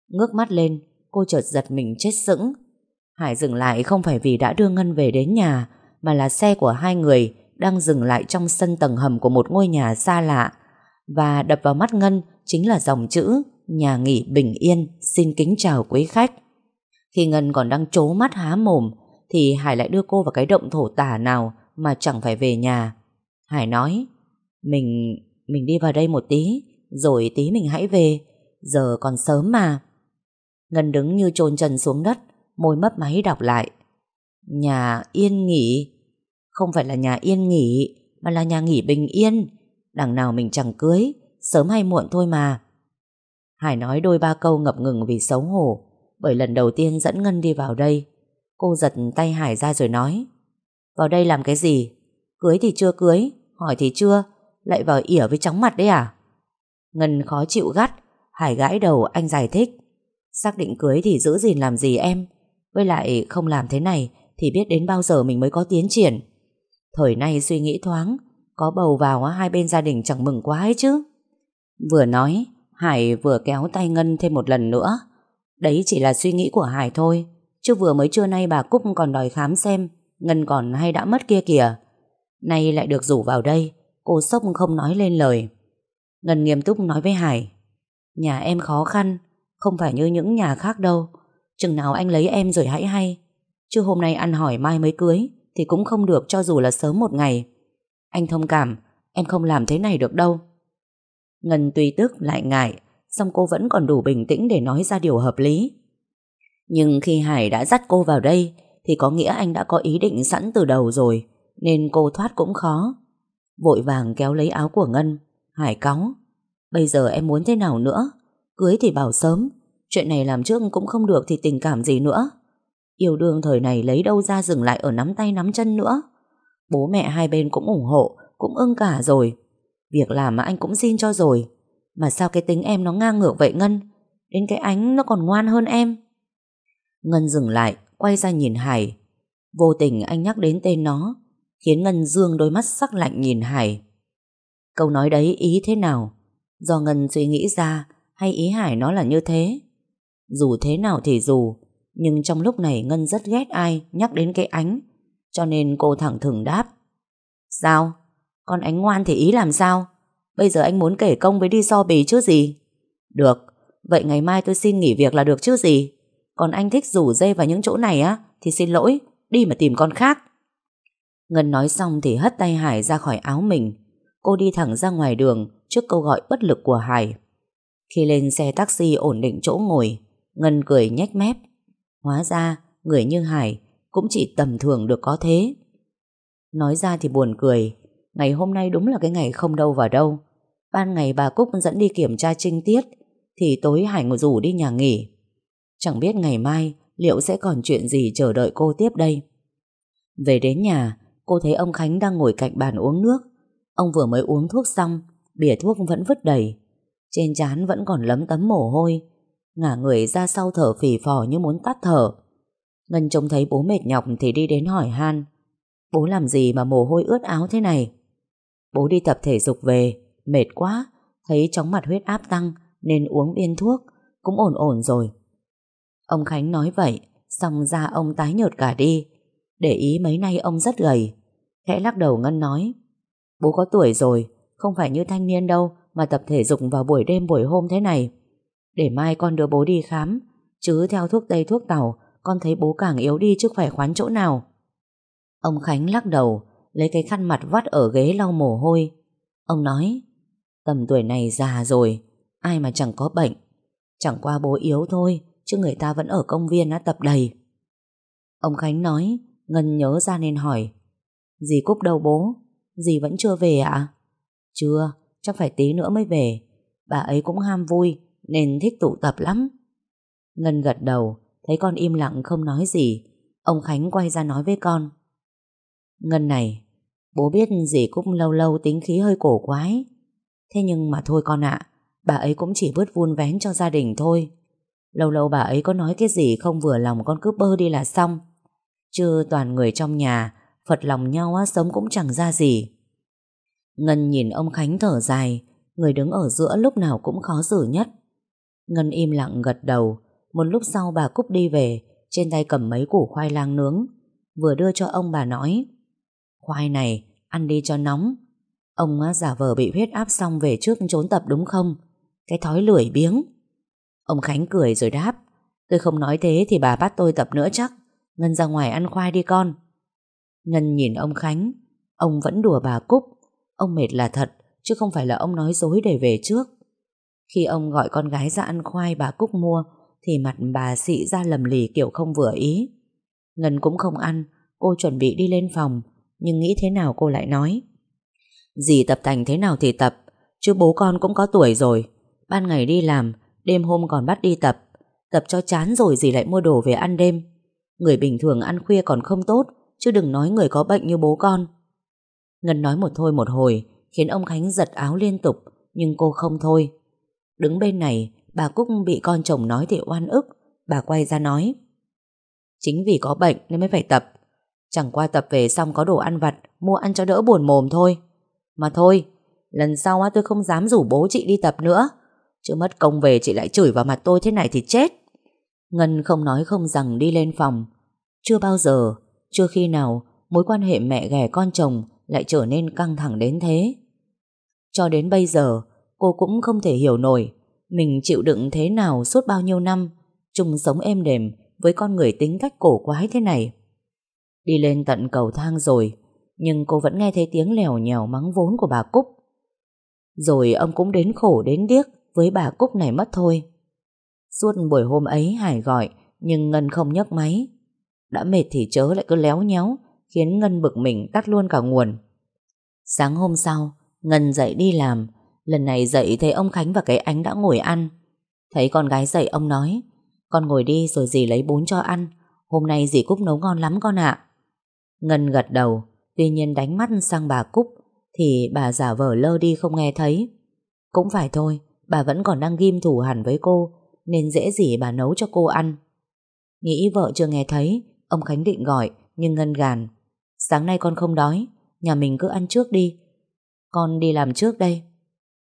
S1: Ngước mắt lên, Cô chợt giật mình chết sững. Hải dừng lại không phải vì đã đưa Ngân về đến nhà, Mà là xe của hai người đang dừng lại trong sân tầng hầm Của một ngôi nhà xa lạ Và đập vào mắt Ngân Chính là dòng chữ Nhà nghỉ bình yên, Xin kính chào quý khách. Khi Ngân còn đang trố mắt há mồm Thì Hải lại đưa cô vào cái động thổ tả nào Mà chẳng phải về nhà. Hải nói, Mình mình đi vào đây một tí, Rồi tí mình hãy về, Giờ còn sớm mà. Ngân đứng như trôn chân xuống đất, Môi mấp máy đọc lại, Nhà yên nghỉ không phải là nhà yên nghỉ, Mà là nhà nghỉ bình yên. Đằng nào mình chẳng cưới, Sớm hay muộn thôi mà. Hải nói đôi ba câu ngập ngừng vì xấu hổ, Bởi lần đầu tiên dẫn Ngân đi vào đây. Cô giật tay Hải ra rồi nói, Vào đây làm cái gì? Cưới thì chưa cưới, Hỏi thì chưa, Lại vào ỉa với chóng mặt đấy à? Ngân khó chịu gắt, Hải gãi đầu, anh giải thích. Xác định cưới thì giữ gìn làm gì em? Với lại không làm thế này Thì biết đến bao giờ mình mới có tiến triển? Thời nay suy nghĩ thoáng, Có bầu vào hai bên gia đình chẳng mừng quá ấy chứ. Vừa nói, Hải vừa kéo tay Ngân thêm một lần nữa. Đấy chỉ là suy nghĩ của Hải thôi, Chứ vừa mới trưa nay bà Cúc còn đòi khám xem Ngân còn hay đã mất kia kìa. Nay lại được rủ vào đây, Cô sốc không nói lên lời. Ngân nghiêm túc nói với Hải, Nhà em khó khăn, Không phải như những nhà khác đâu. Chừng nào anh lấy em rồi hãy hay. Chứ hôm nay ăn hỏi mai mới cưới thì cũng không được cho dù là sớm một ngày. Anh thông cảm, Em không làm thế này được đâu. Ngân tuy tức lại ngại, song cô vẫn còn đủ bình tĩnh để nói ra điều hợp lý. Nhưng khi Hải đã dắt cô vào đây, Thì có nghĩa anh đã có ý định sẵn từ đầu rồi, Nên cô thoát cũng khó. Vội vàng kéo lấy áo của Ngân, Hải cáu. Bây giờ em muốn thế nào nữa? Cưới thì bảo sớm, Chuyện này làm trước cũng không được thì tình cảm gì nữa. Yêu đương thời này lấy đâu ra dừng lại ở nắm tay nắm chân nữa. Bố mẹ hai bên cũng ủng hộ, Cũng ưng cả rồi. Việc làm mà anh cũng xin cho rồi. Mà sao cái tính em nó ngang ngược vậy Ngân? Đến cái ánh nó còn ngoan hơn em. Ngân dừng lại, Quay ra nhìn Hải. Vô tình anh nhắc đến tên nó, Khiến Ngân dương đôi mắt sắc lạnh nhìn Hải. Câu nói đấy ý thế nào? Do Ngân suy nghĩ ra, Hay ý Hải nó là như thế? Dù thế nào thì dù nhưng trong lúc này Ngân rất ghét ai Nhắc đến cái ánh, Cho nên cô thẳng thừng đáp. Sao? Con ánh ngoan thì ý làm sao? Bây giờ anh muốn kể công với đi so bì chứ gì? Được, Vậy ngày mai tôi xin nghỉ việc là được chứ gì? Còn anh thích rủ dây vào những chỗ này á, Thì xin lỗi, Đi mà tìm con khác. Ngân nói xong thì hất tay Hải ra khỏi áo mình. Cô đi thẳng ra ngoài đường Trước câu gọi bất lực của Hải. Khi lên xe taxi ổn định chỗ ngồi, Ngân cười nhếch mép. Hóa ra, người như Hải Cũng chỉ tầm thường được có thế. Nói ra thì buồn cười, Ngày hôm nay đúng là cái ngày không đâu vào đâu. Ban ngày bà Cúc dẫn đi kiểm tra trinh tiết, Thì tối Hải ngồi rủ đi nhà nghỉ. Chẳng biết ngày mai Liệu sẽ còn chuyện gì chờ đợi cô tiếp đây. Về đến nhà, Cô thấy ông Khánh đang ngồi cạnh bàn uống nước. Ông vừa mới uống thuốc xong, Bìa thuốc vẫn vứt đầy. Trên trán vẫn còn lấm tấm mồ hôi Ngả người ra sau thở phì phò như muốn tắt thở. Ngân trông thấy bố mệt nhọc Thì đi đến hỏi han. Bố làm gì mà mồ hôi ướt áo thế này? Bố đi tập thể dục về, Mệt quá, Thấy chóng mặt huyết áp tăng Nên uống viên thuốc, Cũng ổn ổn rồi. Ông Khánh nói vậy, Xong ra ông tái nhợt cả đi. Để ý mấy nay ông rất gầy. Khẽ lắc đầu Ngân nói, Bố có tuổi rồi, Không phải như thanh niên đâu Mà tập thể dục vào buổi đêm buổi hôm thế này. Để mai con đưa bố đi khám. Chứ theo thuốc tây thuốc tàu Con thấy bố càng yếu đi chứ khỏe khoắn chỗ nào. Ông Khánh lắc đầu Lấy cái khăn mặt vắt ở ghế lau mồ hôi. Ông nói Tầm tuổi này già rồi Ai mà chẳng có bệnh. Chẳng qua bố yếu thôi Chứ người ta vẫn ở công viên đã tập đầy. Ông Khánh nói Ngân nhớ ra nên hỏi Dì Cúc đâu bố? Dì vẫn chưa về ạ? Chưa, chắc phải tí nữa mới về. Bà ấy cũng ham vui nên thích tụ tập lắm. Ngân gật đầu Thấy con im lặng không nói gì Ông Khánh quay ra nói với con. Ngân này Bố biết dì Cúc lâu lâu tính khí hơi cổ quái. Thế nhưng mà thôi con ạ Bà ấy cũng chỉ vứt vun vén cho gia đình thôi. Lâu lâu bà ấy có nói cái gì không vừa lòng con cứ bơ đi là xong. Chứ toàn người trong nhà Phật lòng nhau á, sống cũng chẳng ra gì. Ngân nhìn ông Khánh thở dài Người đứng ở giữa lúc nào cũng khó xử nhất. Ngân im lặng gật đầu. Một lúc sau bà Cúc đi về, Trên tay cầm mấy củ khoai lang nướng. Vừa đưa cho ông bà nói, Khoai này, ăn đi cho nóng. Ông giả vờ bị huyết áp xong về trước trốn tập đúng không? Cái thói lười biếng. Ông Khánh cười rồi đáp, Tôi không nói thế thì bà bắt tôi tập nữa chắc. Ngân ra ngoài ăn khoai đi con. Ngân nhìn ông Khánh, Ông vẫn đùa bà Cúc. Ông mệt là thật, Chứ không phải là ông nói dối để về trước. Khi ông gọi con gái ra ăn khoai bà Cúc mua, Thì mặt bà xị ra lầm lì kiểu không vừa ý. Ngân cũng không ăn, Cô chuẩn bị đi lên phòng, Nhưng nghĩ thế nào cô lại nói. Dì tập thành thế nào thì tập, Chứ bố con cũng có tuổi rồi. Ban ngày đi làm, Đêm hôm còn bắt đi tập. Tập cho chán rồi dì lại mua đồ về ăn đêm. Người bình thường ăn khuya còn không tốt, Chứ đừng nói người có bệnh như bố con. Ngân nói một thôi một hồi, Khiến ông Khánh giật áo liên tục, Nhưng cô không thôi. Đứng bên này, bà Cúc bị con chồng nói thì oan ức. Bà quay ra nói, Chính vì có bệnh nên mới phải tập. Chẳng qua tập về xong có đồ ăn vặt, Mua ăn cho đỡ buồn mồm thôi. Mà thôi, Lần sau tôi không dám rủ bố chị đi tập nữa. Chứ mất công về chị lại chửi vào mặt tôi thế này thì chết. Ngân không nói không rằng đi lên phòng. Chưa bao giờ, Chưa khi nào Mối quan hệ mẹ ghẻ con chồng Lại trở nên căng thẳng đến thế. Cho đến bây giờ Cô cũng không thể hiểu nổi, Mình chịu đựng thế nào suốt bao nhiêu năm, chung sống êm đềm Với con người tính cách cổ quái thế này. Đi lên tận cầu thang rồi, Nhưng cô vẫn nghe thấy tiếng lèo nhèo mắng vốn của bà Cúc. Rồi ông cũng đến khổ đến điếc Với bà Cúc này mất thôi. Suốt buổi hôm ấy Hải gọi, Nhưng Ngân không nhấc máy. Đã mệt thì chớ lại cứ léo nhéo, Khiến Ngân bực mình tắt luôn cả nguồn. Sáng hôm sau, Ngân dậy đi làm Lần này dậy thấy ông Khánh và cái ánh đã ngồi ăn. Thấy con gái dậy, ông nói, Con ngồi đi rồi dì lấy bún cho ăn. Hôm nay dì Cúc nấu ngon lắm con ạ. Ngân gật đầu, Tuy nhiên đánh mắt sang bà Cúc Thì bà giả vờ lơ đi không nghe thấy. Cũng phải thôi, Bà vẫn còn đang ghim thủ hẳn với cô, Nên dễ gì bà nấu cho cô ăn. Nghĩ vợ chưa nghe thấy, Ông Khánh định gọi, Nhưng Ngân gàn, Sáng nay con không đói, Nhà mình cứ ăn trước đi. Con đi làm trước đây.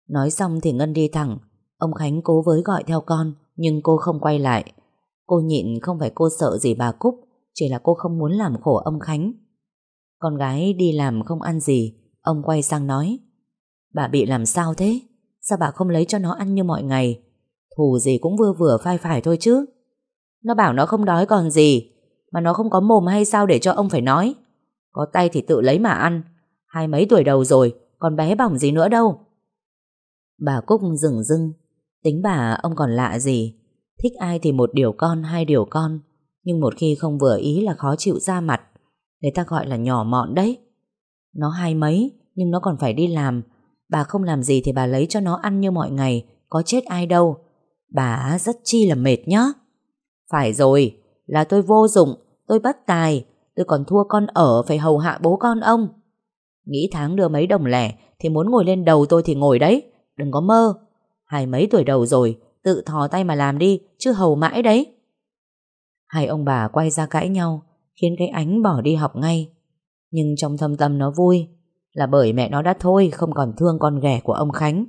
S1: Nói xong thì Ngân đi thẳng. Ông Khánh cố với gọi theo con, Nhưng cô không quay lại. Cô nhịn, không phải cô sợ gì bà Cúc, Chỉ là cô không muốn làm khổ ông Khánh. Con gái đi làm không ăn gì, Ông quay sang nói. Bà bị làm sao thế? Sao bà không lấy cho nó ăn như mọi ngày? Thù gì cũng vừa vừa phai phải thôi chứ. Nó bảo nó không đói còn gì, Mà nó không có mồm hay sao để cho ông phải nói. Có tay thì tự lấy mà ăn. Hai mấy tuổi đầu rồi, Còn bé bỏng gì nữa đâu. Bà Cúc dừng dưng Tính bà, ông còn lạ gì? Thích ai thì một điều con, hai điều con. Nhưng một khi không vừa ý là khó chịu ra mặt. Người ta gọi là nhỏ mọn đấy. Nó hai mấy, Nhưng nó còn phải đi làm. Bà không làm gì thì bà lấy cho nó ăn như mọi ngày. Có chết ai đâu. Bà rất chi là mệt nhá. Phải rồi, Là tôi vô dụng, Tôi bất tài. Tôi còn thua con ở, Phải hầu hạ bố con ông. Nghĩ tháng đưa mấy đồng lẻ Thì muốn ngồi lên đầu tôi thì ngồi đấy. Đừng có mơ. Hai mấy tuổi đầu rồi, Tự thò tay mà làm đi, Chứ hầu mãi đấy. Hai ông bà quay ra cãi nhau, Khiến cái ánh bỏ đi học ngay. Nhưng trong thâm tâm nó vui, Là bởi mẹ nó đã thôi, Không còn thương con ghẻ của ông Khánh.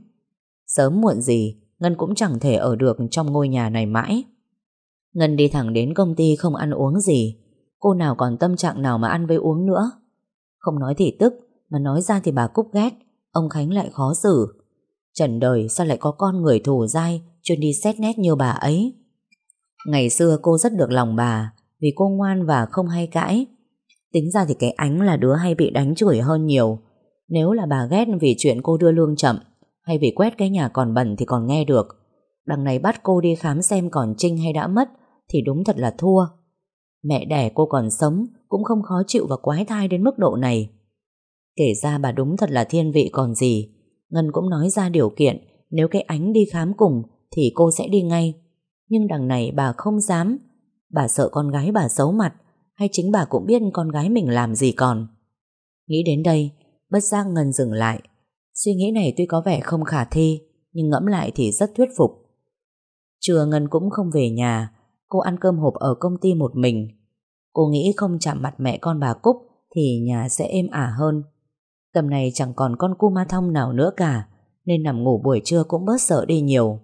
S1: Sớm muộn gì, Ngân cũng chẳng thể ở được trong ngôi nhà này mãi. Ngân đi thẳng đến công ty không ăn uống gì. Cô nào còn tâm trạng nào mà ăn với uống nữa. Không nói thì tức, Mà nói ra thì bà Cúc ghét. Ông Khánh lại khó xử. Trần đời sao lại có con người thù dai, chuyên đi xét nét như bà ấy. Ngày xưa cô rất được lòng bà, vì cô ngoan và không hay cãi. Tính ra thì cái ánh là đứa hay bị đánh chửi hơn nhiều. Nếu là bà ghét vì chuyện cô đưa lương chậm, hay vì quét cái nhà còn bẩn thì còn nghe được. Đằng này bắt cô đi khám xem còn trinh hay đã mất, thì đúng thật là thua. Mẹ đẻ cô còn sống, cũng không khó chịu và quái thai đến mức độ này. Kể ra bà đúng thật là thiên vị còn gì. Ngân cũng nói ra điều kiện nếu cái ánh đi khám cùng thì cô sẽ đi ngay. Nhưng đằng này bà không dám. Bà sợ con gái bà xấu mặt hay chính bà cũng biết con gái mình làm gì còn. Nghĩ đến đây, bất giác Ngân dừng lại. Suy nghĩ này tuy có vẻ không khả thi, nhưng ngẫm lại thì rất thuyết phục. Trưa Ngân cũng không về nhà, cô ăn cơm hộp ở công ty một mình. Cô nghĩ không chạm mặt mẹ con bà Cúc thì nhà sẽ êm ả hơn. Tầm này chẳng còn con cu ma thông nào nữa cả, Nên nằm ngủ buổi trưa cũng bớt sợ đi nhiều.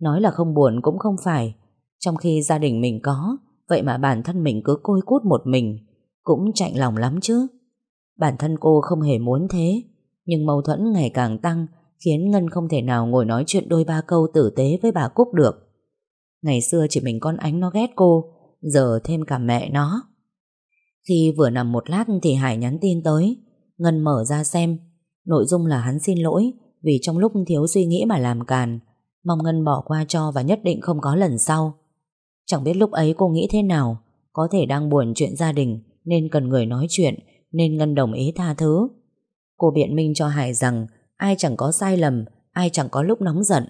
S1: Nói là không buồn cũng không phải Trong khi gia đình mình có Vậy mà bản thân mình cứ côi cút một mình Cũng chạnh lòng lắm chứ. Bản thân cô không hề muốn thế Nhưng mâu thuẫn ngày càng tăng Khiến Ngân không thể nào ngồi nói chuyện đôi ba câu tử tế với bà Cúc được. Ngày xưa chỉ mình con ánh nó ghét cô Giờ thêm cả mẹ nó. Khi vừa nằm một lát thì Hải nhắn tin tới Ngân mở ra xem. Nội dung là hắn xin lỗi, Vì trong lúc thiếu suy nghĩ mà làm càn. Mong Ngân bỏ qua cho và nhất định không có lần sau. Chẳng biết lúc ấy cô nghĩ thế nào, Có thể đang buồn chuyện gia đình, Nên cần người nói chuyện, Nên Ngân đồng ý tha thứ. Cô biện minh cho Hải rằng, Ai chẳng có sai lầm, Ai chẳng có lúc nóng giận.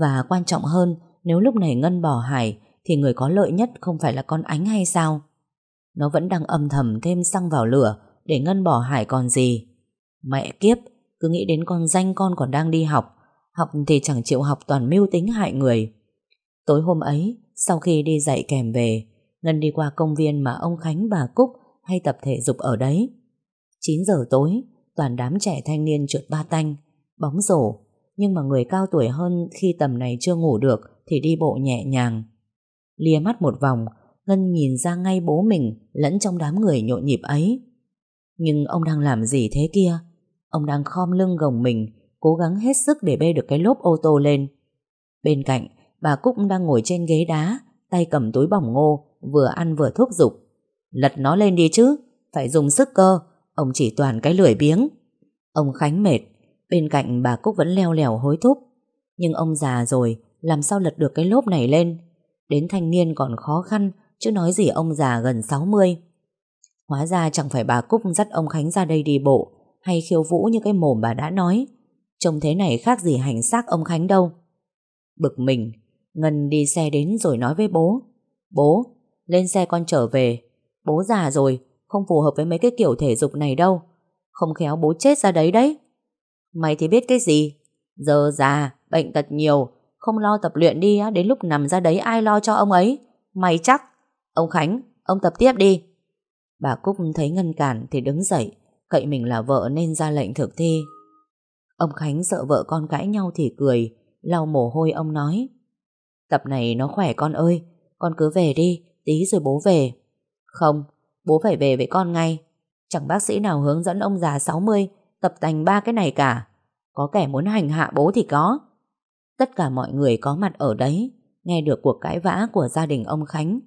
S1: Và quan trọng hơn, Nếu lúc này Ngân bỏ Hải, Thì người có lợi nhất không phải là con ánh hay sao? Nó vẫn đang âm thầm thêm xăng vào lửa để Ngân bỏ Hải còn gì. Mẹ kiếp, Cứ nghĩ đến con danh con còn đang đi học Học thì chẳng chịu học toàn mưu tính hại người. Tối hôm ấy, Sau khi đi dạy kèm về, Ngân đi qua công viên mà ông Khánh, bà Cúc Hay tập thể dục ở đấy. 9 giờ tối, Toàn đám trẻ thanh niên trượt ba tanh, Bóng rổ, Nhưng mà người cao tuổi hơn khi tầm này chưa ngủ được Thì đi bộ nhẹ nhàng. Lia mắt một vòng, Ngân nhìn ra ngay bố mình Lẫn trong đám người nhộn nhịp ấy. Nhưng ông đang làm gì thế kia? Ông đang khom lưng gồng mình, Cố gắng hết sức để bê được cái lốp ô tô lên. Bên cạnh, Bà Cúc đang ngồi trên ghế đá, Tay cầm túi bỏng ngô, Vừa ăn vừa thúc giục. Lật nó lên đi chứ, Phải dùng sức cơ, Ông chỉ toàn cái lưỡi biếng. Ông Khánh mệt, Bên cạnh bà Cúc vẫn leo lèo hối thúc. Nhưng ông già rồi, Làm sao lật được cái lốp này lên? Đến thanh niên còn khó khăn, Chứ nói gì ông già gần 60 Hóa ra chẳng phải bà Cúc dắt ông Khánh ra đây đi bộ Hay khiêu vũ như cái mồm bà đã nói. Trông thế này khác gì hành xác ông Khánh đâu. Bực mình Ngân đi xe đến rồi nói với bố. Bố, lên xe con trở về. Bố già rồi Không phù hợp với mấy cái kiểu thể dục này đâu. Không khéo bố chết ra đấy đấy. Mày thì biết cái gì? Giờ già, bệnh tật nhiều Không lo tập luyện đi Đến lúc nằm ra đấy ai lo cho ông ấy? Mày chắc. Ông Khánh, ông tập tiếp đi. Bà Cúc thấy ngăn cản thì đứng dậy, Cậy mình là vợ nên ra lệnh thực thi. Ông Khánh sợ vợ con cãi nhau thì cười, lau mồ hôi ông nói. Tập này nó khỏe con ơi, Con cứ về đi, Tí rồi bố về. Không, Bố phải về với con ngay. Chẳng bác sĩ nào hướng dẫn ông già 60 Tập thành ba cái này cả. Có kẻ muốn hành hạ bố thì có. Tất cả mọi người có mặt ở đấy, Nghe được cuộc cãi vã của gia đình ông Khánh.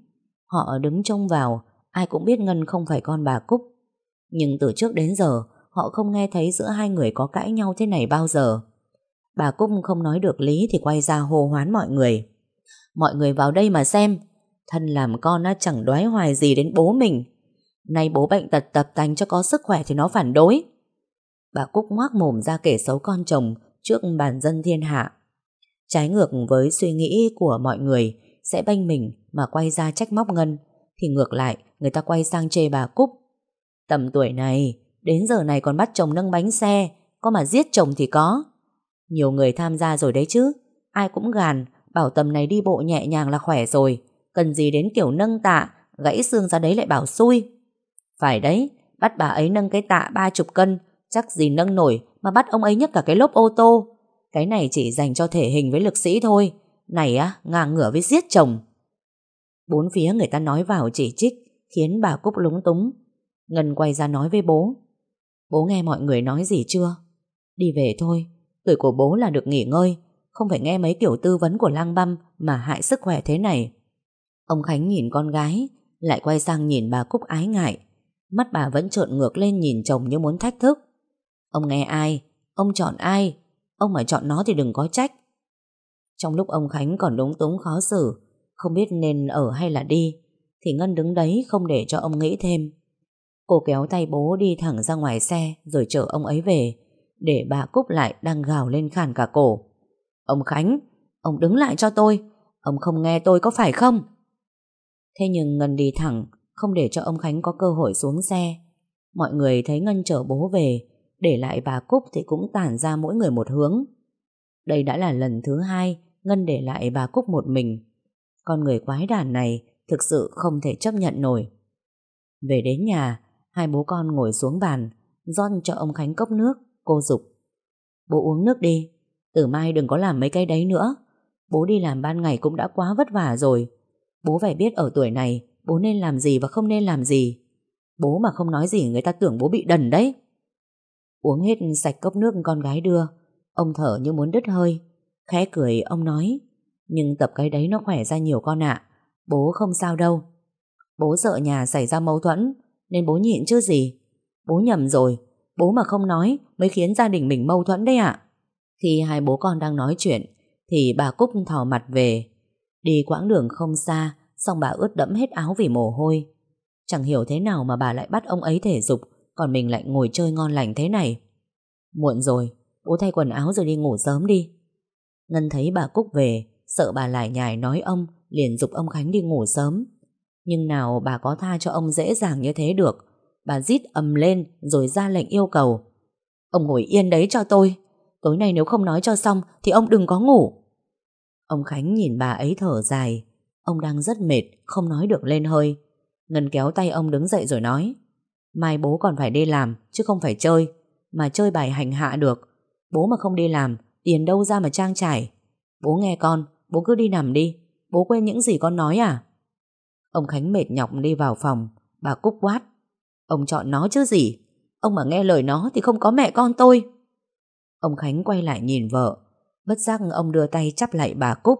S1: Họ đứng trông vào Ai cũng biết Ngân không phải con bà Cúc. Nhưng từ trước đến giờ, Họ không nghe thấy giữa hai người có cãi nhau thế này bao giờ. Bà Cúc không nói được lý Thì quay ra hô hoán mọi người. Mọi người vào đây mà xem, Thân làm con nó chẳng đoái hoài gì đến bố mình. Nay bố bệnh tật tập tành cho có sức khỏe thì nó phản đối. Bà Cúc ngoác mồm ra kể xấu con chồng Trước bàn dân thiên hạ. Trái ngược với suy nghĩ của mọi người, Sẽ banh mình mà quay ra trách móc Ngân, Thì ngược lại người ta quay sang chê bà Cúc. Tầm tuổi này, Đến giờ này còn bắt chồng nâng bánh xe, Có mà giết chồng thì có. Nhiều người tham gia rồi đấy chứ, Ai cũng gàn, Bảo tầm này đi bộ nhẹ nhàng là khỏe rồi, Cần gì đến kiểu nâng tạ, Gãy xương ra đấy lại bảo xui. Phải đấy, Bắt bà ấy nâng cái tạ ba chục cân, Chắc gì nâng nổi Mà bắt ông ấy nhấc cả cái lốp ô tô. Cái này chỉ dành cho thể hình với lực sĩ thôi, Này á, ngang ngửa với giết chồng. Bốn phía người ta nói vào chỉ trích Khiến bà Cúc lúng túng. Ngân quay ra nói với bố. Bố nghe mọi người nói gì chưa? Đi về thôi, Tuổi của bố là được nghỉ ngơi, Không phải nghe mấy kiểu tư vấn của lang băm Mà hại sức khỏe thế này. Ông Khánh nhìn con gái, Lại quay sang nhìn bà Cúc ái ngại. Mắt bà vẫn trợn ngược lên nhìn chồng như muốn thách thức. Ông nghe ai? Ông chọn ai? Ông mà chọn nó thì đừng có trách. Trong lúc ông Khánh còn đúng túng khó xử, Không biết nên ở hay là đi thì Ngân đứng đấy không để cho ông nghĩ thêm. Cô kéo tay bố đi thẳng ra ngoài xe, Rồi chở ông ấy về, Để bà Cúc lại đang gào lên khàn cả cổ. Ông Khánh, Ông đứng lại cho tôi, Ông không nghe tôi có phải không? Thế nhưng Ngân đi thẳng, Không để cho ông Khánh có cơ hội xuống xe. Mọi người thấy Ngân chở bố về, Để lại bà Cúc thì cũng tản ra mỗi người một hướng. Đây đã là lần thứ hai Ngân để lại bà Cúc một mình. Con người quái đản này Thực sự không thể chấp nhận nổi. Về đến nhà, Hai bố con ngồi xuống bàn John cho ông Khánh cốc nước, Cô dục. Bố uống nước đi, Từ mai đừng có làm mấy cái đấy nữa. Bố đi làm ban ngày cũng đã quá vất vả rồi. Bố phải biết ở tuổi này, Bố nên làm gì và không nên làm gì. Bố mà không nói gì, người ta tưởng bố bị đần đấy. Uống hết sạch cốc nước con gái đưa, Ông thở như muốn đứt hơi. Khẽ cười, ông nói, Nhưng tập cái đấy nó khỏe ra nhiều con ạ. Bố không sao đâu. Bố sợ nhà xảy ra mâu thuẫn, Nên bố nhịn chứ gì. Bố nhầm rồi, Bố mà không nói mới khiến gia đình mình mâu thuẫn đấy ạ. Khi hai bố con đang nói chuyện, Thì bà Cúc thò mặt về. Đi quãng đường không xa, Xong bà ướt đẫm hết áo vì mồ hôi. Chẳng hiểu thế nào mà bà lại bắt ông ấy thể dục, Còn mình lại ngồi chơi ngon lành thế này. Muộn rồi, Bố thay quần áo rồi đi ngủ sớm đi. Ngân thấy bà Cúc về, Sợ bà lại nhài nói ông Liền dục ông Khánh đi ngủ sớm. Nhưng nào bà có tha cho ông dễ dàng như thế được, Bà rít ầm lên Rồi ra lệnh yêu cầu. Ông ngồi yên đấy cho tôi, Tối nay nếu không nói cho xong Thì ông đừng có ngủ. Ông Khánh nhìn bà ấy thở dài, Ông đang rất mệt, Không nói được lên hơi. Ngân kéo tay ông đứng dậy rồi nói, Mai bố còn phải đi làm, Chứ không phải chơi, Mà chơi bài hành hạ được. Bố mà không đi làm, Tiền đâu ra mà trang trải. Bố nghe con, Bố cứ đi nằm đi Bố quên những gì con nói à? Ông Khánh mệt nhọc đi vào phòng, Bà Cúc quát. Ông chọn nó chứ gì? Ông mà nghe lời nó thì không có mẹ con tôi. Ông Khánh quay lại nhìn vợ, Bất giác ông đưa tay chắp lại bà Cúc.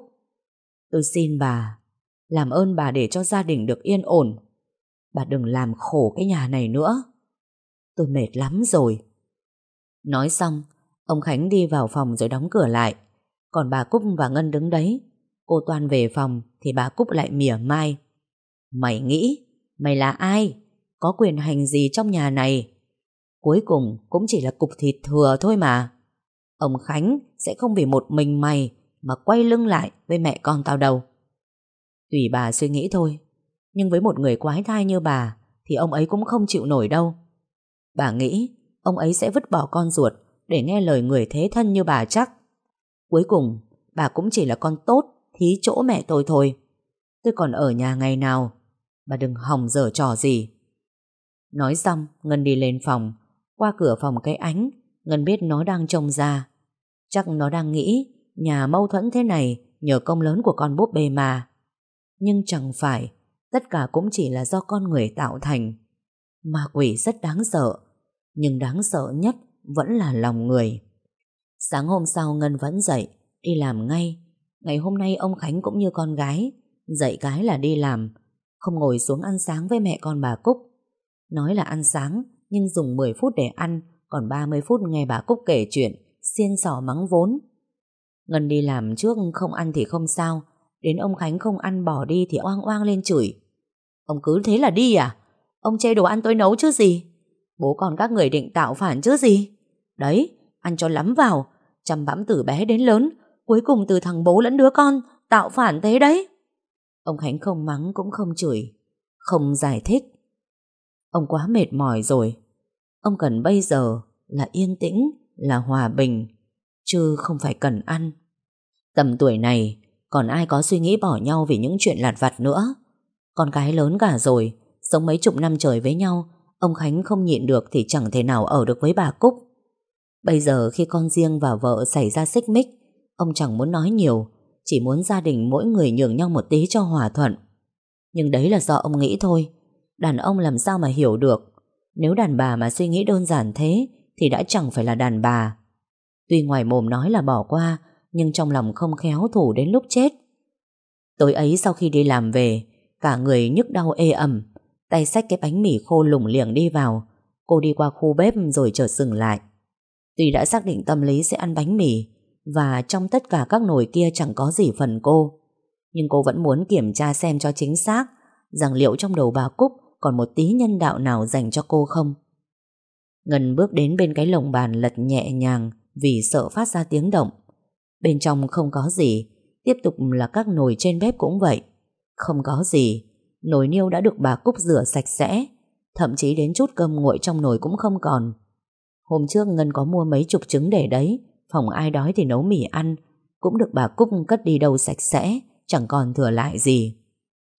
S1: Tôi xin bà, Làm ơn bà để cho gia đình được yên ổn. Bà đừng làm khổ cái nhà này nữa. Tôi mệt lắm rồi. Nói xong, Ông Khánh đi vào phòng rồi đóng cửa lại. Còn bà Cúc và Ngân đứng đấy. Cô Toan về phòng Thì bà Cúc lại mỉa mai. Mày nghĩ, Mày là ai? Có quyền hành gì trong nhà này? Cuối cùng cũng chỉ là cục thịt thừa thôi mà. Ông Khánh sẽ không vì một mình mày Mà quay lưng lại với mẹ con tao đâu. Tùy bà suy nghĩ thôi, Nhưng với một người quái thai như bà Thì ông ấy cũng không chịu nổi đâu. Bà nghĩ Ông ấy sẽ vứt bỏ con ruột Để nghe lời người thế thân như bà chắc. Cuối cùng, Bà cũng chỉ là con tốt Thí chỗ mẹ tôi thôi. Tôi còn ở nhà ngày nào? Bà đừng hòng dở trò gì. Nói xong, Ngân đi lên phòng. Qua cửa phòng cái ánh, Ngân biết nó đang trông ra. Chắc nó đang nghĩ, Nhà mâu thuẫn thế này Nhờ công lớn của con búp bê mà. Nhưng chẳng phải, Tất cả cũng chỉ là do con người tạo thành. Ma quỷ rất đáng sợ, Nhưng đáng sợ nhất Vẫn là lòng người. Sáng hôm sau Ngân vẫn dậy, Đi làm ngay. Ngày hôm nay ông Khánh cũng như con gái Dậy cái là đi làm, Không ngồi xuống ăn sáng với mẹ con bà Cúc. Nói là ăn sáng, Nhưng dùng 10 phút để ăn, Còn 30 phút nghe bà Cúc kể chuyện, Xiên sỏ mắng vốn. Ngân đi làm trước không ăn thì không sao, Đến ông Khánh không ăn bỏ đi Thì oang oang lên chửi. Ông cứ thế là đi à? Ông chê đồ ăn tôi nấu chứ gì? Bố còn các người định tạo phản chứ gì? Đấy, ăn cho lắm vào, Chăm bẵm từ bé đến lớn Cuối cùng từ thằng bố lẫn đứa con Tạo phản thế đấy. Ông Khánh không mắng cũng không chửi, Không giải thích. Ông quá mệt mỏi rồi. Ông cần bây giờ là yên tĩnh, Là hòa bình, Chứ không phải cần ăn. Tầm tuổi này, Còn ai có suy nghĩ bỏ nhau vì những chuyện lặt vặt nữa? Con cái lớn cả rồi, Sống mấy chục năm trời với nhau, Ông Khánh không nhịn được Thì chẳng thể nào ở được với bà Cúc. Bây giờ khi con riêng và vợ xảy ra xích mích Ông chẳng muốn nói nhiều, Chỉ muốn gia đình mỗi người nhường nhau một tí cho hòa thuận. Nhưng đấy là do ông nghĩ thôi. Đàn ông làm sao mà hiểu được? Nếu đàn bà mà suy nghĩ đơn giản thế, Thì đã chẳng phải là đàn bà. Tuy ngoài mồm nói là bỏ qua, Nhưng trong lòng không khéo thủ đến lúc chết. Tối ấy sau khi đi làm về, Cả người nhức đau ê ẩm. Tay xách cái bánh mì khô lủng liệng đi vào. Cô đi qua khu bếp rồi chợt dừng lại. Tuy đã xác định tâm lý sẽ ăn bánh mì và trong tất cả các nồi kia chẳng có gì phần cô. Nhưng cô vẫn muốn kiểm tra xem cho chính xác rằng liệu trong đầu bà Cúc còn một tí nhân đạo nào dành cho cô không. Ngân bước đến bên cái lồng bàn lật nhẹ nhàng vì sợ phát ra tiếng động. Bên trong không có gì, tiếp tục là các nồi trên bếp cũng vậy. Không có gì, nồi niêu đã được bà Cúc rửa sạch sẽ, thậm chí đến chút cơm nguội trong nồi cũng không còn. Hôm trước Ngân có mua mấy chục trứng để đấy, Phòng ai đói thì nấu mì ăn Cũng được bà Cúc cất đi đâu sạch sẽ Chẳng còn thừa lại gì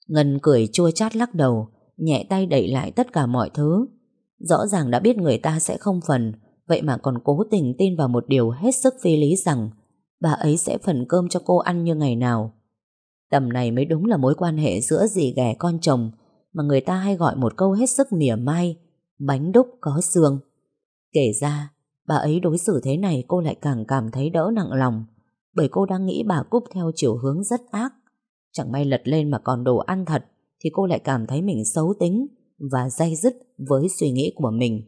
S1: Ngân cười chua chát lắc đầu Nhẹ tay đẩy lại tất cả mọi thứ Rõ ràng đã biết người ta sẽ không phần Vậy mà còn cố tình tin vào một điều hết sức phi lý rằng bà ấy sẽ phần cơm cho cô ăn như ngày nào. Tầm này mới đúng là mối quan hệ giữa dì ghẻ con chồng mà người ta hay gọi một câu hết sức mỉa mai, bánh đúc có xương. Kể ra, bà ấy đối xử thế này cô lại càng cảm thấy đỡ nặng lòng, bởi cô đang nghĩ bà Cúc theo chiều hướng rất ác. Chẳng may lật lên mà còn đồ ăn thật, thì cô lại cảm thấy mình xấu tính và day dứt với suy nghĩ của mình.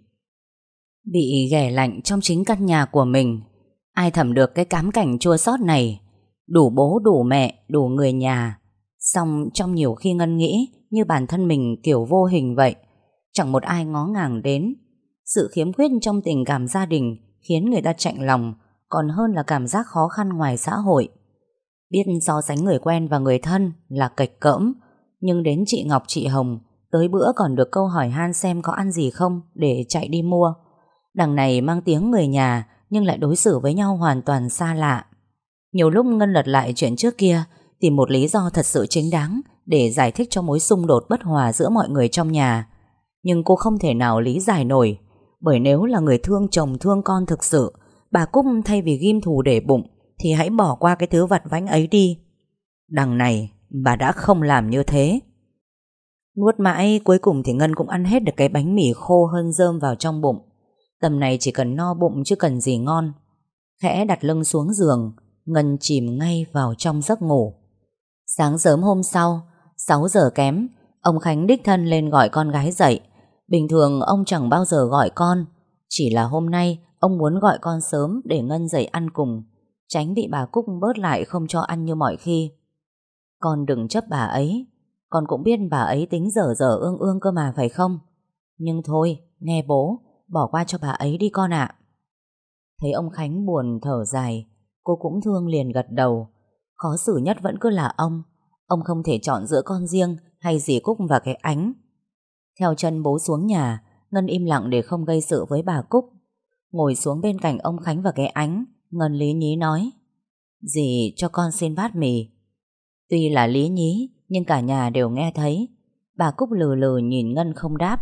S1: Bị ghẻ lạnh trong chính căn nhà của mình, ai thẩm được cái cám cảnh chua xót này, đủ bố đủ mẹ, đủ người nhà. Xong trong nhiều khi ngân nghĩ như bản thân mình kiểu vô hình vậy, chẳng một ai ngó ngàng đến. Sự khiếm khuyết trong tình cảm gia đình khiến người ta chạnh lòng, còn hơn là cảm giác khó khăn ngoài xã hội. Biết so sánh người quen và người thân là cạch cỡm, nhưng đến chị Ngọc chị Hồng tới bữa còn được câu hỏi han xem có ăn gì không để chạy đi mua. Đằng này mang tiếng người nhà nhưng lại đối xử với nhau hoàn toàn xa lạ. Nhiều lúc Ngân lật lại chuyện trước kia tìm một lý do thật sự chính đáng để giải thích cho mối xung đột bất hòa giữa mọi người trong nhà. Nhưng cô không thể nào lý giải nổi bởi nếu là người thương chồng thương con thực sự bà Cúc thay vì ghim thù để bụng thì hãy bỏ qua cái thứ vặt vãnh ấy đi. Đằng này bà đã không làm như thế. Nuốt mãi cuối cùng thì Ngân cũng ăn hết được cái bánh mì khô hơn rơm vào trong bụng. Tầm này chỉ cần no bụng chứ cần gì ngon. Khẽ đặt lưng xuống giường, Ngân chìm ngay vào trong giấc ngủ. Sáng sớm hôm sau, 6 giờ kém, ông Khánh đích thân lên gọi con gái dậy. Bình thường ông chẳng bao giờ gọi con, chỉ là hôm nay ông muốn gọi con sớm để Ngân dậy ăn cùng, tránh bị bà Cúc bớt lại không cho ăn như mọi khi. Con đừng chấp bà ấy, con cũng biết bà ấy tính dở dở ương ương cơ mà phải không? Nhưng thôi, nghe bố, bỏ qua cho bà ấy đi con ạ. Thấy ông Khánh buồn thở dài, cô cũng thương liền gật đầu. Khó xử nhất vẫn cứ là ông. Ông không thể chọn giữa con riêng hay dì Cúc và cái ánh. Theo chân bố xuống nhà, Ngân im lặng để không gây sự với bà Cúc. Ngồi xuống bên cạnh ông Khánh và cái ánh, Ngân lý nhí nói. Dì cho con xin bát mì. Tuy là lý nhí, nhưng cả nhà đều nghe thấy. Bà Cúc lừ lừ nhìn Ngân không đáp.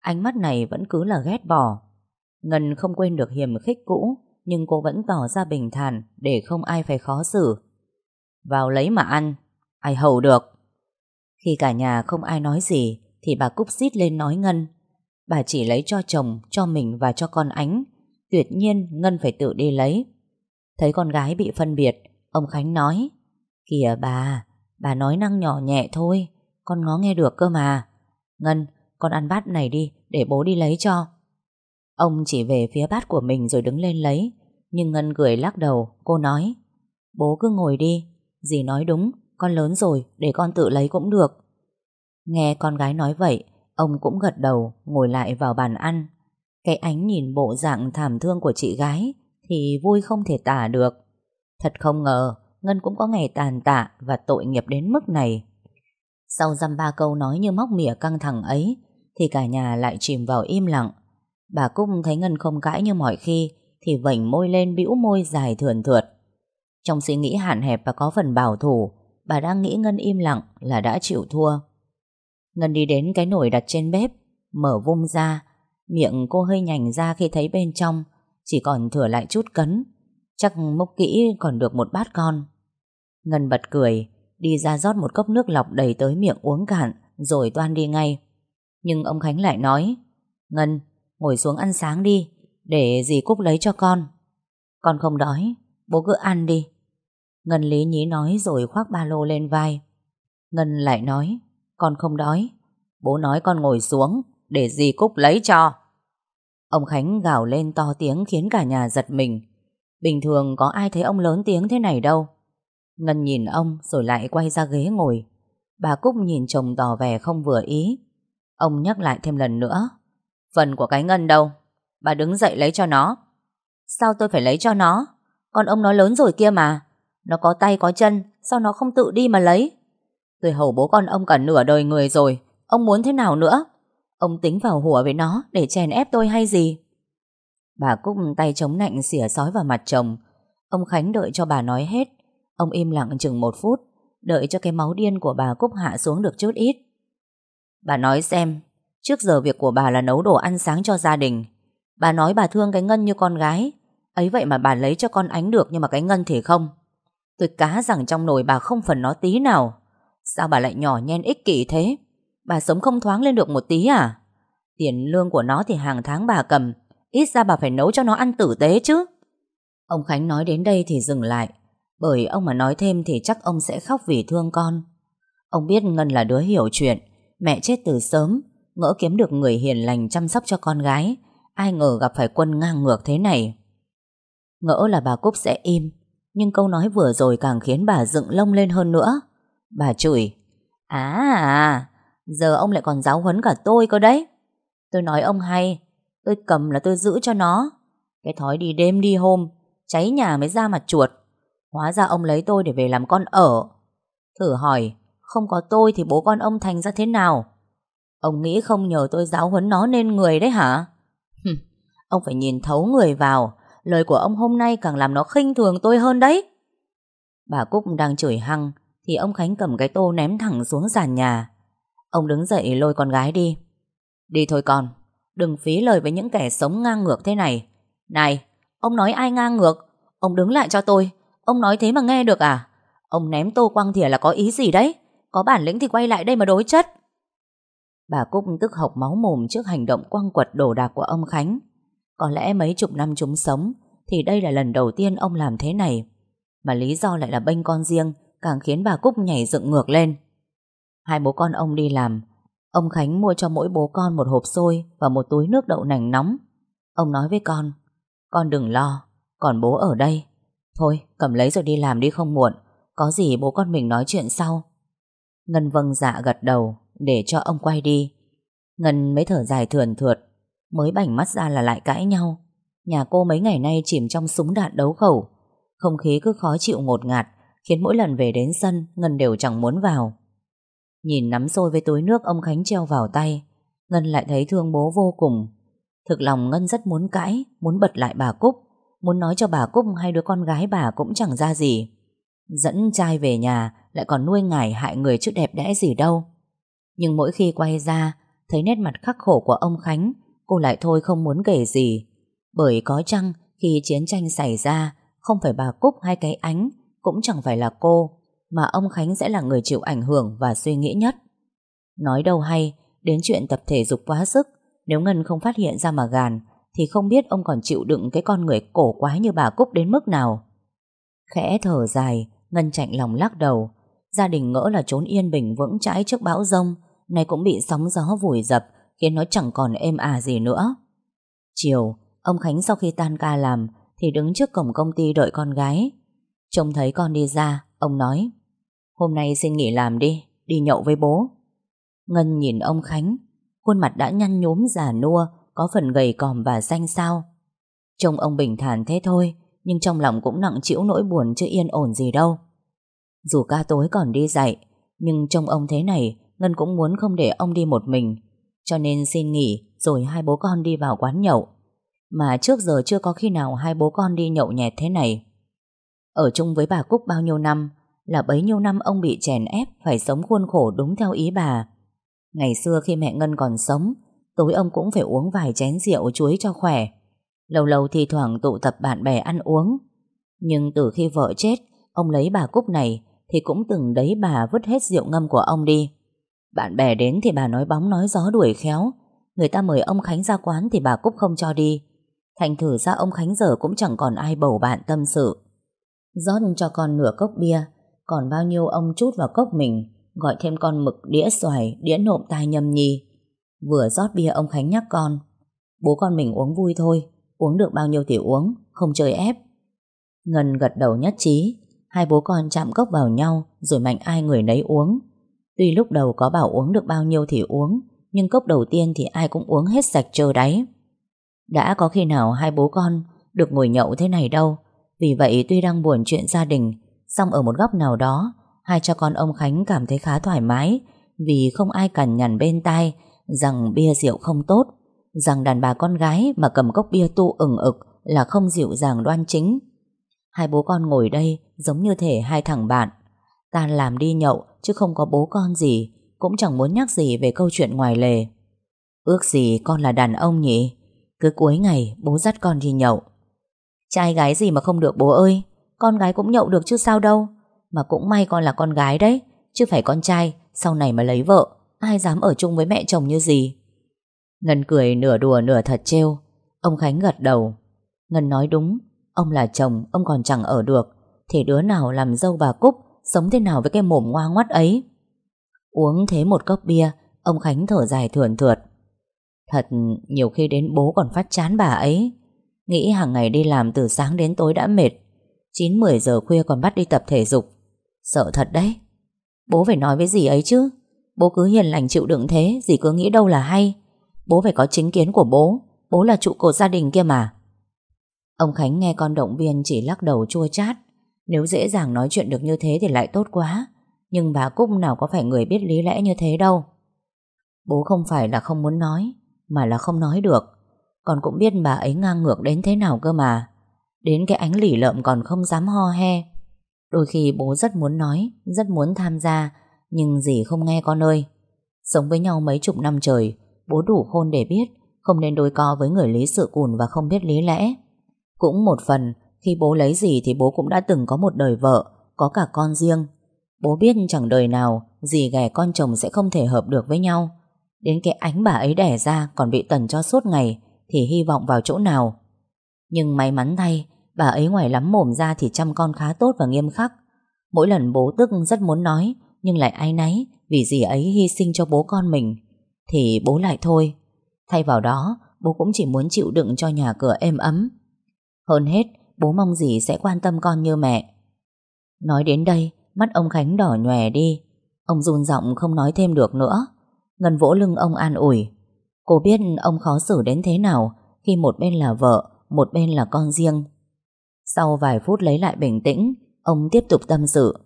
S1: Ánh mắt này vẫn cứ là ghét bỏ. Ngân không quên được hiểm khích cũ, nhưng cô vẫn tỏ ra bình thản để không ai phải khó xử. Vào lấy mà ăn, ai hầu được. Khi cả nhà không ai nói gì, thì bà Cúc xít lên nói Ngân. Bà chỉ lấy cho chồng, cho mình và cho con ánh. Tuyệt nhiên Ngân phải tự đi lấy. Thấy con gái bị phân biệt, ông Khánh nói Kìa bà, bà nói năng nhỏ nhẹ thôi, con ngó nghe được cơ mà. Ngân, con ăn bát này đi, để bố đi lấy cho. Ông chỉ về phía bát của mình rồi đứng lên lấy, nhưng Ngân cười lắc đầu, cô nói, bố cứ ngồi đi, dì nói đúng, con lớn rồi, để con tự lấy cũng được. Nghe con gái nói vậy, ông cũng gật đầu, ngồi lại vào bàn ăn. Cái ánh nhìn bộ dạng thảm thương của chị gái thì vui không thể tả được. Thật không ngờ, Ngân cũng có ngày tàn tạ và tội nghiệp đến mức này. Sau dăm ba câu nói như móc mỉa căng thẳng ấy, thì cả nhà lại chìm vào im lặng. Bà Cúc thấy Ngân không cãi như mọi khi, thì vảnh môi lên bĩu môi dài thườn thượt. Trong suy nghĩ hạn hẹp và có phần bảo thủ, bà đang nghĩ Ngân im lặng là đã chịu thua. Ngân đi đến cái nồi đặt trên bếp, mở vung ra, miệng cô hơi nhành ra khi thấy bên trong, chỉ còn thừa lại chút cấn. Chắc múc kỹ còn được một bát con. Ngân bật cười, đi ra rót một cốc nước lọc đầy tới miệng uống cạn, rồi toan đi ngay. Nhưng ông Khánh lại nói, Ngân, ngồi xuống ăn sáng đi, để dì Cúc lấy cho con. Con không đói, bố cứ ăn đi. Ngân lý nhí nói rồi khoác ba lô lên vai. Ngân lại nói, con không đói. Bố nói con ngồi xuống, để dì Cúc lấy cho. Ông Khánh gào lên to tiếng khiến cả nhà giật mình. Bình thường có ai thấy ông lớn tiếng thế này đâu. Ngân nhìn ông rồi lại quay ra ghế ngồi. Bà Cúc nhìn chồng tỏ vẻ không vừa ý. Ông nhắc lại thêm lần nữa. Phần của cái Ngân đâu? Bà đứng dậy lấy cho nó. Sao tôi phải lấy cho nó? Con ông nó lớn rồi kia mà. Nó có tay có chân, sao nó không tự đi mà lấy? Tôi hầu bố con ông cả nửa đời người rồi. Ông muốn thế nào nữa? Ông tính vào hùa với nó để chèn ép tôi hay gì? Bà Cúc tay chống nạnh xỉa sói vào mặt chồng. Ông Khánh đợi cho bà nói hết. Ông im lặng chừng một phút, đợi cho cái máu điên của bà Cúc hạ xuống được chút ít. Bà nói xem, trước giờ việc của bà là nấu đồ ăn sáng cho gia đình. Bà nói bà thương cái Ngân như con gái. Ấy vậy mà bà lấy cho con ánh được Nhưng mà cái Ngân thì không Tôi cá rằng trong nồi bà không phần nó tí nào Sao bà lại nhỏ nhen ích kỷ thế? Bà sống không thoáng lên được một tí à? Tiền lương của nó thì hàng tháng bà cầm, Ít ra bà phải nấu cho nó ăn tử tế chứ. Ông Khánh nói đến đây thì dừng lại, Bởi ông mà nói thêm thì chắc ông sẽ khóc vì thương con. Ông biết Ngân là đứa hiểu chuyện, Mẹ chết từ sớm, Ngỡ kiếm được người hiền lành chăm sóc cho con gái, Ai ngờ gặp phải quân ngang ngược thế này. Ngỡ là bà Cúc sẽ im, Nhưng câu nói vừa rồi càng khiến bà dựng lông lên hơn nữa. Bà chửi. À à Giờ ông lại còn giáo huấn cả tôi cơ đấy. Tôi nói ông hay, Tôi cầm là tôi giữ cho nó. Cái thói đi đêm đi hôm, Cháy nhà mới ra mặt chuột. Hóa ra ông lấy tôi để về làm con ở. Thử hỏi, Không có tôi thì bố con ông thành ra thế nào? Ông nghĩ không nhờ tôi giáo huấn nó nên người đấy hả? Ông phải nhìn thấu người vào. Lời của ông hôm nay càng làm nó khinh thường tôi hơn đấy. Bà Cúc đang chửi hăng thì ông Khánh cầm cái tô ném thẳng xuống sàn nhà. Ông đứng dậy lôi con gái đi. Đi thôi con, Đừng phí lời với những kẻ sống ngang ngược thế này. Này, Ông nói ai ngang ngược? Ông đứng lại cho tôi. Ông nói thế mà nghe được à? Ông ném tô quăng thìa là có ý gì đấy? Có bản lĩnh thì quay lại đây mà đối chất. Bà Cúc tức học máu mồm trước hành động quăng quật đồ đạc của ông Khánh. Có lẽ mấy chục năm chúng sống, Thì đây là lần đầu tiên ông làm thế này. Mà lý do lại là bênh con riêng. Càng khiến bà Cúc nhảy dựng ngược lên. Hai bố con ông đi làm Ông Khánh mua cho mỗi bố con một hộp xôi Và một túi nước đậu nành nóng. Ông nói với con Con đừng lo, còn bố ở đây. Thôi cầm lấy rồi đi làm đi không muộn Có gì bố con mình nói chuyện sau. Ngân vâng dạ gật đầu Để cho ông quay đi. Ngân mới thở dài thườn thượt Mới bảnh mắt ra là lại cãi nhau. Nhà cô mấy ngày nay chìm trong súng đạn đấu khẩu Không khí cứ khó chịu ngột ngạt Khiến mỗi lần về đến sân, Ngân đều chẳng muốn vào. Nhìn nắm xôi với túi nước ông Khánh treo vào tay, Ngân lại thấy thương bố vô cùng. Thực lòng Ngân rất muốn cãi, Muốn bật lại bà Cúc, Muốn nói cho bà Cúc hay đứa con gái bà cũng chẳng ra gì. Dẫn trai về nhà Lại còn nuôi ngải hại người chứ đẹp đẽ gì đâu. Nhưng mỗi khi quay ra, Thấy nét mặt khắc khổ của ông Khánh, Cô lại thôi không muốn kể gì. Bởi có chăng khi chiến tranh xảy ra, Không phải bà Cúc hay cái ánh cũng chẳng phải là cô Mà ông Khánh sẽ là người chịu ảnh hưởng Và suy nghĩ nhất Nói đâu hay Đến chuyện tập thể dục quá sức Nếu Ngân không phát hiện ra mà gàn thì không biết ông còn chịu đựng cái con người cổ quái như bà Cúc đến mức nào. Khẽ thở dài, Ngân chạnh lòng lắc đầu. Gia đình ngỡ là trốn yên bình vững chãi trước bão rông, nay cũng bị sóng gió vùi dập, khiến nó chẳng còn êm à gì nữa. Chiều, ông Khánh sau khi tan ca làm, thì đứng trước cổng công ty đợi con gái. Trông thấy con đi ra, ông nói, hôm nay xin nghỉ làm đi, đi nhậu với bố. Ngân nhìn ông Khánh, khuôn mặt đã nhăn nhúm già nua, có phần gầy còm và xanh xao. Trông ông bình thản thế thôi, nhưng trong lòng cũng nặng chịu nỗi buồn chứ yên ổn gì đâu. Dù ca tối còn đi dạy, nhưng trông ông thế này, Ngân cũng muốn không để ông đi một mình, cho nên xin nghỉ rồi hai bố con đi vào quán nhậu. Mà trước giờ chưa có khi nào hai bố con đi nhậu nhẹt thế này. Ở chung với bà Cúc bao nhiêu năm, là bấy nhiêu năm ông bị chèn ép phải sống khuôn khổ đúng theo ý bà. Ngày xưa khi mẹ Ngân còn sống, Tối ông cũng phải uống vài chén rượu chuối cho khỏe. Lâu lâu thì thoảng tụ tập bạn bè ăn uống. Nhưng từ khi vợ chết Ông lấy bà Cúc này Thì cũng từng đấy bà vứt hết rượu ngâm của ông đi. Bạn bè đến thì bà nói bóng nói gió đuổi khéo. Người ta mời ông Khánh ra quán Thì bà Cúc không cho đi. Thành thử ra ông Khánh giờ cũng chẳng còn ai bầu bạn tâm sự rót cho con nửa cốc bia. Còn bao nhiêu ông chút vào cốc mình, Gọi thêm con mực đĩa xoài, Đĩa nộm tai nhâm nhi Vừa rót bia ông Khánh nhắc con, Bố con mình uống vui thôi, Uống được bao nhiêu thì uống, Không chơi ép. Ngân gật đầu nhất trí, Hai bố con chạm cốc vào nhau Rồi mạnh ai người nấy uống. Tuy lúc đầu có bảo uống được bao nhiêu thì uống, Nhưng cốc đầu tiên thì ai cũng uống hết sạch trơ đáy. Đã có khi nào hai bố con Được ngồi nhậu thế này đâu vì vậy tuy đang buồn chuyện gia đình Xong ở một góc nào đó Hai cha con ông Khánh cảm thấy khá thoải mái Vì không ai cằn nhằn bên tai rằng bia rượu không tốt, rằng đàn bà con gái mà cầm cốc bia tu ửng ực là không dịu dàng đoan chính. Hai bố con ngồi đây giống như thể hai thằng bạn. Ta làm đi nhậu chứ không có bố con gì, cũng chẳng muốn nhắc gì về câu chuyện ngoài lề. Ước gì con là đàn ông nhỉ? Cứ cuối ngày bố dắt con đi nhậu. Trai gái gì mà không được bố ơi, Con gái cũng nhậu được chứ sao đâu. Mà cũng may con là con gái đấy, Chứ phải con trai, Sau này mà lấy vợ, Ai dám ở chung với mẹ chồng như gì? Ngân cười nửa đùa nửa thật trêu. Ông Khánh gật đầu. Ngân nói đúng, Ông là chồng, ông còn chẳng ở được. Thì đứa nào làm dâu bà Cúc, Sống thế nào với cái mồm ngoa ngoắt ấy? Uống thế một cốc bia, Ông Khánh thở dài thườn thượt. Thật, nhiều khi đến bố còn phát chán bà ấy. Nghĩ hàng ngày đi làm từ sáng đến tối đã mệt. 9-10 giờ khuya còn bắt đi tập thể dục. Sợ thật đấy. Bố phải nói với dì ấy chứ. Bố cứ hiền lành chịu đựng thế, Dì cứ nghĩ đâu là hay. Bố phải có chính kiến của bố. Bố là trụ cột gia đình kia mà. Ông Khánh nghe con động viên chỉ lắc đầu chua chát. Nếu dễ dàng nói chuyện được như thế thì lại tốt quá. Nhưng bà Cúc nào có phải người biết lý lẽ như thế đâu. Bố không phải là không muốn nói, Mà là không nói được. Con cũng biết bà ấy ngang ngược đến thế nào cơ mà. Đến cái ánh lỉ lợm còn không dám ho he. Đôi khi bố rất muốn nói, Rất muốn tham gia, Nhưng gì không nghe con ơi. Sống với nhau mấy chục năm trời, Bố đủ khôn để biết, Không nên đối co với người lý sự cùn và không biết lý lẽ. Cũng một phần, Khi bố lấy gì thì bố cũng đã từng có một đời vợ, Có cả con riêng. Bố biết chẳng đời nào Dì ghẻ con chồng sẽ không thể hợp được với nhau. Đến cái ánh bà ấy đẻ ra Còn bị tần cho suốt ngày thì hy vọng vào chỗ nào. Nhưng may mắn thay, Bà ấy ngoài lắm mồm ra thì chăm con khá tốt và nghiêm khắc. Mỗi lần bố tức rất muốn nói, Nhưng lại ai náy Vì gì ấy hy sinh cho bố con mình, Thì bố lại thôi. Thay vào đó, bố cũng chỉ muốn chịu đựng cho nhà cửa êm ấm. Hơn hết, bố mong gì sẽ quan tâm con như mẹ. Nói đến đây, Mắt ông Khánh đỏ nhòe đi. Ông run giọng không nói thêm được nữa. Ngân vỗ lưng ông an ủi. Cô biết ông khó xử đến thế nào Khi một bên là vợ, Một bên là con riêng. Sau vài phút lấy lại bình tĩnh, Ông tiếp tục tâm sự.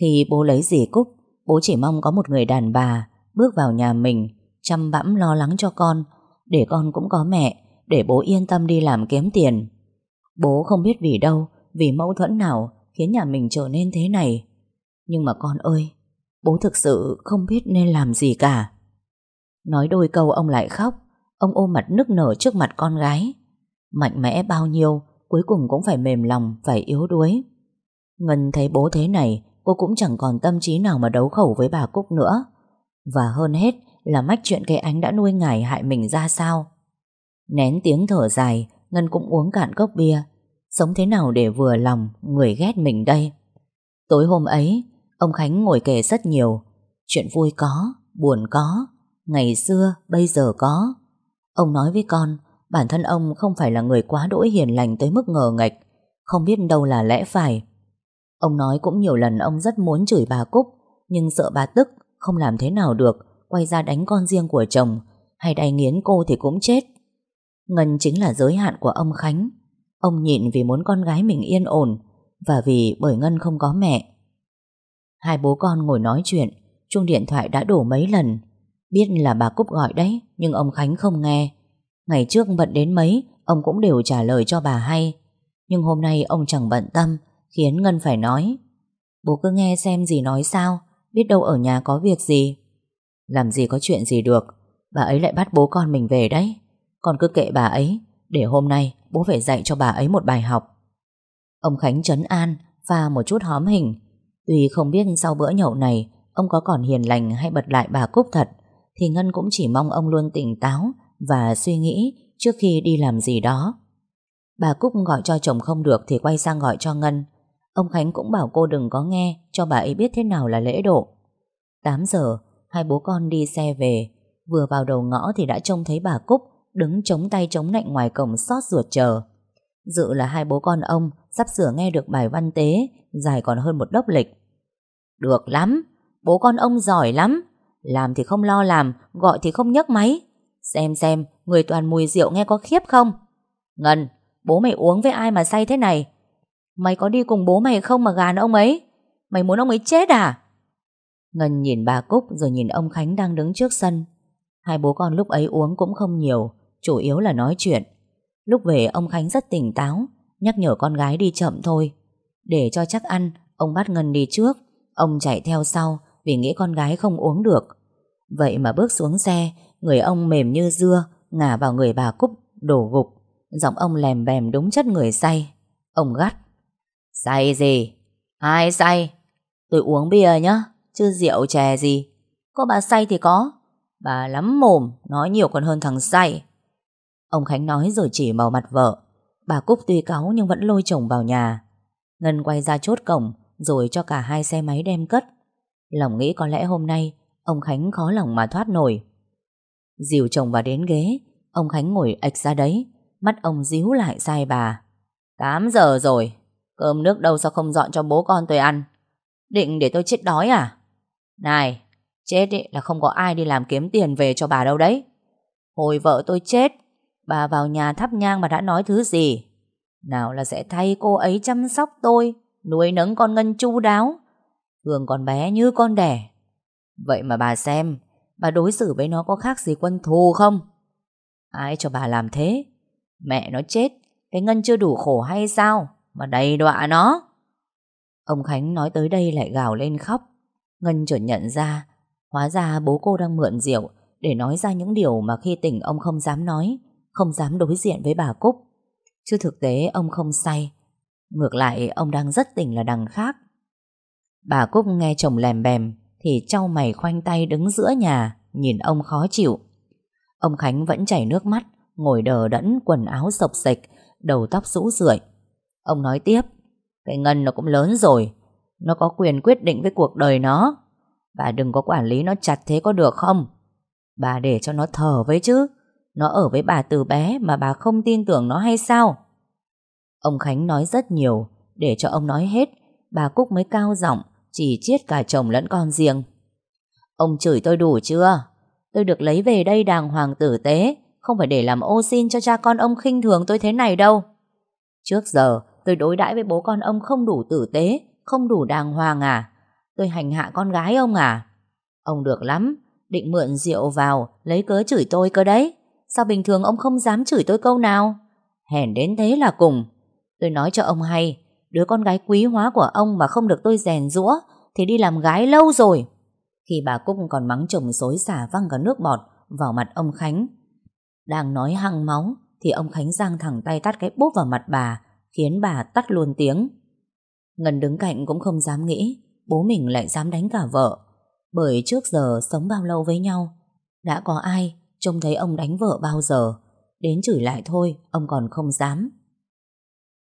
S1: Khi bố lấy dì Cúc, Bố chỉ mong có một người đàn bà Bước vào nhà mình, Chăm bẵm lo lắng cho con, Để con cũng có mẹ, Để bố yên tâm đi làm kiếm tiền. Bố không biết vì đâu, Vì mâu thuẫn nào Khiến nhà mình trở nên thế này. Nhưng mà con ơi, Bố thực sự không biết nên làm gì cả. Nói đôi câu ông lại khóc Ông ôm mặt nức nở trước mặt con gái. Mạnh mẽ bao nhiêu Cuối cùng cũng phải mềm lòng Phải yếu đuối. Ngân thấy bố thế này Cô cũng chẳng còn tâm trí nào mà đấu khẩu với bà Cúc nữa. Và hơn hết Là mách chuyện cái ánh đã nuôi ngải hại mình ra sao. Nén tiếng thở dài Ngân cũng uống cạn cốc bia. Sống thế nào để vừa lòng Người ghét mình đây? Tối hôm ấy Ông Khánh ngồi kể rất nhiều. Chuyện vui có, buồn có Ngày xưa, bây giờ có. Ông nói với con Bản thân ông không phải là người quá đỗi hiền lành Tới mức ngờ nghệch Không biết đâu là lẽ phải. Ông nói cũng nhiều lần ông rất muốn chửi bà Cúc Nhưng sợ bà tức Không làm thế nào được Quay ra đánh con riêng của chồng Hay đày nghiến cô thì cũng chết. Ngân chính là giới hạn của ông Khánh. Ông nhịn vì muốn con gái mình yên ổn Và vì bởi Ngân không có mẹ. Hai bố con ngồi nói chuyện Chuông điện thoại đã đổ mấy lần. Biết là bà Cúc gọi đấy, Nhưng ông Khánh không nghe. Ngày trước bận đến mấy, Ông cũng đều trả lời cho bà hay. Nhưng hôm nay ông chẳng bận tâm, Khiến Ngân phải nói. Bố cứ nghe xem gì nói sao, Biết đâu ở nhà có việc gì. Làm gì có chuyện gì được, Bà ấy lại bắt bố con mình về đấy. Con cứ kệ bà ấy, Để hôm nay bố phải dạy cho bà ấy một bài học. Ông Khánh trấn an, Pha một chút hóm hình. Tuy không biết sau bữa nhậu này, Ông có còn hiền lành hay bật lại bà Cúc thật thì Ngân cũng chỉ mong ông luôn tỉnh táo Và suy nghĩ Trước khi đi làm gì đó. Bà Cúc gọi cho chồng không được Thì quay sang gọi cho Ngân. Ông Khánh cũng bảo cô đừng có nghe Cho bà ấy biết thế nào là lễ độ. 8 giờ Hai bố con đi xe về. Vừa vào đầu ngõ thì đã trông thấy bà Cúc Đứng chống tay chống nạnh ngoài cổng xót ruột chờ. Dự là hai bố con ông Sắp sửa nghe được bài văn tế Dài còn hơn một đốc lịch. Được lắm, bố con ông giỏi lắm. Làm thì không lo làm, gọi thì không nhấc máy. Xem xem, người toàn mùi rượu nghe có khiếp không? Ngân, bố mày uống với ai mà say thế này? Mày có đi cùng bố mày không mà gàn ông ấy? Mày muốn ông ấy chết à? Ngân nhìn bà Cúc rồi nhìn ông Khánh đang đứng trước sân. Hai bố con lúc ấy uống cũng không nhiều, chủ yếu là nói chuyện. Lúc về ông Khánh rất tỉnh táo, nhắc nhở con gái đi chậm thôi. Để cho chắc ăn, ông bắt Ngân đi trước. Ông chạy theo sau vì nghĩ con gái không uống được. Vậy mà bước xuống xe, người ông mềm như dưa, ngả vào người bà Cúc, đổ gục. Giọng ông lèm bèm đúng chất người say Ông gắt Say gì? Ai say? Tôi uống bia nhá Chứ rượu chè gì Có bà say thì có Bà lắm mồm Nói nhiều còn hơn thằng say Ông Khánh nói rồi chỉ vào mặt vợ Bà Cúc tuy cáu nhưng vẫn lôi chồng vào nhà Ngân quay ra chốt cổng Rồi cho cả hai xe máy đem cất Lòng nghĩ có lẽ hôm nay Ông Khánh khó lòng mà thoát nổi. Dìu chồng vào đến ghế Ông Khánh ngồi ạch ra đấy Mắt ông díu lại sai bà. 8 giờ rồi Cơm nước đâu sao không dọn cho bố con tôi ăn? Định để tôi chết đói à? Này Chết ý, là không có ai đi làm kiếm tiền về cho bà đâu đấy. Hồi vợ tôi chết Bà vào nhà thắp nhang mà đã nói thứ gì? Nào là sẽ thay cô ấy chăm sóc tôi Nuôi nấng con Ngân chu đáo. Hương còn bé như con đẻ. Vậy mà bà xem, Bà đối xử với nó có khác gì quân thù không? Ai cho bà làm thế? Mẹ nó chết, Cái Ngân chưa đủ khổ hay sao Mà đầy đọa nó? Ông Khánh nói tới đây lại gào lên khóc. Ngân chợt nhận ra, Hóa ra bố cô đang mượn rượu Để nói ra những điều mà khi tỉnh ông không dám nói, Không dám đối diện với bà Cúc. Chứ thực tế ông không say. Ngược lại, ông đang rất tỉnh là đằng khác. Bà Cúc nghe chồng lèm bèm, Thì trao mày khoanh tay đứng giữa nhà, Nhìn ông khó chịu. Ông Khánh vẫn chảy nước mắt, Ngồi đờ đẫn, quần áo sộc sạch, Đầu tóc rũ rượi. Ông nói tiếp, Cái Ngân nó cũng lớn rồi, Nó có quyền quyết định với cuộc đời nó. Bà đừng có quản lý nó chặt thế có được không? Bà để cho nó thở với chứ, Nó ở với bà từ bé Mà bà không tin tưởng nó hay sao? Ông Khánh nói rất nhiều, Để cho ông nói hết, Bà Cúc mới cao giọng chỉ chiết cả chồng lẫn con riêng. Ông chửi tôi đủ chưa? Tôi được lấy về đây đàng hoàng tử tế, Không phải để làm ô xin cho cha con ông khinh thường tôi thế này đâu. Trước giờ, tôi đối đãi với bố con ông không đủ tử tế, Không đủ đàng hoàng à? Tôi hành hạ con gái ông à? Ông được lắm, Định mượn rượu vào, Lấy cớ chửi tôi cơ đấy. Sao bình thường ông không dám chửi tôi câu nào? Hèn đến thế là cùng. Tôi nói cho ông hay Đứa con gái quý hóa của ông mà không được tôi rèn rũa Thì đi làm gái lâu rồi. Khi bà Cúc còn mắng chồng xối xả văng cả nước bọt Vào mặt ông Khánh. Đang nói hăng máu, Thì ông Khánh giang thẳng tay tắt cái bốp vào mặt bà, Khiến bà tắt luôn tiếng. Ngân đứng cạnh cũng không dám nghĩ, Bố mình lại dám đánh cả vợ. Bởi trước giờ sống bao lâu với nhau, Đã có ai Trông thấy ông đánh vợ bao giờ? Đến chửi lại thôi, Ông còn không dám.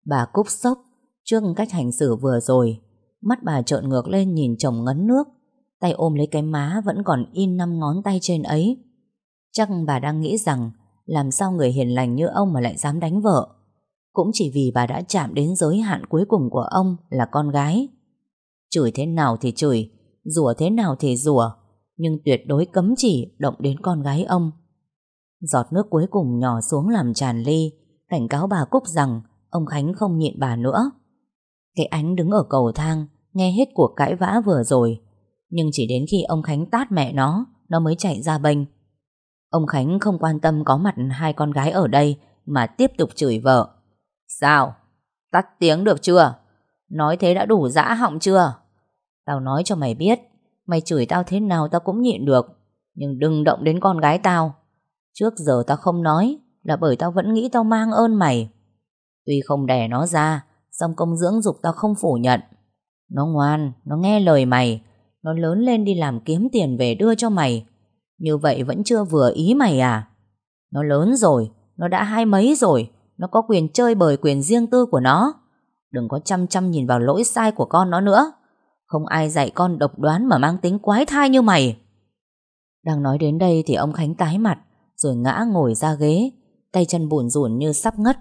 S1: Bà Cúc sốc Trước cách hành xử vừa rồi, Mắt bà trợn ngược lên nhìn chồng ngấn nước. Tay ôm lấy cái má Vẫn còn in năm ngón tay trên ấy. Chắc bà đang nghĩ rằng Làm sao người hiền lành như ông Mà lại dám đánh vợ. Cũng chỉ vì bà đã chạm đến giới hạn cuối cùng của ông Là con gái. Chửi thế nào thì chửi, Rủa thế nào thì rủa, Nhưng tuyệt đối cấm chỉ động đến con gái ông. Giọt nước cuối cùng nhỏ xuống làm tràn ly, Cảnh cáo bà Cúc rằng Ông Khánh không nhịn bà nữa. Cái ánh đứng ở cầu thang, Nghe hết cuộc cãi vã vừa rồi Nhưng chỉ đến khi ông Khánh tát mẹ nó Nó mới chạy ra bênh Ông Khánh không quan tâm có mặt hai con gái ở đây, Mà tiếp tục chửi vợ Sao? Tắt tiếng được chưa? Nói thế đã đủ dã họng chưa? Tao nói cho mày biết, Mày chửi tao thế nào tao cũng nhịn được, Nhưng đừng động đến con gái tao Trước giờ tao không nói Là bởi tao vẫn nghĩ tao mang ơn mày Tuy không đẻ nó ra Dòng công dưỡng dục tao không phủ nhận. Nó ngoan, nó nghe lời mày. Nó lớn lên đi làm kiếm tiền về đưa cho mày. Như vậy vẫn chưa vừa ý mày à? Nó lớn rồi Nó đã hai mấy rồi Nó có quyền chơi bời quyền riêng tư của nó. Đừng có chăm chăm nhìn vào lỗi sai của con nó nữa. Không ai dạy con độc đoán mà mang tính quái thai như mày. Đang nói đến đây thì ông Khánh tái mặt Rồi ngã ngồi ra ghế Tay chân bùn rùn như sắp ngất.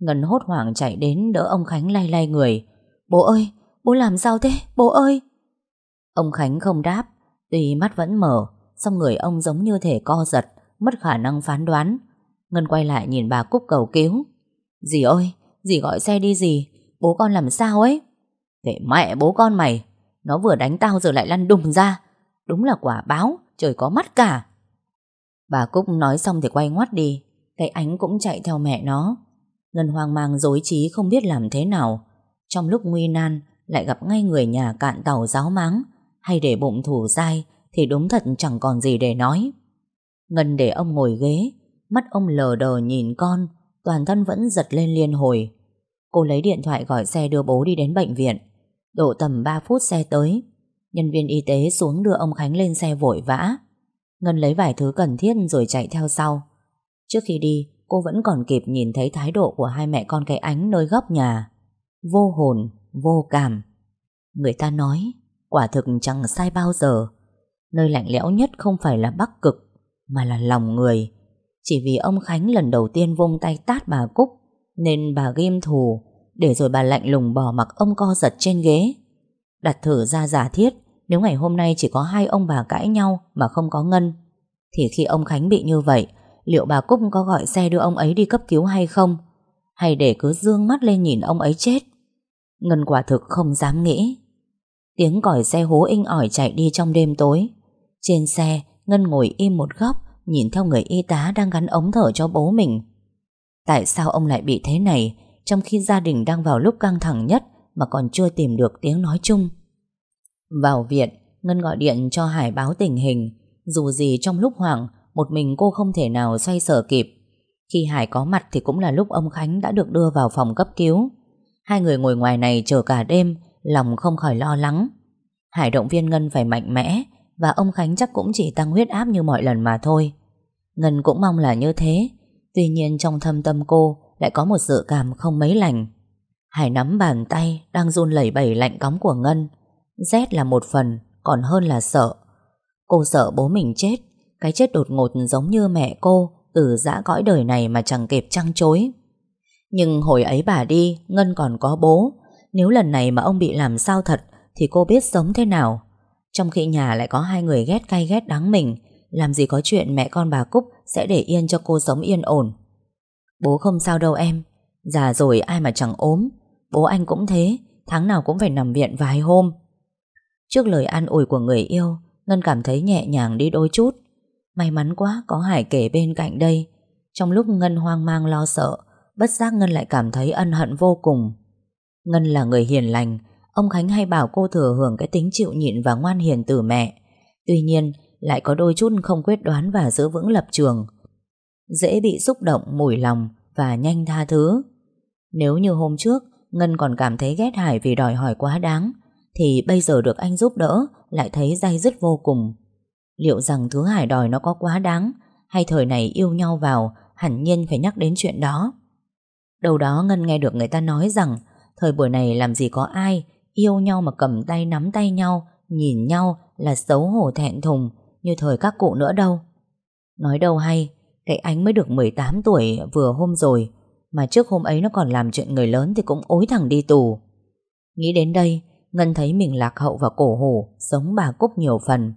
S1: Ngân hốt hoảng chạy đến đỡ ông Khánh lay lay người. Bố ơi, bố làm sao thế, bố ơi! Ông Khánh không đáp Tuy mắt vẫn mở song người ông giống như thể co giật Mất khả năng phán đoán. Ngân quay lại nhìn bà Cúc cầu cứu. Dì ơi, dì gọi xe đi dì Bố con làm sao ấy? Kệ mẹ bố con mày Nó vừa đánh tao rồi lại lăn đùng ra Đúng là quả báo, trời có mắt cả. Bà Cúc nói xong thì quay ngoắt đi Cái ánh cũng chạy theo mẹ nó. Ngân hoang mang dối trí không biết làm thế nào Trong lúc nguy nan Lại gặp ngay người nhà cạn tàu giáo máng Hay để bụng thủ dai Thì đúng thật chẳng còn gì để nói Ngân để ông ngồi ghế Mắt ông lờ đờ nhìn con toàn thân vẫn giật lên liên hồi. Cô lấy điện thoại gọi xe đưa bố đi đến bệnh viện. Độ tầm 3 phút xe tới. Nhân viên y tế xuống đưa ông Khánh lên xe vội vã. Ngân lấy vài thứ cần thiết rồi chạy theo sau. Trước khi đi, cô vẫn còn kịp nhìn thấy thái độ của hai mẹ con cái ánh nơi góc nhà. Vô hồn, vô cảm. Người ta nói, quả thực chẳng sai bao giờ. Nơi lạnh lẽo nhất không phải là bắc cực, mà là lòng người. Chỉ vì ông Khánh lần đầu tiên vung tay tát bà Cúc, nên bà ghim thù, để rồi bà lạnh lùng bỏ mặc ông co giật trên ghế. Đặt thử ra giả thiết, nếu ngày hôm nay chỉ có hai ông bà cãi nhau mà không có Ngân, thì khi ông Khánh bị như vậy, liệu bà Cúc có gọi xe đưa ông ấy đi cấp cứu hay không? Hay để cứ dương mắt lên nhìn ông ấy chết? Ngân quả thực không dám nghĩ. Tiếng còi xe hú inh ỏi chạy đi trong đêm tối. Trên xe, Ngân ngồi im một góc, nhìn theo người y tá đang gắn ống thở cho bố mình. Tại sao ông lại bị thế này, trong khi gia đình đang vào lúc căng thẳng nhất mà còn chưa tìm được tiếng nói chung? Vào viện, Ngân gọi điện cho Hải báo tình hình. Dù gì trong lúc hoảng, một mình cô không thể nào xoay sở kịp. Khi Hải có mặt thì cũng là lúc ông Khánh đã được đưa vào phòng cấp cứu. Hai người ngồi ngoài này chờ cả đêm, lòng không khỏi lo lắng. Hải động viên Ngân phải mạnh mẽ, và ông Khánh chắc cũng chỉ tăng huyết áp như mọi lần mà thôi. Ngân cũng mong là như thế, tuy nhiên trong thâm tâm cô lại có một dự cảm không mấy lành. Hải nắm bàn tay đang run lẩy bẩy lạnh cóng của Ngân. Rét là một phần, còn hơn là sợ. Cô sợ bố mình chết, cái chết đột ngột giống như mẹ cô từ dã cõi đời này mà chẳng kịp trăng chối. Nhưng hồi ấy bà đi, Ngân còn có bố. Nếu lần này mà ông bị làm sao thật thì cô biết sống thế nào. Trong khi nhà lại có hai người ghét cay ghét đắng mình, làm gì có chuyện mẹ con bà Cúc sẽ để yên cho cô sống yên ổn. Bố không sao đâu em, già rồi ai mà chẳng ốm. Bố anh cũng thế, tháng nào cũng phải nằm viện vài hôm. Trước lời an ủi của người yêu, Ngân cảm thấy nhẹ nhàng đi đôi chút. May mắn quá có Hải kể bên cạnh đây. Trong lúc Ngân hoang mang lo sợ, bất giác Ngân lại cảm thấy ân hận vô cùng. Ngân là người hiền lành, ông Khánh hay bảo cô thừa hưởng cái tính chịu nhịn và ngoan hiền từ mẹ. Tuy nhiên, lại có đôi chút không quyết đoán và giữ vững lập trường. Dễ bị xúc động, mủi lòng và nhanh tha thứ. Nếu như hôm trước, Ngân còn cảm thấy ghét Hải vì đòi hỏi quá đáng, thì bây giờ được anh giúp đỡ lại thấy day dứt vô cùng. Liệu rằng thứ Hải đòi nó có quá đáng hay thời này yêu nhau vào hẳn nhiên phải nhắc đến chuyện đó. Đầu đó Ngân nghe được người ta nói rằng thời buổi này làm gì có ai yêu nhau mà cầm tay nắm tay nhau nhìn nhau là xấu hổ thẹn thùng như thời các cụ nữa đâu. Nói đâu hay, cái ánh mới được 18 tuổi vừa hôm rồi mà trước hôm ấy nó còn làm chuyện người lớn thì cũng ối thẳng đi tù. Nghĩ đến đây, Ngân thấy mình lạc hậu và cổ hủ, giống bà Cúc nhiều phần.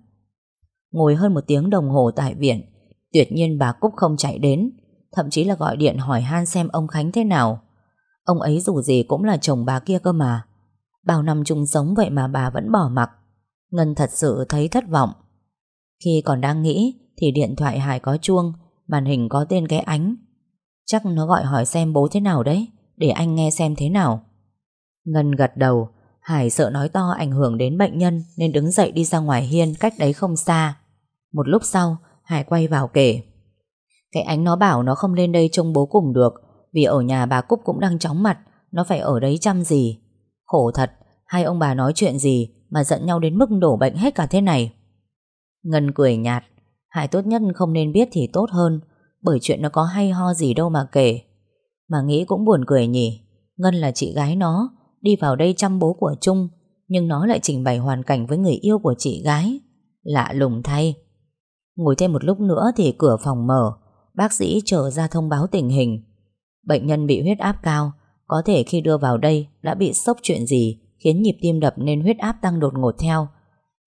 S1: Ngồi hơn một tiếng đồng hồ tại viện, tuyệt nhiên bà Cúc không chạy đến, thậm chí là gọi điện hỏi han xem ông Khánh thế nào. Ông ấy dù gì cũng là chồng bà kia cơ mà. Bao năm chung sống vậy mà bà vẫn bỏ mặc. Ngân thật sự thấy thất vọng. Khi còn đang nghĩ thì điện thoại Hải có chuông, màn hình có tên cái ánh. Chắc nó gọi hỏi xem bố thế nào đấy, để anh nghe xem thế nào. Ngân gật đầu, Hải sợ nói to ảnh hưởng đến bệnh nhân nên đứng dậy đi ra ngoài hiên cách đấy không xa. Một lúc sau, Hải quay vào kể. Cái ánh nó bảo nó không lên đây trông bố cùng được vì ở nhà bà Cúc cũng đang chóng mặt, nó phải ở đấy chăm gì. Khổ thật, hai ông bà nói chuyện gì mà giận nhau đến mức đổ bệnh hết cả thế này. Ngân cười nhạt, Hải tốt nhất không nên biết thì tốt hơn, bởi chuyện nó có hay ho gì đâu mà kể. Mà nghĩ cũng buồn cười nhỉ, Ngân là chị gái nó, đi vào đây chăm bố của Trung, nhưng nó lại trình bày hoàn cảnh với người yêu của chị gái. Lạ lùng thay. Ngồi thêm một lúc nữa thì cửa phòng mở, bác sĩ trở ra thông báo tình hình. Bệnh nhân bị huyết áp cao, có thể khi đưa vào đây đã bị sốc chuyện gì khiến nhịp tim đập nên huyết áp tăng đột ngột theo.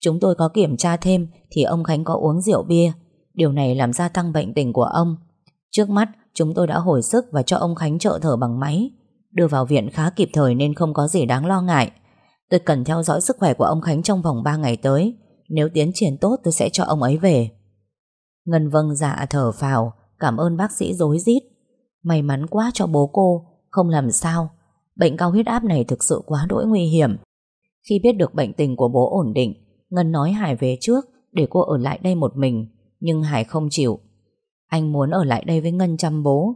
S1: Chúng tôi có kiểm tra thêm thì ông Khánh có uống rượu bia. Điều này làm gia tăng bệnh tình của ông. Trước mắt, chúng tôi đã hồi sức và cho ông Khánh trợ thở bằng máy. Đưa vào viện khá kịp thời nên không có gì đáng lo ngại. Tôi cần theo dõi sức khỏe của ông Khánh trong vòng 3 ngày tới. Nếu tiến triển tốt tôi sẽ cho ông ấy về. Ngân vâng dạ thở phào, cảm ơn bác sĩ dối rít May mắn quá cho bố cô, không làm sao. Bệnh cao huyết áp này thực sự quá đỗi nguy hiểm. Khi biết được bệnh tình của bố ổn định, Ngân nói Hải về trước để cô ở lại đây một mình, nhưng Hải không chịu. Anh muốn ở lại đây với Ngân chăm bố.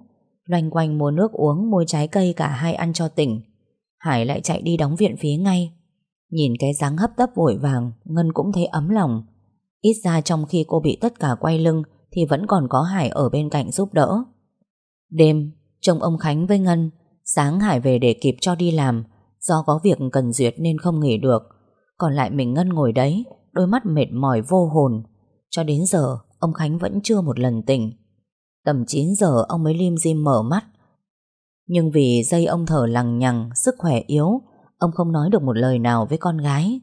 S1: Loanh quanh mua nước uống Mua trái cây cả hai ăn cho tỉnh Hải lại chạy đi đóng viện phí ngay Nhìn cái dáng hấp tấp vội vàng Ngân cũng thấy ấm lòng Ít ra trong khi cô bị tất cả quay lưng Thì vẫn còn có Hải ở bên cạnh giúp đỡ. Đêm, Trông ông Khánh với Ngân, Sáng Hải về để kịp cho đi làm, Do có việc cần duyệt nên không nghỉ được. Còn lại mình Ngân ngồi đấy, Đôi mắt mệt mỏi vô hồn. Cho đến giờ, ông Khánh vẫn chưa một lần tỉnh. Tầm 9 giờ ông mới lim dim mở mắt. Nhưng vì dây ông thở lằng nhằng, Sức khỏe yếu, Ông không nói được một lời nào với con gái.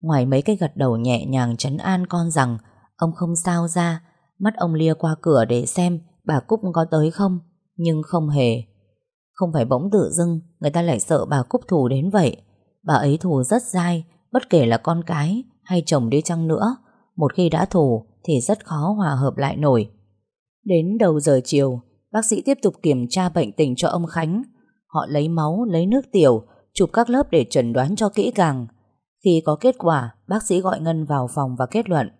S1: Ngoài mấy cái gật đầu nhẹ nhàng chấn an con rằng Ông không sao ra Mắt ông lia qua cửa để xem Bà Cúc có tới không Nhưng không hề. Không phải bỗng tự dưng Người ta lại sợ bà Cúc thù đến vậy. Bà ấy thù rất dai Bất kể là con cái hay chồng đi chăng nữa Một khi đã thù Thì rất khó hòa hợp lại nổi. Đến đầu giờ chiều Bác sĩ tiếp tục kiểm tra bệnh tình cho ông Khánh. Họ lấy máu, lấy nước tiểu Chụp các lớp để chẩn đoán cho kỹ càng. Khi có kết quả, Bác sĩ gọi Ngân vào phòng và kết luận.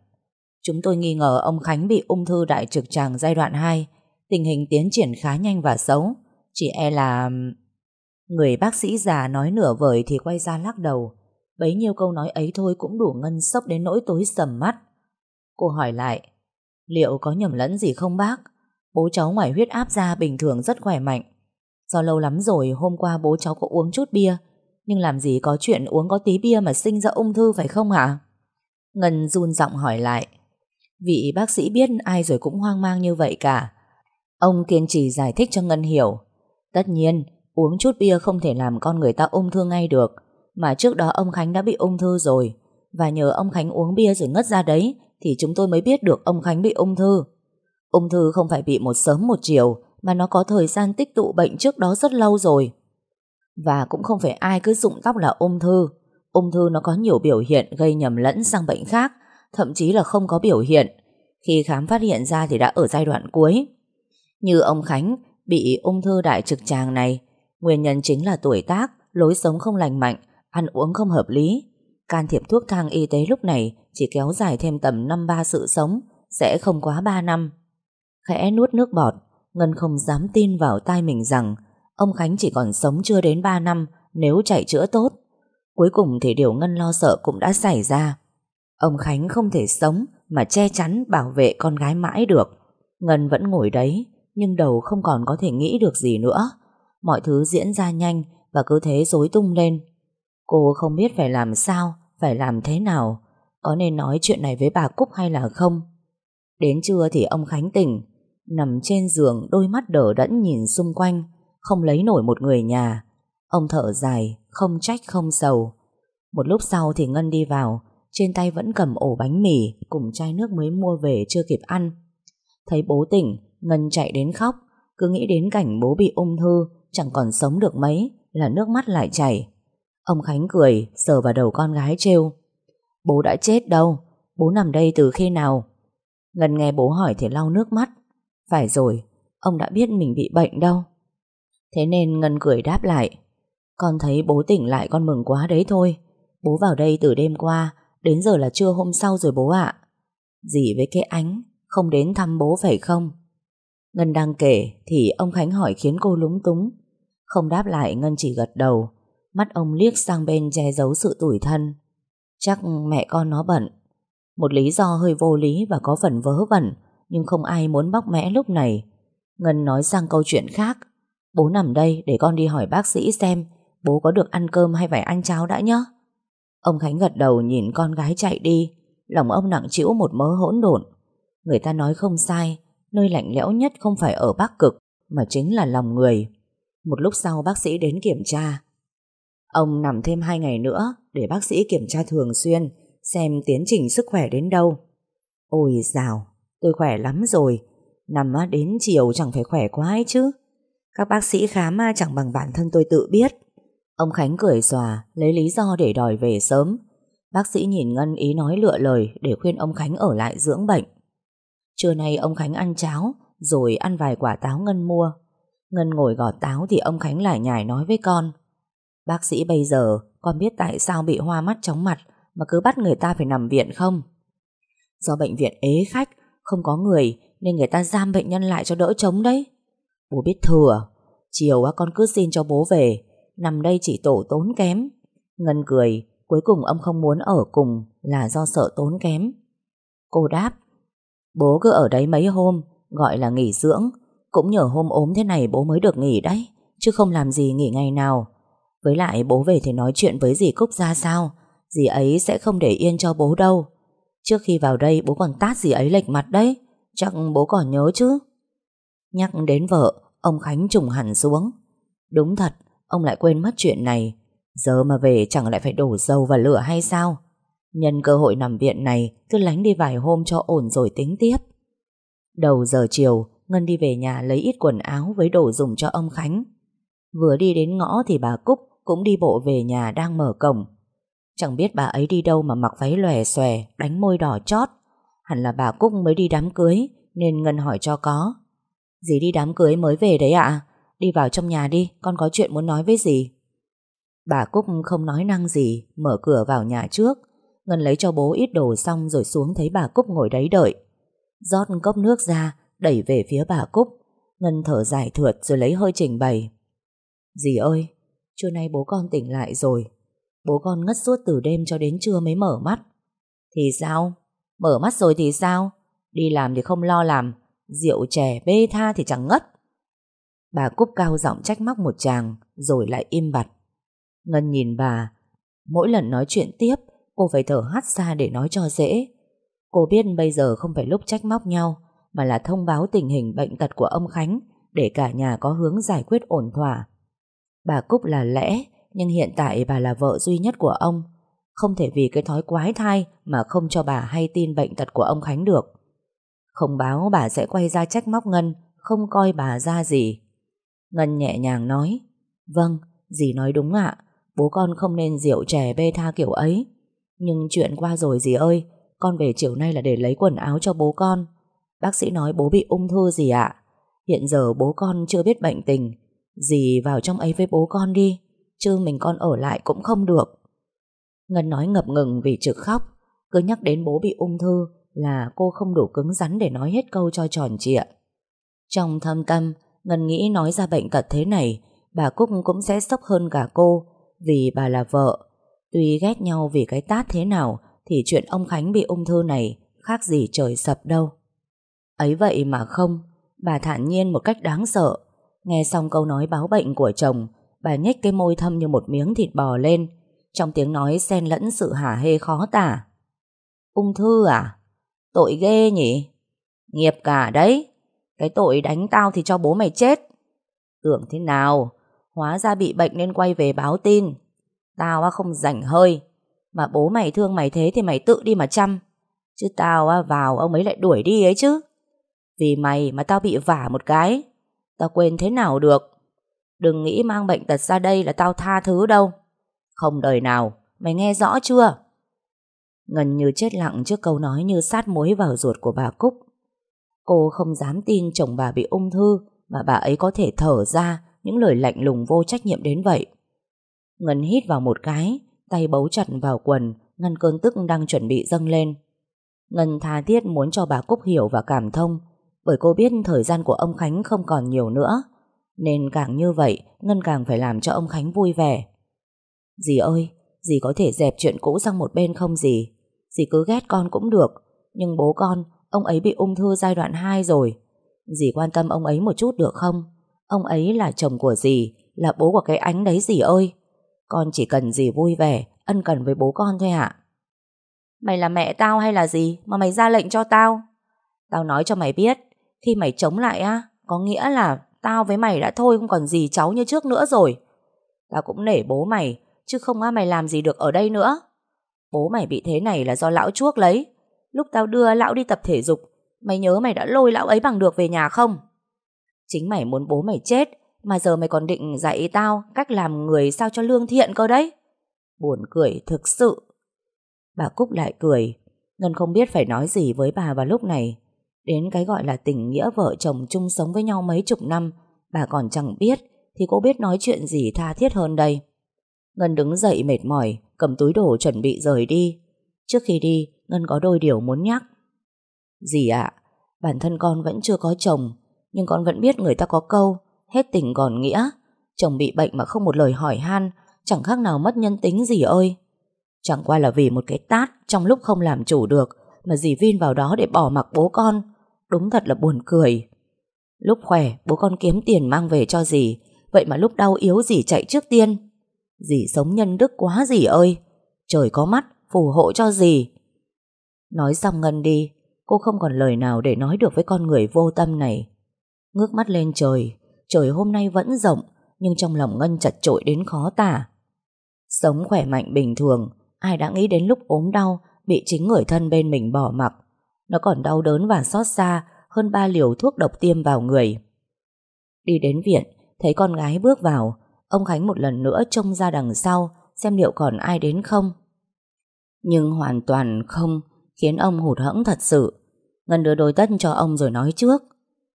S1: Chúng tôi nghi ngờ ông Khánh bị ung thư đại trực tràng giai đoạn 2 Tình hình tiến triển khá nhanh và xấu. Chỉ e là... Người bác sĩ già nói nửa vời thì quay ra lắc đầu. Bấy nhiêu câu nói ấy thôi cũng đủ Ngân sốc đến nỗi tối sầm mắt. Cô hỏi lại, Liệu có nhầm lẫn gì không, bác? Bố cháu ngoài huyết áp ra bình thường rất khỏe mạnh. Do lâu lắm rồi, hôm qua bố cháu có uống chút bia nhưng làm gì có chuyện uống có tí bia mà sinh ra ung thư, phải không hả? Ngân run giọng hỏi lại. Vị bác sĩ biết ai rồi cũng hoang mang như vậy cả. Ông kiên trì giải thích cho Ngân hiểu. Tất nhiên, Uống chút bia không thể làm con người ta ung thư ngay được. Mà trước đó ông Khánh đã bị ung thư rồi. Và nhờ ông Khánh uống bia rồi ngất ra đấy, Thì chúng tôi mới biết được ông Khánh bị ung thư. Ung thư không phải bị một sớm một chiều, Mà nó có thời gian tích tụ bệnh trước đó rất lâu rồi. Và cũng không phải ai cứ rụng tóc là ung thư Ung thư nó có nhiều biểu hiện gây nhầm lẫn sang bệnh khác Thậm chí là không có biểu hiện Khi khám phát hiện ra thì đã ở giai đoạn cuối Như ông Khánh bị ung thư đại trực tràng này Nguyên nhân chính là tuổi tác, lối sống không lành mạnh, ăn uống không hợp lý. Can thiệp thuốc thang y tế lúc này chỉ kéo dài thêm tầm năm ba sự sống, sẽ không quá 3 năm. Khẽ nuốt nước bọt, Ngân không dám tin vào tai mình rằng ông Khánh chỉ còn sống chưa đến 3 năm nếu chạy chữa tốt. Cuối cùng thì điều Ngân lo sợ cũng đã xảy ra. Ông Khánh không thể sống mà che chắn bảo vệ con gái mãi được. Ngân vẫn ngồi đấy, nhưng đầu không còn có thể nghĩ được gì nữa. Mọi thứ diễn ra nhanh và cứ thế rối tung lên. Cô không biết phải làm sao, phải làm thế nào, có nên nói chuyện này với bà Cúc hay là không. Đến trưa thì ông Khánh tỉnh, nằm trên giường đôi mắt đờ đẫn nhìn xung quanh, không lấy nổi một người nhà. Ông thở dài, không trách không sầu. Một lúc sau thì Ngân đi vào, trên tay vẫn cầm ổ bánh mì cùng chai nước mới mua về chưa kịp ăn. Thấy bố tỉnh, Ngân chạy đến khóc, cứ nghĩ đến cảnh bố bị ung thư Chẳng còn sống được mấy Là nước mắt lại chảy Ông Khánh cười sờ vào đầu con gái trêu Bố đã chết đâu Bố nằm đây từ khi nào Ngân nghe bố hỏi thì lau nước mắt Phải rồi Ông đã biết mình bị bệnh đâu Thế nên Ngân cười đáp lại, Con thấy bố tỉnh lại con mừng quá đấy thôi. Bố vào đây từ đêm qua, Đến giờ là trưa hôm sau rồi bố ạ. Gì với cái ánh, Không đến thăm bố phải không? Ngân đang kể Thì ông Khánh hỏi khiến cô lúng túng. Không đáp lại, Ngân chỉ gật đầu, Mắt ông liếc sang bên che giấu sự tủi thân. Chắc mẹ con nó bận. Một lý do hơi vô lý Và có phần vớ vẩn, Nhưng không ai muốn bóc mẽ lúc này. Ngân nói sang câu chuyện khác. Bố nằm đây để con đi hỏi bác sĩ xem Bố có được ăn cơm hay phải ăn cháo đã nhé Ông Khánh gật đầu nhìn con gái chạy đi Lòng ông nặng chịu một mớ hỗn độn Người ta nói không sai Nơi lạnh lẽo nhất không phải ở Bắc Cực Mà chính là lòng người một lúc sau bác sĩ đến kiểm tra. Ông nằm thêm 2 ngày nữa để bác sĩ kiểm tra thường xuyên xem tiến trình sức khỏe đến đâu. Ôi dào, tôi khỏe lắm rồi. Nằm đến chiều chẳng phải khỏe quá ấy chứ. Các bác sĩ khám chẳng bằng bản thân tôi tự biết. Ông Khánh cười xòa, lấy lý do để đòi về sớm. Bác sĩ nhìn Ngân ý nói lựa lời để khuyên ông Khánh ở lại dưỡng bệnh. Trưa nay ông Khánh ăn cháo, rồi ăn vài quả táo Ngân mua. Ngân ngồi gọt táo thì ông Khánh lại nhải nói với con. Bác sĩ bây giờ con biết tại sao bị hoa mắt chóng mặt mà cứ bắt người ta phải nằm viện không? Do bệnh viện ế khách, không có người nên người ta giam bệnh nhân lại cho đỡ chống đấy. Bố biết thừa. Chiều con cứ xin cho bố về. Nằm đây chỉ tổ tốn kém. Ngân cười, Cuối cùng ông không muốn ở cùng Là do sợ tốn kém. Cô đáp, Bố cứ ở đấy mấy hôm, Gọi là nghỉ dưỡng. Cũng nhờ hôm ốm thế này bố mới được nghỉ đấy, Chứ không làm gì nghỉ ngày nào. Với lại bố về thì nói chuyện với dì Cúc ra sao? Dì ấy sẽ không để yên cho bố đâu. Trước khi vào đây bố còn tát dì ấy lệch mặt đấy. Chắc bố còn nhớ chứ? Nhắc đến vợ, Ông Khánh trùng hẳn xuống. Đúng thật, Ông lại quên mất chuyện này. Giờ mà về chẳng lại phải đổ dầu và lửa hay sao? Nhân cơ hội nằm viện này, Cứ lánh đi vài hôm cho ổn rồi tính tiếp. Đầu giờ chiều, Ngân đi về nhà lấy ít quần áo Với đồ dùng cho ông Khánh. Vừa đi đến ngõ thì bà Cúc Cũng đi bộ về nhà đang mở cổng. Chẳng biết bà ấy đi đâu mà mặc váy lòe xòe, Đánh môi đỏ chót. Hẳn là bà Cúc mới đi đám cưới, Nên Ngân hỏi cho có. Dì đi đám cưới mới về đấy ạ. Đi vào trong nhà đi, Con có chuyện muốn nói với dì. Bà Cúc không nói năng gì, Mở cửa vào nhà trước. Ngân lấy cho bố ít đồ xong rồi xuống thấy bà Cúc ngồi đấy đợi. Rót cốc nước ra, Đẩy về phía bà Cúc. Ngân thở dài thượt rồi lấy hơi trình bày. Dì ơi, Trưa nay bố con tỉnh lại rồi. Bố con ngất suốt từ đêm cho đến trưa mới mở mắt. Thì sao? Mở mắt rồi thì sao? Đi làm thì không lo làm. Rượu chè bê tha thì chẳng ngất. Bà cúp cao giọng trách móc một chàng, Rồi lại im bặt. Ngân nhìn bà, Mỗi lần nói chuyện tiếp, Cô phải thở hắt ra để nói cho dễ. Cô biết bây giờ không phải lúc trách móc nhau, Mà là thông báo tình hình bệnh tật của ông Khánh, Để cả nhà có hướng giải quyết ổn thỏa. Bà Cúc là lẽ, Nhưng hiện tại bà là vợ duy nhất của ông. Không thể vì cái thói quái thai Mà không cho bà hay tin bệnh tật của ông Khánh được. Không báo bà sẽ quay ra trách móc Ngân Không coi bà ra gì. Ngân nhẹ nhàng nói Vâng, dì nói đúng ạ Bố con không nên rượu trẻ bê tha kiểu ấy. Nhưng chuyện qua rồi dì ơi Con về chiều nay là để lấy quần áo cho bố con. Bác sĩ nói bố bị ung thư gì ạ. Hiện giờ bố con chưa biết bệnh tình Dì vào trong ấy với bố con đi Chứ mình con ở lại cũng không được. Ngân nói ngập ngừng vì trực khóc Cứ nhắc đến bố bị ung thư là cô không đủ cứng rắn để nói hết câu cho tròn trịa Trong thâm tâm, Ngân nghĩ nói ra bệnh tật thế này, Bà Cúc cũng sẽ sốc hơn cả cô, Vì bà là vợ. Tuy ghét nhau vì cái tát thế nào, Thì chuyện ông Khánh bị ung thư này Khác gì trời sập đâu. Ấy vậy mà không, Bà thản nhiên một cách đáng sợ. Nghe xong câu nói báo bệnh của chồng, Bà nhếch cái môi thâm như một miếng thịt bò lên. Trong tiếng nói xen lẫn sự hả hê khó tả. Ung thư à? Tội ghê nhỉ? Nghiệp cả đấy. Cái tội đánh tao thì cho bố mày chết. Tưởng thế nào? Hóa ra bị bệnh nên quay về báo tin. Tao không rảnh hơi. Mà bố mày thương mày thế thì mày tự đi mà chăm. Chứ tao vào ông ấy lại đuổi đi ấy chứ. Vì mày mà tao bị vả một cái. Tao quên thế nào được? Đừng nghĩ mang bệnh tật ra đây là tao tha thứ đâu. Không đời nào. Mày nghe rõ chưa? Ngân như chết lặng trước câu nói như sát muối vào ruột của bà Cúc. Cô không dám tin chồng bà bị ung thư, Mà bà ấy có thể thở ra Những lời lạnh lùng vô trách nhiệm đến vậy. Ngân hít vào một cái, Tay bấu chặt vào quần, Ngăn cơn tức đang chuẩn bị dâng lên. Ngân tha thiết muốn cho bà Cúc hiểu và cảm thông, bởi cô biết thời gian của ông Khánh không còn nhiều nữa, Nên càng như vậy, Ngân càng phải làm cho ông Khánh vui vẻ. Dì ơi, Dì có thể dẹp chuyện cũ sang một bên không dì? Dì cứ ghét con cũng được Nhưng bố con Ông ấy bị ung thư giai đoạn 2 rồi. Dì quan tâm ông ấy một chút được không? Ông ấy là chồng của dì Là bố của cái ánh đấy dì ơi. Con chỉ cần dì vui vẻ Ân cần với bố con thôi ạ. Mày là mẹ tao hay là gì Mà mày ra lệnh cho tao? Tao nói cho mày biết khi mày chống lại á Có nghĩa là tao với mày đã thôi Không còn gì cháu như trước nữa rồi. Tao cũng nể bố mày Chứ không á mày làm gì được ở đây nữa Bố mày bị thế này là do lão chuốc lấy. Lúc tao đưa lão đi tập thể dục, Mày nhớ mày đã lôi lão ấy bằng được về nhà không? Chính mày muốn bố mày chết, Mà giờ mày còn định dạy tao Cách làm người sao cho lương thiện cơ đấy. Buồn cười thực sự. Bà Cúc lại cười. Ngân không biết phải nói gì với bà vào lúc này. Đến cái gọi là tình nghĩa vợ chồng chung sống với nhau mấy chục năm, Bà còn chẳng biết Thì cô biết nói chuyện gì tha thiết hơn đây. Ngân đứng dậy mệt mỏi, Cầm túi đồ chuẩn bị rời đi. Trước khi đi, Ngân có đôi điều muốn nhắc. Dì ạ, Bản thân con vẫn chưa có chồng, Nhưng con vẫn biết người ta có câu, Hết tình còn nghĩa. Chồng bị bệnh mà không một lời hỏi han, Chẳng khác nào mất nhân tính gì ơi. Chẳng qua là vì một cái tát Trong lúc không làm chủ được Mà dì Vin vào đó để bỏ mặc bố con. Đúng thật là buồn cười. Lúc khỏe, bố con kiếm tiền mang về cho dì, Vậy mà lúc đau yếu dì chạy trước tiên. Dì sống nhân đức quá dì ơi. Trời có mắt, phù hộ cho dì. Nói xong Ngân đi, Cô không còn lời nào để nói được với con người vô tâm này. Ngước mắt lên trời Trời hôm nay vẫn rộng, Nhưng trong lòng Ngân chật trội đến khó tả. Sống khỏe mạnh bình thường, Ai đã nghĩ đến lúc ốm đau, Bị chính người thân bên mình bỏ mặc. Nó còn đau đớn và xót xa Hơn ba liều thuốc độc tiêm vào người. Đi đến viện, Thấy con gái bước vào Ông Khánh một lần nữa trông ra đằng sau, Xem liệu còn ai đến không. Nhưng hoàn toàn không, Khiến ông hụt hẫng thật sự. Ngân đưa đôi tất cho ông rồi nói trước.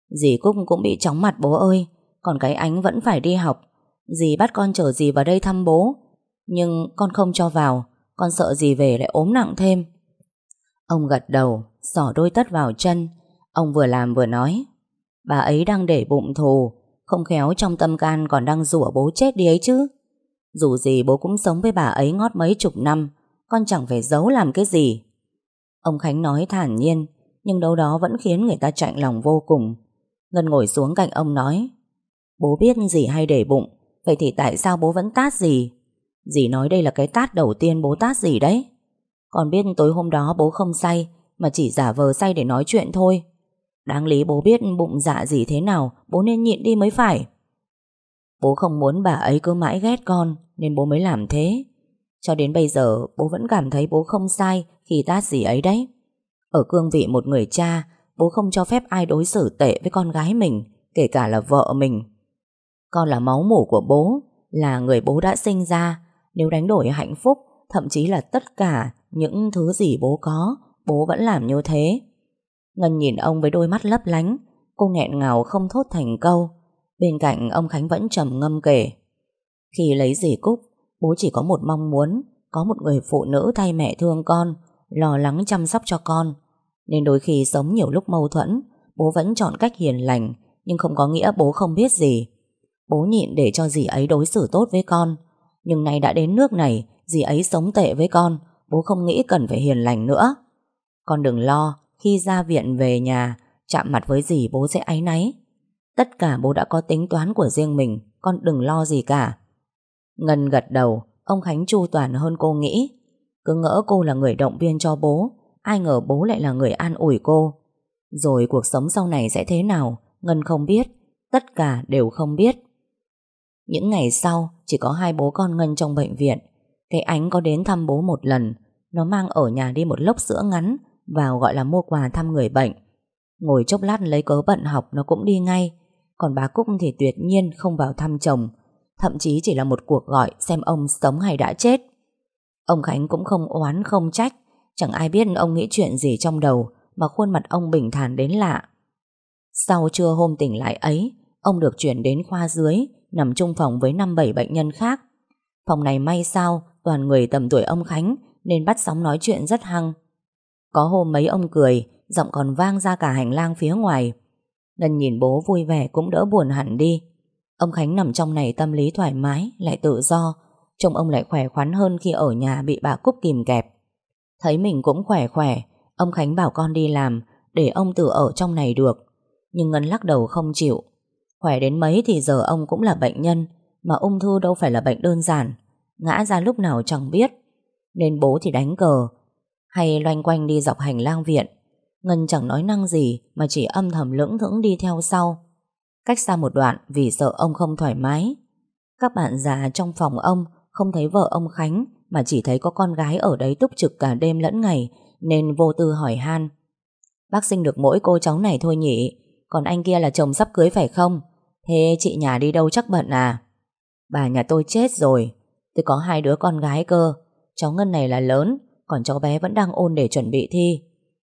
S1: Dì Cúc cũng bị chóng mặt bố ơi, Còn cái ánh vẫn phải đi học. Dì bắt con chở dì vào đây thăm bố. Nhưng con không cho vào, Con sợ dì về lại ốm nặng thêm. Ông gật đầu, Xỏ đôi tất vào chân. Ông vừa làm vừa nói, Bà ấy đang để bụng thù không khéo trong tâm can còn đang rủa bố chết đi ấy chứ. Dù gì bố cũng sống với bà ấy ngót mấy chục năm, Con chẳng phải giấu làm cái gì. Ông Khánh nói thản nhiên, Nhưng đâu đó vẫn khiến người ta chạnh lòng vô cùng. Ngân ngồi xuống cạnh ông nói, Bố biết gì hay để bụng, Vậy thì tại sao bố vẫn tát gì? Dì nói đây là cái tát đầu tiên bố tát gì đấy. Còn biết tối hôm đó bố không say, Mà chỉ giả vờ say để nói chuyện thôi. Đáng lý bố biết bụng dạ gì thế nào, Bố nên nhịn đi mới phải. Bố không muốn bà ấy cứ mãi ghét con, Nên bố mới làm thế. Cho đến bây giờ, bố vẫn cảm thấy bố không sai Khi tát gì ấy đấy. Ở cương vị một người cha, Bố không cho phép ai đối xử tệ với con gái mình, Kể cả là vợ mình. Con là máu mủ của bố, Là người bố đã sinh ra. Nếu đánh đổi hạnh phúc, Thậm chí là tất cả những thứ gì bố có, Bố vẫn làm như thế. Ngân nhìn ông với đôi mắt lấp lánh. Cô nghẹn ngào không thốt thành câu. Bên cạnh ông Khánh vẫn trầm ngâm kể. Khi lấy dì Cúc, Bố chỉ có một mong muốn, Có một người phụ nữ thay mẹ thương con, Lo lắng chăm sóc cho con. Nên đôi khi sống nhiều lúc mâu thuẫn, Bố vẫn chọn cách hiền lành, Nhưng không có nghĩa bố không biết gì. Bố nhịn để cho dì ấy đối xử tốt với con. Nhưng nay đã đến nước này, Dì ấy sống tệ với con, Bố không nghĩ cần phải hiền lành nữa. Con đừng lo khi ra viện về nhà, Chạm mặt với dì bố sẽ áy náy. Tất cả bố đã có tính toán của riêng mình, Con đừng lo gì cả. Ngân gật đầu, Ông Khánh chu toàn hơn cô nghĩ. Cứ ngỡ cô là người động viên cho bố, Ai ngờ bố lại là người an ủi cô. Rồi cuộc sống sau này sẽ thế nào, Ngân không biết, Tất cả đều không biết. Những ngày sau, Chỉ có hai bố con Ngân trong bệnh viện. Cái ánh có đến thăm bố một lần, Nó mang ở nhà đi một lốc sữa ngắn vào gọi là mua quà thăm người bệnh. Ngồi chốc lát lấy cớ bận học Nó cũng đi ngay. Còn bà Cúc thì tuyệt nhiên không vào thăm chồng. Thậm chí chỉ là một cuộc gọi Xem ông sống hay đã chết. Ông Khánh cũng không oán không trách. Chẳng ai biết ông nghĩ chuyện gì trong đầu Mà khuôn mặt ông bình thản đến lạ. Sau trưa hôm tỉnh lại ấy, Ông được chuyển đến khoa dưới, Nằm chung phòng với 5-7 bệnh nhân khác. Phòng này may sao Toàn người tầm tuổi ông Khánh Nên bắt sóng nói chuyện rất hăng. Có hôm mấy ông cười, Giọng còn vang ra cả hành lang phía ngoài. Ngân nhìn bố vui vẻ cũng đỡ buồn hẳn đi. Ông Khánh nằm trong này tâm lý thoải mái, Lại tự do. Trông ông lại khỏe khoắn hơn khi ở nhà bị bà Cúc kìm kẹp. Thấy mình cũng khỏe khỏe, Ông Khánh bảo con đi làm, Để ông tự ở trong này được. Nhưng Ngân lắc đầu không chịu. Khỏe đến mấy thì giờ ông cũng là bệnh nhân, Mà ung thư đâu phải là bệnh đơn giản. Ngã ra lúc nào chẳng biết. Nên bố thì đánh cờ hay loanh quanh đi dọc hành lang viện Ngân chẳng nói năng gì Mà chỉ âm thầm lưỡng thững đi theo sau Cách xa một đoạn Vì sợ ông không thoải mái Các bạn già trong phòng ông Không thấy vợ ông Khánh mà chỉ thấy có con gái ở đấy túc trực cả đêm lẫn ngày nên vô tư hỏi han. Bác sinh được mỗi cô cháu này thôi nhỉ, còn anh kia là chồng sắp cưới phải không? Thế chị nhà đi đâu chắc bận à? Bà nhà tôi chết rồi, tôi có hai đứa con gái cơ, cháu Ngân này là lớn, còn cháu bé vẫn đang ôn để chuẩn bị thi.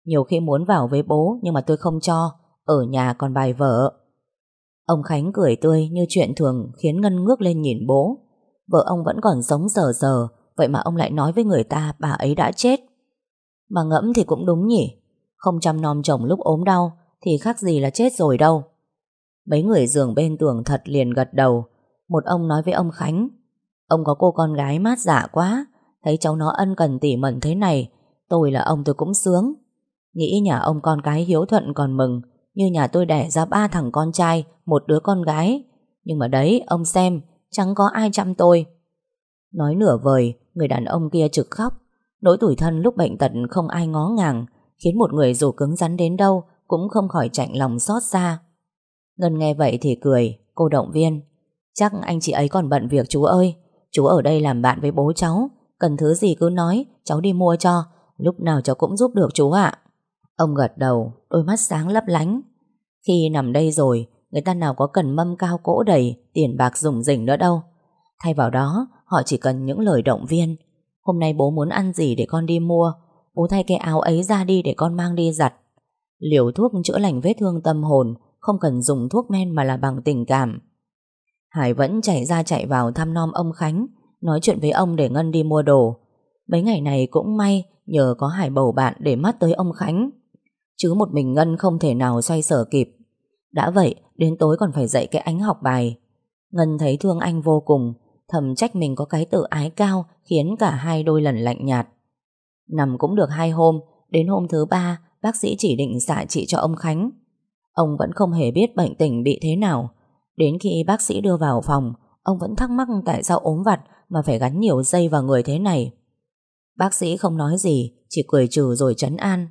S1: Nhiều khi muốn vào với bố nhưng mà tôi không cho, ở nhà còn bài vợ. Ông Khánh cười tươi như chuyện thường khiến Ngân ngước lên nhìn bố. Vợ ông vẫn còn sống giờ giờ, Vậy mà ông lại nói với người ta bà ấy đã chết Mà ngẫm thì cũng đúng nhỉ Không chăm nom chồng lúc ốm đau Thì khác gì là chết rồi đâu Mấy người giường bên tường thật liền gật đầu Một ông nói với ông Khánh Ông có cô con gái mát dạ quá Thấy cháu nó ân cần tỉ mẩn thế này, Tôi là ông tôi cũng sướng. Nghĩ nhà ông con cái hiếu thuận còn mừng, Như nhà tôi đẻ ra ba thằng con trai, Một đứa con gái. Nhưng mà đấy, ông xem, Chẳng có ai chăm tôi. Nói nửa vời, Người đàn ông kia trực khóc. Nỗi tủi thân lúc bệnh tật không ai ngó ngàng, Khiến một người dù cứng rắn đến đâu Cũng không khỏi chạnh lòng xót xa. Ngân nghe vậy thì cười, Cô động viên, Chắc anh chị ấy còn bận việc chú ơi. Chú ở đây làm bạn với bố cháu Cần thứ gì cứ nói, Cháu đi mua cho, Lúc nào cháu cũng giúp được chú ạ. Ông gật đầu, Đôi mắt sáng lấp lánh. Khi nằm đây rồi, Người ta nào có cần mâm cao cỗ đầy, Tiền bạc dùng rỉnh nữa đâu. Thay vào đó, họ chỉ cần những lời động viên. Hôm nay bố muốn ăn gì để con đi mua, Bố thay cái áo ấy ra đi để con mang đi giặt. Liều thuốc chữa lành vết thương tâm hồn, Không cần dùng thuốc men mà là bằng tình cảm. Hải vẫn chạy ra chạy vào thăm nom ông Khánh Nói chuyện với ông để Ngân đi mua đồ. Mấy ngày này cũng may Nhờ có Hải bầu bạn để mắt tới ông Khánh. Chứ một mình Ngân không thể nào xoay sở kịp. Đã vậy, Đến tối còn phải dạy cái ánh học bài. Ngân thấy thương anh vô cùng, Thầm trách mình có cái tự ái cao Khiến cả hai đôi lần lạnh nhạt. Nằm cũng được hai hôm, Đến hôm thứ ba, Bác sĩ chỉ định xạ trị cho ông Khánh. Ông vẫn không hề biết bệnh tình bị thế nào. Đến khi bác sĩ đưa vào phòng, Ông vẫn thắc mắc tại sao ốm vặt mà phải gắn nhiều dây vào người thế này. Bác sĩ không nói gì Chỉ cười trừ rồi chấn an.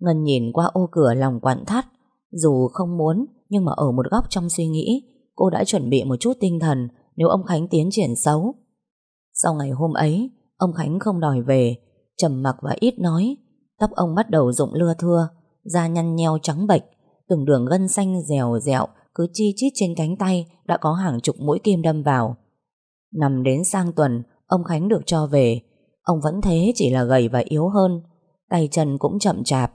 S1: Ngân nhìn qua ô cửa lòng quặn thắt Dù không muốn Nhưng mà ở một góc trong suy nghĩ Cô đã chuẩn bị một chút tinh thần Nếu ông Khánh tiến triển xấu. Sau ngày hôm ấy Ông Khánh không đòi về trầm mặc và ít nói. Tóc ông bắt đầu rụng lưa thưa Da nhăn nheo trắng bệch Từng đường gân xanh dẻo dẻo, Cứ chi chít trên cánh tay Đã có hàng chục mũi kim đâm vào. Nằm đến sang tuần, Ông Khánh được cho về. Ông vẫn thế, chỉ là gầy và yếu hơn. Tay chân cũng chậm chạp.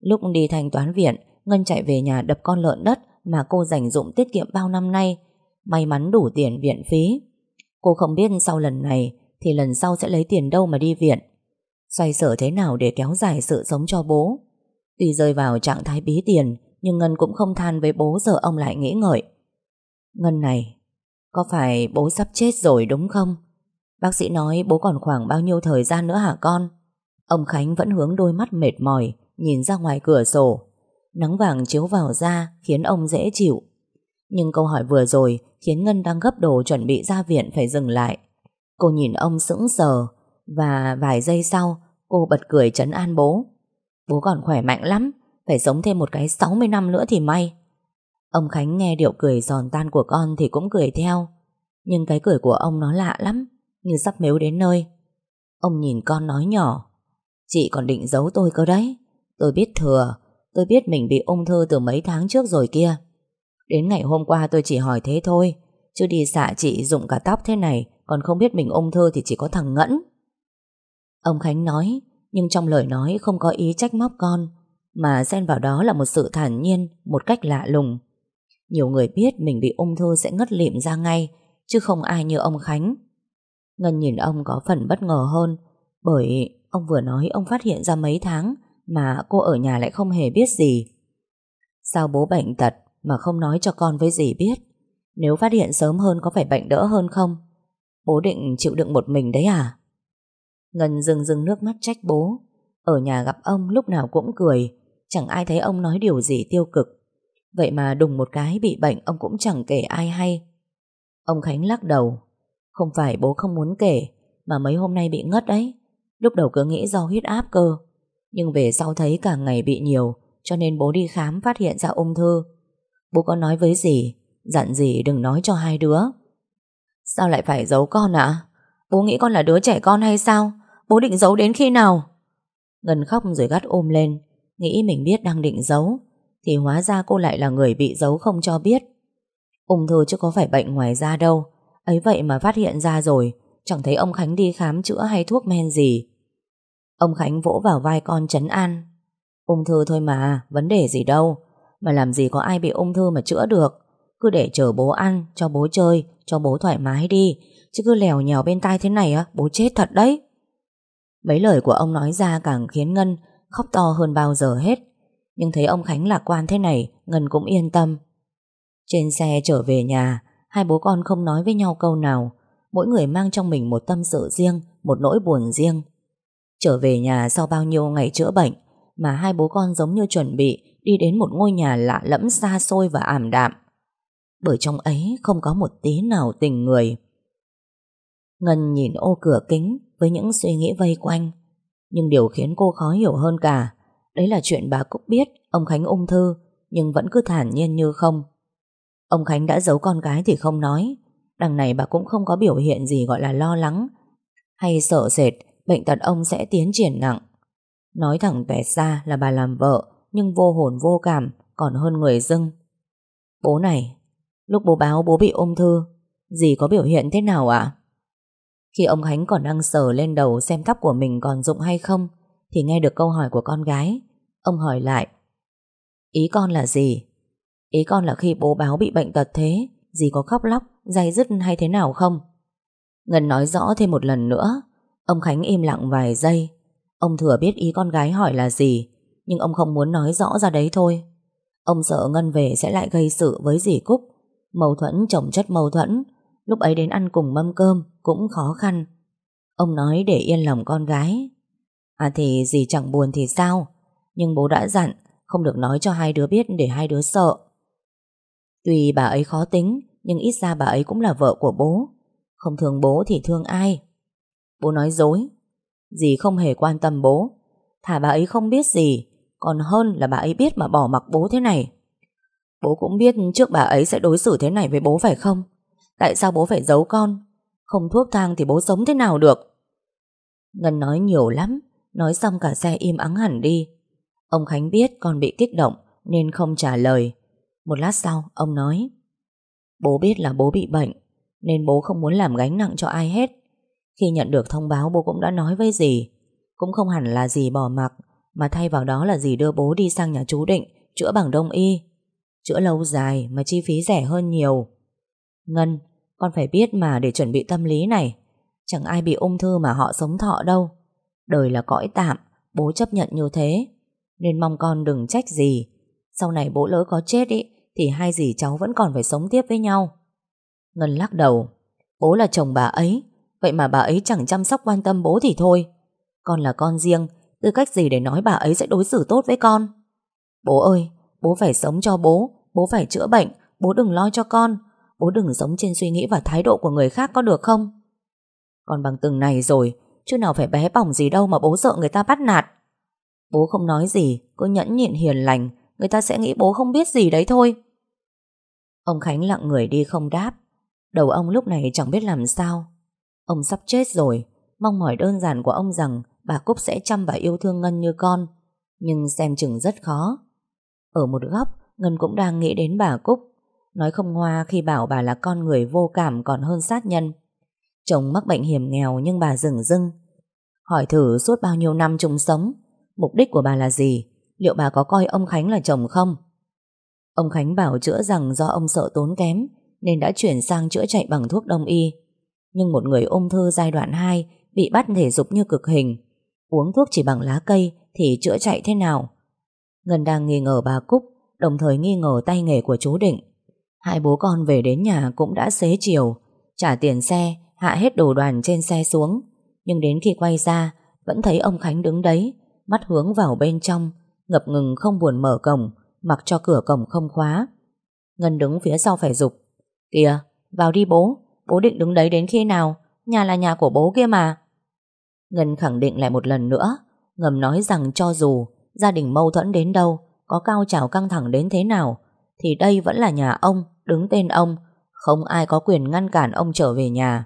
S1: Lúc đi thanh toán viện, Ngân chạy về nhà đập con lợn đất Mà cô dành dụng tiết kiệm bao năm nay. May mắn đủ tiền viện phí. Cô không biết sau lần này Thì lần sau sẽ lấy tiền đâu mà đi viện. Xoay sở thế nào để kéo dài sự sống cho bố? Tuy rơi vào trạng thái bí tiền, Nhưng Ngân cũng không than với bố Giờ ông lại nghĩ ngợi. Ngân này có phải bố sắp chết rồi đúng không? Bác sĩ nói bố còn khoảng bao nhiêu thời gian nữa hả con? Ông Khánh vẫn hướng đôi mắt mệt mỏi, Nhìn ra ngoài cửa sổ. Nắng vàng chiếu vào da Khiến ông dễ chịu. Nhưng câu hỏi vừa rồi Khiến Ngân đang gấp đồ chuẩn bị ra viện phải dừng lại. Cô nhìn ông sững sờ Và vài giây sau, Cô bật cười trấn an bố. Bố còn khỏe mạnh lắm, Phải sống thêm một cái 60 năm nữa thì may. Ông Khánh nghe điệu cười giòn tan của con Thì cũng cười theo. Nhưng cái cười của ông nó lạ lắm, Như sắp mếu đến nơi. Ông nhìn con nói nhỏ, Chị còn định giấu tôi cơ đấy. Tôi biết thừa, Tôi biết mình bị ung thư từ mấy tháng trước rồi kia. Đến ngày hôm qua tôi chỉ hỏi thế thôi, Chứ đi xạ chị dụng cả tóc thế này, Còn không biết mình ung thư thì chỉ có thằng Ngẫn. Ông Khánh nói, Nhưng trong lời nói không có ý trách móc con, Mà xen vào đó là một sự thản nhiên, Một cách lạ lùng. Nhiều người biết mình bị ung thư sẽ ngất lịm ra ngay, Chứ không ai như ông Khánh. Ngân nhìn ông có phần bất ngờ hơn, Bởi ông vừa nói ông phát hiện ra mấy tháng Mà cô ở nhà lại không hề biết gì. Sao bố bệnh tật Mà không nói cho con với gì biết? Nếu phát hiện sớm hơn có phải bệnh đỡ hơn không? Bố định chịu đựng một mình đấy à? Ngân rưng rưng nước mắt trách bố. Ở nhà gặp ông lúc nào cũng cười, Chẳng ai thấy ông nói điều gì tiêu cực. Vậy mà đùng một cái bị bệnh, Ông cũng chẳng kể ai hay. Ông Khánh lắc đầu. Không phải bố không muốn kể, Mà mấy hôm nay bị ngất đấy. Lúc đầu cứ nghĩ do huyết áp cơ. Nhưng về sau thấy cả ngày bị nhiều, Cho nên bố đi khám phát hiện ra ung thư. Bố có nói với gì Dặn gì đừng nói cho hai đứa. Sao lại phải giấu con ạ? Bố nghĩ con là đứa trẻ con hay sao? Bố định giấu đến khi nào? Ngân khóc rồi gắt ôm lên, Nghĩ mình biết đang định giấu. Thì hóa ra cô lại là người bị giấu không cho biết. Ung thư chứ có phải bệnh ngoài da đâu. Ấy vậy mà phát hiện ra rồi. Chẳng thấy ông Khánh đi khám chữa hay thuốc men gì. Ông Khánh vỗ vào vai con chấn an. Ung thư thôi mà Vấn đề gì đâu. Mà làm gì có ai bị ung thư mà chữa được. Cứ để chờ bố ăn, cho bố chơi Cho bố thoải mái đi. Chứ cứ lèo nhèo bên tai thế này á Bố chết thật đấy. Mấy lời của ông nói ra càng khiến Ngân khóc to hơn bao giờ hết. Nhưng thấy ông Khánh lạc quan thế này, Ngân cũng yên tâm. Trên xe trở về nhà, hai bố con không nói với nhau câu nào, mỗi người mang trong mình một tâm sự riêng, một nỗi buồn riêng. Trở về nhà sau bao nhiêu ngày chữa bệnh, mà hai bố con giống như chuẩn bị đi đến một ngôi nhà lạ lẫm xa xôi và ảm đạm. Bởi trong ấy không có một tí nào tình người. Ngân nhìn ô cửa kính với những suy nghĩ vây quanh. Nhưng điều khiến cô khó hiểu hơn cả, đấy là chuyện bà Cúc biết ông Khánh ung thư, nhưng vẫn cứ thản nhiên như không. Ông Khánh đã giấu con gái thì không nói, đằng này bà cũng không có biểu hiện gì gọi là lo lắng, hay sợ sệt bệnh tật ông sẽ tiến triển nặng. Nói thẳng tuẹt ra là bà làm vợ, nhưng vô hồn vô cảm, còn hơn người dưng. Bố này, lúc bố báo bố bị ung thư, gì có biểu hiện thế nào ạ? Khi ông Khánh còn đang sờ lên đầu xem tóc của mình còn dụng hay không, thì nghe được câu hỏi của con gái. Ông hỏi lại, ý con là gì? Ý con là khi bố báo bị bệnh tật thế, gì có khóc lóc, dây dứt hay thế nào không? Ngân nói rõ thêm một lần nữa, ông Khánh im lặng vài giây. Ông thừa biết ý con gái hỏi là gì, nhưng ông không muốn nói rõ ra đấy thôi. Ông sợ Ngân về sẽ lại gây sự với dì Cúc, mâu thuẫn chồng chất mâu thuẫn, lúc ấy đến ăn cùng mâm cơm cũng khó khăn. Ông nói để yên lòng con gái. À thì gì chẳng buồn thì sao, nhưng bố đã dặn không được nói cho hai đứa biết để hai đứa sợ. Tuy bà ấy khó tính, nhưng ít ra bà ấy cũng là vợ của bố. Không thương bố thì thương ai? Bố nói dối. Dì không hề quan tâm bố. Thả bà ấy không biết gì, còn hơn là bà ấy biết mà bỏ mặc bố thế này. Bố cũng biết trước bà ấy sẽ đối xử thế này với bố phải không? Tại sao bố phải giấu con? Không thuốc thang thì bố sống thế nào được? Ngân nói nhiều lắm, nói xong cả xe im ắng hẳn đi. Ông Khánh biết con bị kích động nên không trả lời. Một lát sau, ông nói Bố biết là bố bị bệnh nên bố không muốn làm gánh nặng cho ai hết. Khi nhận được thông báo bố cũng đã nói với dì cũng không hẳn là dì bỏ mặc mà thay vào đó là dì đưa bố đi sang nhà chú Định chữa bằng đông y. Chữa lâu dài mà chi phí rẻ hơn nhiều. Ngân, con phải biết mà để chuẩn bị tâm lý này. Chẳng ai bị ung thư mà họ sống thọ đâu. Đời là cõi tạm, bố chấp nhận như thế. Nên mong con đừng trách gì. Sau này bố lỡ có chết ý, thì hai dì cháu vẫn còn phải sống tiếp với nhau. Ngân lắc đầu. Bố là chồng bà ấy, vậy mà bà ấy chẳng chăm sóc quan tâm bố thì thôi. Con là con riêng, tư cách gì để nói bà ấy sẽ đối xử tốt với con. Bố ơi, bố phải sống cho bố, bố phải chữa bệnh, bố đừng lo cho con. Bố đừng sống trên suy nghĩ và thái độ của người khác có được không? Còn bằng từng này rồi, chứ nào phải bé bỏng gì đâu mà bố sợ người ta bắt nạt. Bố không nói gì, cứ nhẫn nhịn hiền lành, người ta sẽ nghĩ bố không biết gì đấy thôi. Ông Khánh lặng người đi không đáp. Đầu ông lúc này chẳng biết làm sao. Ông sắp chết rồi, mong mỏi đơn giản của ông rằng bà Cúc sẽ chăm và yêu thương Ngân như con. Nhưng xem chừng rất khó. Ở một góc, Ngân cũng đang nghĩ đến bà Cúc. Nói không hoa khi bảo bà là con người vô cảm còn hơn sát nhân. Chồng mắc bệnh hiểm nghèo nhưng bà dừng dưng. Hỏi thử suốt bao nhiêu năm chung sống, mục đích của bà là gì? Liệu bà có coi ông Khánh là chồng không? Ông Khánh bảo chữa rằng do ông sợ tốn kém nên đã chuyển sang chữa chạy bằng thuốc đông y. Nhưng một người ung thư giai đoạn 2 bị bắt thể dục như cực hình, uống thuốc chỉ bằng lá cây thì chữa chạy thế nào? Ngân đang nghi ngờ bà Cúc, đồng thời nghi ngờ tay nghề của chú Định. Hai bố con về đến nhà cũng đã xế chiều, trả tiền xe, hạ hết đồ đoàn trên xe xuống. Nhưng đến khi quay ra, vẫn thấy ông Khánh đứng đấy, mắt hướng vào bên trong, ngập ngừng không buồn mở cổng, mặc cho cửa cổng không khóa. Ngân đứng phía sau phải dục Kìa, vào đi bố, bố định đứng đấy đến khi nào, nhà là nhà của bố kia mà. Ngân khẳng định lại một lần nữa, ngầm nói rằng cho dù gia đình mâu thuẫn đến đâu, có cao trào căng thẳng đến thế nào, thì đây vẫn là nhà ông, đứng tên ông, không ai có quyền ngăn cản ông trở về nhà.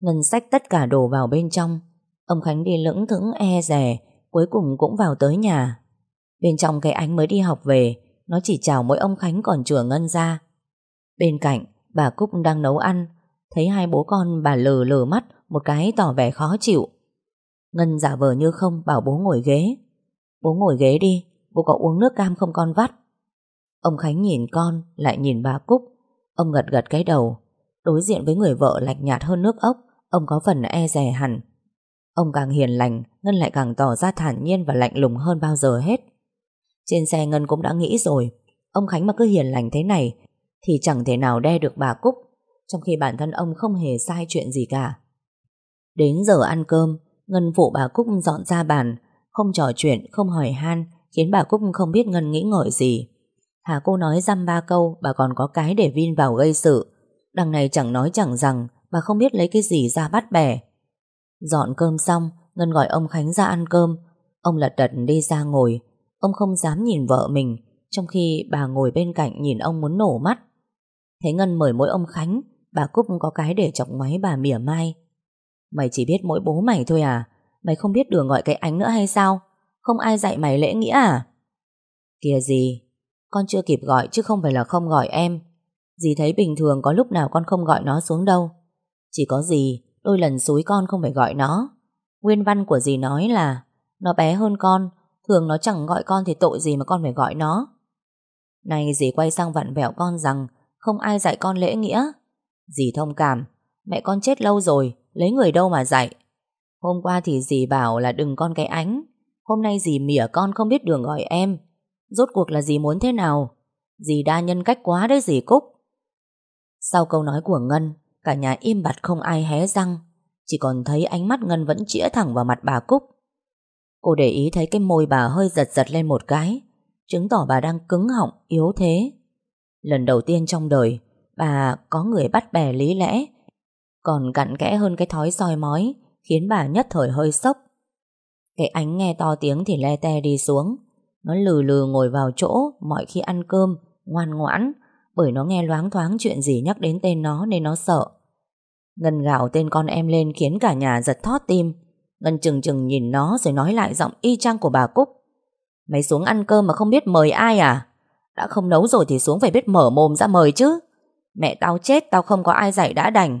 S1: Ngân sách tất cả đồ vào bên trong, ông Khánh đi lững thững e rè, cuối cùng cũng vào tới nhà. Bên trong cái ánh mới đi học về, nó chỉ chào mỗi ông Khánh còn chừa Ngân ra. Bên cạnh, bà Cúc đang nấu ăn, thấy hai bố con bà lờ lờ mắt, một cái tỏ vẻ khó chịu. Ngân giả vờ như không bảo bố ngồi ghế. Bố ngồi ghế đi, bố có uống nước cam không con vắt. Ông Khánh nhìn con, lại nhìn bà Cúc. Ông gật gật cái đầu. Đối diện với người vợ lạnh nhạt hơn nước ốc, ông có phần e rè hẳn. Ông càng hiền lành, Ngân lại càng tỏ ra thản nhiên và lạnh lùng hơn bao giờ hết. Trên xe Ngân cũng đã nghĩ rồi, ông Khánh mà cứ hiền lành thế này, thì chẳng thể nào đe được bà Cúc, trong khi bản thân ông không hề sai chuyện gì cả. Đến giờ ăn cơm, Ngân phụ bà Cúc dọn ra bàn, không trò chuyện, không hỏi han, khiến bà Cúc không biết Ngân nghĩ ngợi gì. Hà cô nói dăm ba câu, bà còn có cái để vin vào gây sự. Đằng này chẳng nói chẳng rằng, bà không biết lấy cái gì ra bắt bẻ. Dọn cơm xong, Ngân gọi ông Khánh ra ăn cơm. Ông lật đật đi ra ngồi. Ông không dám nhìn vợ mình, trong khi bà ngồi bên cạnh nhìn ông muốn nổ mắt. Thấy Ngân mời mỗi ông Khánh, bà Cúc có cái để chọc ngoáy bà mỉa mai. Mày chỉ biết mỗi bố mày thôi à? Mày không biết đường gọi cái ánh nữa hay sao? Không ai dạy mày lễ nghĩa à? Kìa gì? Con chưa kịp gọi chứ không phải là không gọi em. Dì thấy bình thường có lúc nào con không gọi nó xuống đâu. Chỉ có gì, đôi lần xúi con không phải gọi nó. Nguyên văn của dì nói là nó bé hơn con, thường nó chẳng gọi con thì tội gì mà con phải gọi nó. Này dì quay sang vặn vẹo con rằng không ai dạy con lễ nghĩa. Dì thông cảm, mẹ con chết lâu rồi, lấy người đâu mà dạy. Hôm qua thì dì bảo là đừng con cái ánh, hôm nay dì mỉa con không biết đường gọi em. Rốt cuộc là dì muốn thế nào? Dì đa nhân cách quá đấy dì Cúc. Sau câu nói của Ngân, cả nhà im bặt không ai hé răng, chỉ còn thấy ánh mắt Ngân vẫn chĩa thẳng vào mặt bà Cúc. Cô để ý thấy cái môi bà hơi giật giật lên một cái, chứng tỏ bà đang cứng họng, yếu thế. Lần đầu tiên trong đời, bà có người bắt bè lý lẽ, còn cặn kẽ hơn cái thói soi mói, khiến bà nhất thời hơi sốc. Cái ánh nghe to tiếng thì le te đi xuống, nó lừ lừ ngồi vào chỗ mọi khi ăn cơm, ngoan ngoãn, bởi nó nghe loáng thoáng chuyện gì nhắc đến tên nó nên nó sợ. Ngân gạo tên con em lên khiến cả nhà giật thót tim. Ngân chừng chừng nhìn nó rồi nói lại giọng y chang của bà Cúc. Mày xuống ăn cơm mà không biết mời ai à? Đã không nấu rồi thì xuống phải biết mở mồm ra mời chứ. Mẹ tao chết, tao không có ai dạy đã đành.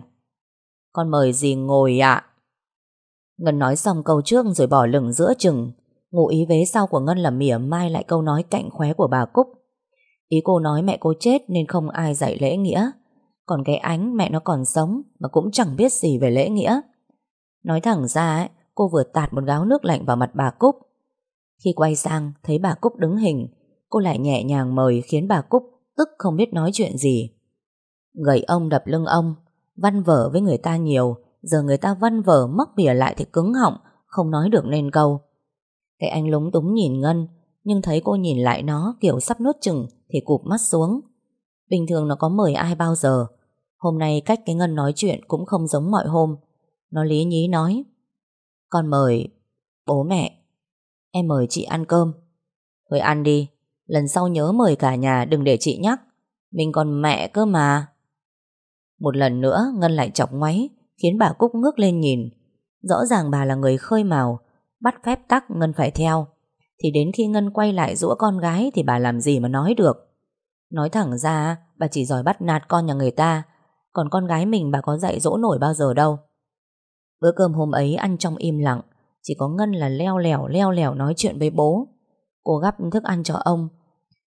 S1: Con mời gì ngồi ạ? Ngân nói xong câu trước rồi bỏ lửng giữa chừng. Ngụ ý vế sau của Ngân là mỉa mai lại câu nói cạnh khóe của bà Cúc. Ý cô nói mẹ cô chết nên không ai dạy lễ nghĩa. Còn cái ánh mẹ nó còn sống mà cũng chẳng biết gì về lễ nghĩa. Nói thẳng ra ấy, cô vừa tạt một gáo nước lạnh vào mặt bà Cúc. Khi quay sang thấy bà Cúc đứng hình, cô lại nhẹ nhàng mời khiến bà Cúc tức không biết nói chuyện gì. Gậy ông đập lưng ông, văn vở với người ta nhiều, giờ người ta văn vở móc bìa lại thì cứng họng, không nói được nên câu. Cái anh lúng túng nhìn Ngân, nhưng thấy cô nhìn lại nó kiểu sắp nuốt chừng thì cụp mắt xuống. Bình thường nó có mời ai bao giờ. Hôm nay cách cái Ngân nói chuyện cũng không giống mọi hôm. Nó lý nhí nói. Con mời bố mẹ. Em mời chị ăn cơm. Thôi ăn đi. Lần sau nhớ mời cả nhà đừng để chị nhắc. Mình còn mẹ cơ mà. Một lần nữa, Ngân lại chọc ngoáy, khiến bà Cúc ngước lên nhìn. Rõ ràng bà là người khơi màu bắt phép tắc Ngân phải theo. Thì đến khi Ngân quay lại dũa con gái thì bà làm gì mà nói được. Nói thẳng ra, bà chỉ giỏi bắt nạt con nhà người ta, còn con gái mình bà có dạy dỗ nổi bao giờ đâu. Bữa cơm hôm ấy ăn trong im lặng, chỉ có Ngân là leo lẻo leo lẻo nói chuyện với bố. Cô gắp thức ăn cho ông.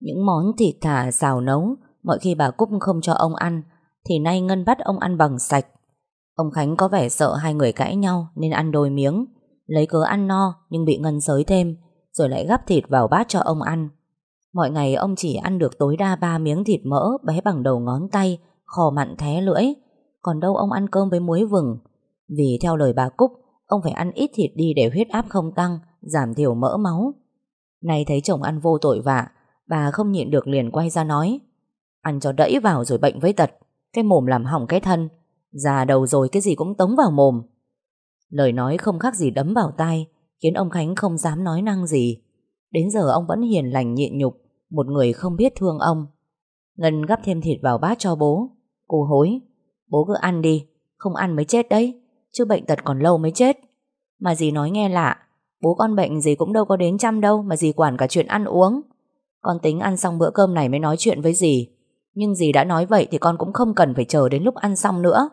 S1: Những món thịt thả xào nấu, mọi khi bà Cúc không cho ông ăn, thì nay Ngân bắt ông ăn bằng sạch. Ông Khánh có vẻ sợ hai người cãi nhau nên ăn đôi miếng, lấy cớ ăn no nhưng bị Ngân sới thêm, rồi lại gắp thịt vào bát cho ông ăn. Mọi ngày ông chỉ ăn được tối đa ba miếng thịt mỡ bé bằng đầu ngón tay, khò mặn thé lưỡi. Còn đâu ông ăn cơm với muối vừng. Vì theo lời bà Cúc, ông phải ăn ít thịt đi để huyết áp không tăng, giảm thiểu mỡ máu. Này thấy chồng ăn vô tội vạ, bà không nhịn được liền quay ra nói. Ăn cho đẫy vào rồi bệnh với tật, cái mồm làm hỏng cái thân. Già đầu rồi cái gì cũng tống vào mồm. Lời nói không khác gì đấm vào tai, khiến ông Khánh không dám nói năng gì. Đến giờ ông vẫn hiền lành nhịn nhục, một người không biết thương ông. Ngân gắp thêm thịt vào bát cho bố. Cô hối, bố cứ ăn đi, không ăn mới chết đấy, chứ bệnh tật còn lâu mới chết. Mà dì nói nghe lạ, bố con bệnh gì cũng đâu có đến chăm đâu mà dì quản cả chuyện ăn uống. Con tính ăn xong bữa cơm này mới nói chuyện với dì. Nhưng dì đã nói vậy thì con cũng không cần phải chờ đến lúc ăn xong nữa.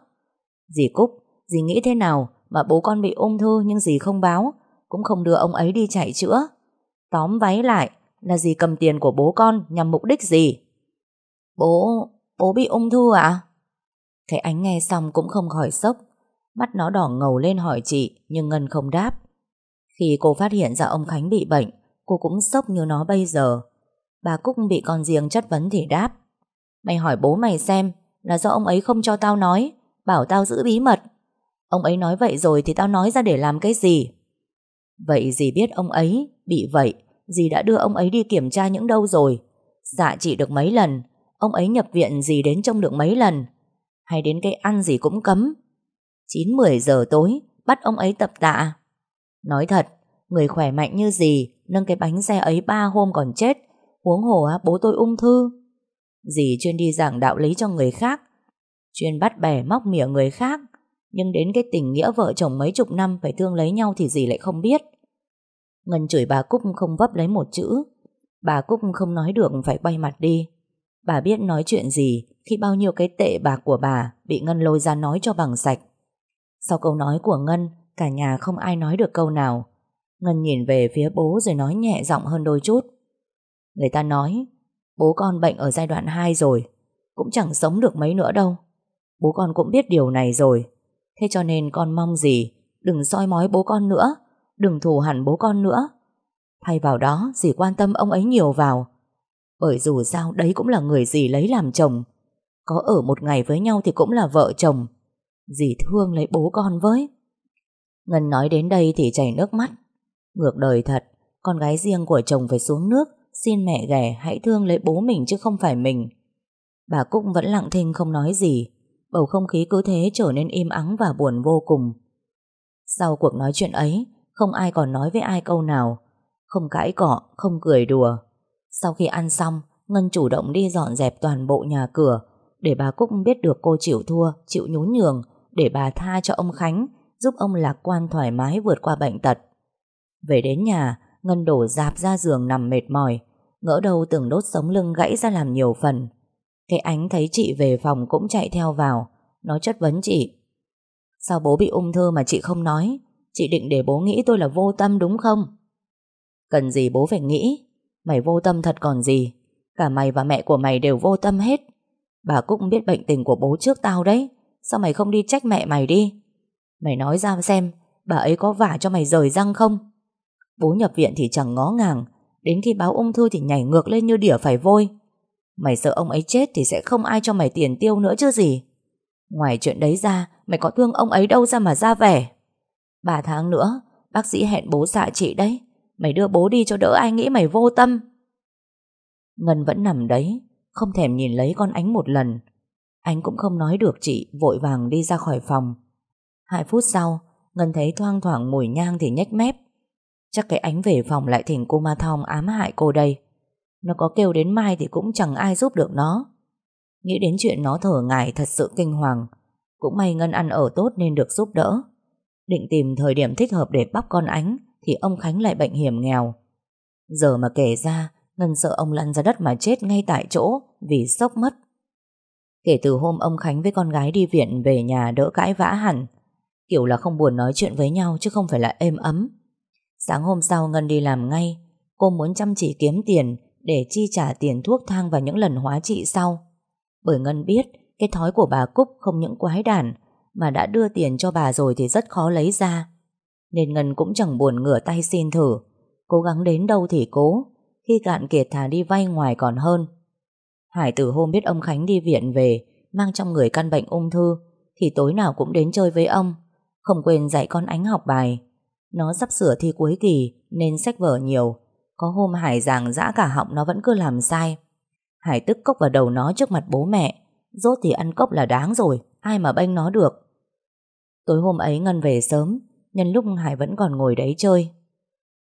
S1: Dì Cúc, dì nghĩ thế nào mà bố con bị ung thư nhưng dì không báo, cũng không đưa ông ấy đi chạy chữa. Tóm váy lại là gì cầm tiền của bố con nhằm mục đích gì? Bố, bố bị ung thư à? Cái ánh nghe xong cũng không khỏi sốc. Mắt nó đỏ ngầu lên hỏi chị nhưng Ngân không đáp. Khi cô phát hiện ra ông Khánh bị bệnh, cô cũng sốc như nó bây giờ. Bà Cúc bị con riêng chất vấn thì đáp. Mày hỏi bố mày xem Là do ông ấy không cho tao nói Bảo tao giữ bí mật Ông ấy nói vậy rồi thì tao nói ra để làm cái gì Vậy dì biết ông ấy Bị vậy? Dì đã đưa ông ấy đi kiểm tra những đâu rồi? Dạ chỉ được mấy lần? Ông ấy nhập viện dì đến trông được mấy lần? Hay đến cái ăn gì cũng cấm? 9-10 giờ tối Bắt ông ấy tập tạ. Nói thật Người khỏe mạnh như dì Nâng cái bánh xe ấy ba hôm còn chết Huống hồ á, bố tôi ung thư. Dì chuyên đi giảng đạo lý cho người khác Chuyên bắt bẻ móc mỉa người khác. Nhưng đến cái tình nghĩa vợ chồng mấy chục năm Phải thương lấy nhau thì gì lại không biết. Ngân chửi bà Cúc không vấp lấy một chữ. Bà Cúc không nói được phải quay mặt đi. Bà biết nói chuyện gì Khi bao nhiêu cái tệ bạc của bà Bị Ngân lôi ra nói cho bằng sạch. Sau câu nói của Ngân, Cả nhà không ai nói được câu nào. Ngân nhìn về phía bố rồi nói nhẹ giọng hơn đôi chút. Người ta nói, Bố con bệnh ở giai đoạn 2 rồi, Cũng chẳng sống được mấy nữa đâu. Bố con cũng biết điều này rồi Thế cho nên con mong gì? Đừng soi mói bố con nữa. Đừng thù hẳn bố con nữa. Thay vào đó, dì quan tâm ông ấy nhiều vào. Bởi dù sao, đấy cũng là người dì lấy làm chồng. Có ở một ngày với nhau thì cũng là vợ chồng. Dì thương lấy bố con với. Ngân nói đến đây thì chảy nước mắt. Ngược đời thật, Con gái riêng của chồng phải xuống nước, Xin mẹ ghẻ hãy thương lấy bố mình chứ không phải mình. Bà Cúc vẫn lặng thinh không nói gì. Bầu không khí cứ thế trở nên im ắng và buồn vô cùng. Sau cuộc nói chuyện ấy Không ai còn nói với ai câu nào. Không cãi cọ, không cười đùa. Sau khi ăn xong Ngân chủ động đi dọn dẹp toàn bộ nhà cửa Để bà Cúc biết được cô chịu thua Chịu nhún nhường Để bà tha cho ông Khánh Giúp ông lạc quan thoải mái vượt qua bệnh tật. Về đến nhà Ngân đổ dạp ra giường nằm mệt mỏi Ngỡ đầu từng đốt sống lưng gãy ra làm nhiều phần. Cái ánh thấy chị về phòng cũng chạy theo vào. Nó chất vấn chị. Sao bố bị ung thư mà chị không nói? Chị định để bố nghĩ tôi là vô tâm đúng không? Cần gì bố phải nghĩ. Mày vô tâm thật còn gì? Cả mày và mẹ của mày đều vô tâm hết. Bà Cúc biết bệnh tình của bố trước tao đấy. Sao mày không đi trách mẹ mày đi? Mày nói ra xem, Bà ấy có vả cho mày rời răng không? Bố nhập viện thì chẳng ngó ngàng. Đến khi báo ung thư thì nhảy ngược lên như đỉa phải vôi. Mày sợ ông ấy chết Thì sẽ không ai cho mày tiền tiêu nữa chứ gì. Ngoài chuyện đấy ra, Mày có thương ông ấy đâu ra mà ra vẻ. Ba tháng nữa, Bác sĩ hẹn bố dạ xạ trị đấy. Mày đưa bố đi cho đỡ ai nghĩ mày vô tâm. Ngân vẫn nằm đấy, Không thèm nhìn lấy con ánh một lần. Anh cũng không nói được chị, Vội vàng đi ra khỏi phòng. Hai phút sau, Ngân thấy thoang thoảng mùi nhang thì nhếch mép. Chắc cái ánh về phòng lại thỉnh cô Ma Thong ám hại cô đây. Nó có kêu đến mai thì cũng chẳng ai giúp được nó. Nghĩ đến chuyện nó thở ngài thật sự kinh hoàng. Cũng may Ngân ăn ở tốt nên được giúp đỡ. Định tìm thời điểm thích hợp để bóc con ánh Thì ông Khánh lại bệnh hiểm nghèo. Giờ mà kể ra, Ngân sợ ông lăn ra đất mà chết ngay tại chỗ Vì sốc mất. Kể từ hôm ông Khánh với con gái đi viện Về nhà đỡ cãi vã hẳn, Kiểu là không buồn nói chuyện với nhau Chứ không phải là êm ấm. Sáng hôm sau Ngân đi làm ngay, Cô muốn chăm chỉ kiếm tiền để chi trả tiền thuốc thang và những lần hóa trị sau. Bởi Ngân biết Cái thói của bà Cúc không những quái đản, Mà đã đưa tiền cho bà rồi Thì rất khó lấy ra. Nên Ngân cũng chẳng buồn ngửa tay xin thử. Cố gắng đến đâu thì cố, Khi cạn kiệt thà đi vay ngoài còn hơn. Hải từ hôm biết ông Khánh đi viện về, Mang trong người căn bệnh ung thư, Thì tối nào cũng đến chơi với ông, Không quên dạy con ánh học bài. Nó sắp sửa thi cuối kỳ nên sách vở nhiều. Có hôm Hải giảng dã cả họng nó vẫn cứ làm sai. Hải tức cốc vào đầu nó trước mặt bố mẹ. Rốt thì ăn cốc là đáng rồi, ai mà bênh nó được. Tối hôm ấy Ngân về sớm, nhân lúc Hải vẫn còn ngồi đấy chơi.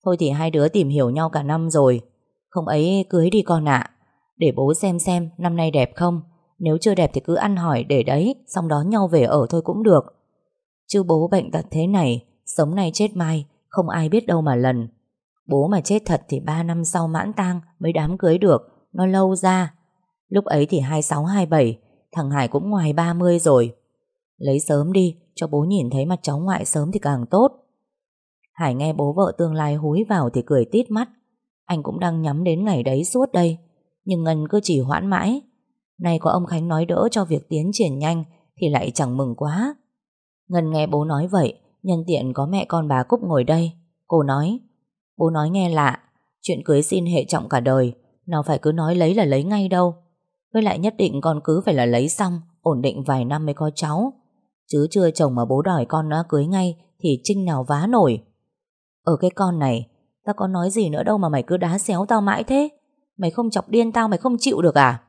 S1: Thôi thì hai đứa tìm hiểu nhau cả năm rồi. Không ấy cưới đi con ạ. Để bố xem xem năm nay đẹp không. Nếu chưa đẹp thì cứ ăn hỏi để đấy, xong đó nhau về ở thôi cũng được. Chứ bố bệnh tật thế này, Sống nay chết mai Không ai biết đâu mà lần Bố mà chết thật thì 3 năm sau mãn tang Mới đám cưới được, Nó lâu ra. Lúc ấy thì 26-27 Thằng Hải cũng ngoài 30 rồi. Lấy sớm đi, Cho bố nhìn thấy mặt cháu ngoại sớm thì càng tốt. Hải nghe bố vợ tương lai húi vào Thì cười tít mắt. Anh cũng đang nhắm đến ngày đấy suốt đây, Nhưng Ngân cứ chỉ hoãn mãi. Nay có ông Khánh nói đỡ cho việc tiến triển nhanh Thì lại chẳng mừng quá. Ngân nghe bố nói vậy, Nhân tiện có mẹ con bà Cúc ngồi đây. Cô nói Bố nói nghe lạ, Chuyện cưới xin hệ trọng cả đời, Nào phải cứ nói lấy là lấy ngay đâu. Với lại nhất định con cứ phải là lấy xong, Ổn định vài năm mới có cháu. Chứ chưa chồng mà bố đòi con nó cưới ngay Thì Trinh nào vá nổi. Ở cái con này Tao có nói gì nữa đâu mà mày cứ đá xéo tao mãi thế? Mày không chọc điên tao, mày không chịu được à?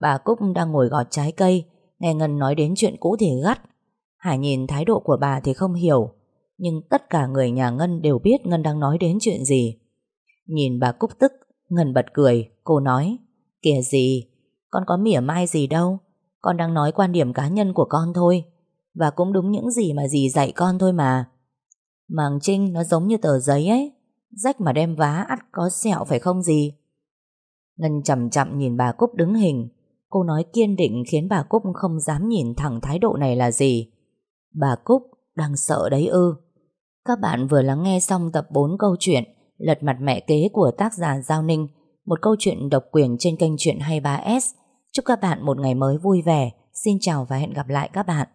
S1: Bà Cúc đang ngồi gọt trái cây, Nghe Ngân nói đến chuyện cũ thì gắt. Hải nhìn thái độ của bà thì không hiểu. Nhưng tất cả người nhà Ngân đều biết Ngân đang nói đến chuyện gì. Nhìn bà Cúc tức, Ngân bật cười, Cô nói, Kìa gì Con có mỉa mai gì đâu, Con đang nói quan điểm cá nhân của con thôi, Và cũng đúng những gì mà dì dạy con thôi mà. Màng trinh nó giống như tờ giấy ấy, Rách mà đem vá, ắt có sẹo phải không gì Ngân chậm chậm nhìn bà Cúc đứng hình, Cô nói kiên định khiến bà Cúc không dám nhìn thẳng thái độ này là gì. Bà Cúc đang sợ đấy ư. Các bạn vừa lắng nghe xong tập 4 câu chuyện, Lật mặt mẹ kế của tác giả Giao Ninh, Một câu chuyện độc quyền trên kênh truyện 23S Chúc các bạn một ngày mới vui vẻ. Xin chào và hẹn gặp lại các bạn.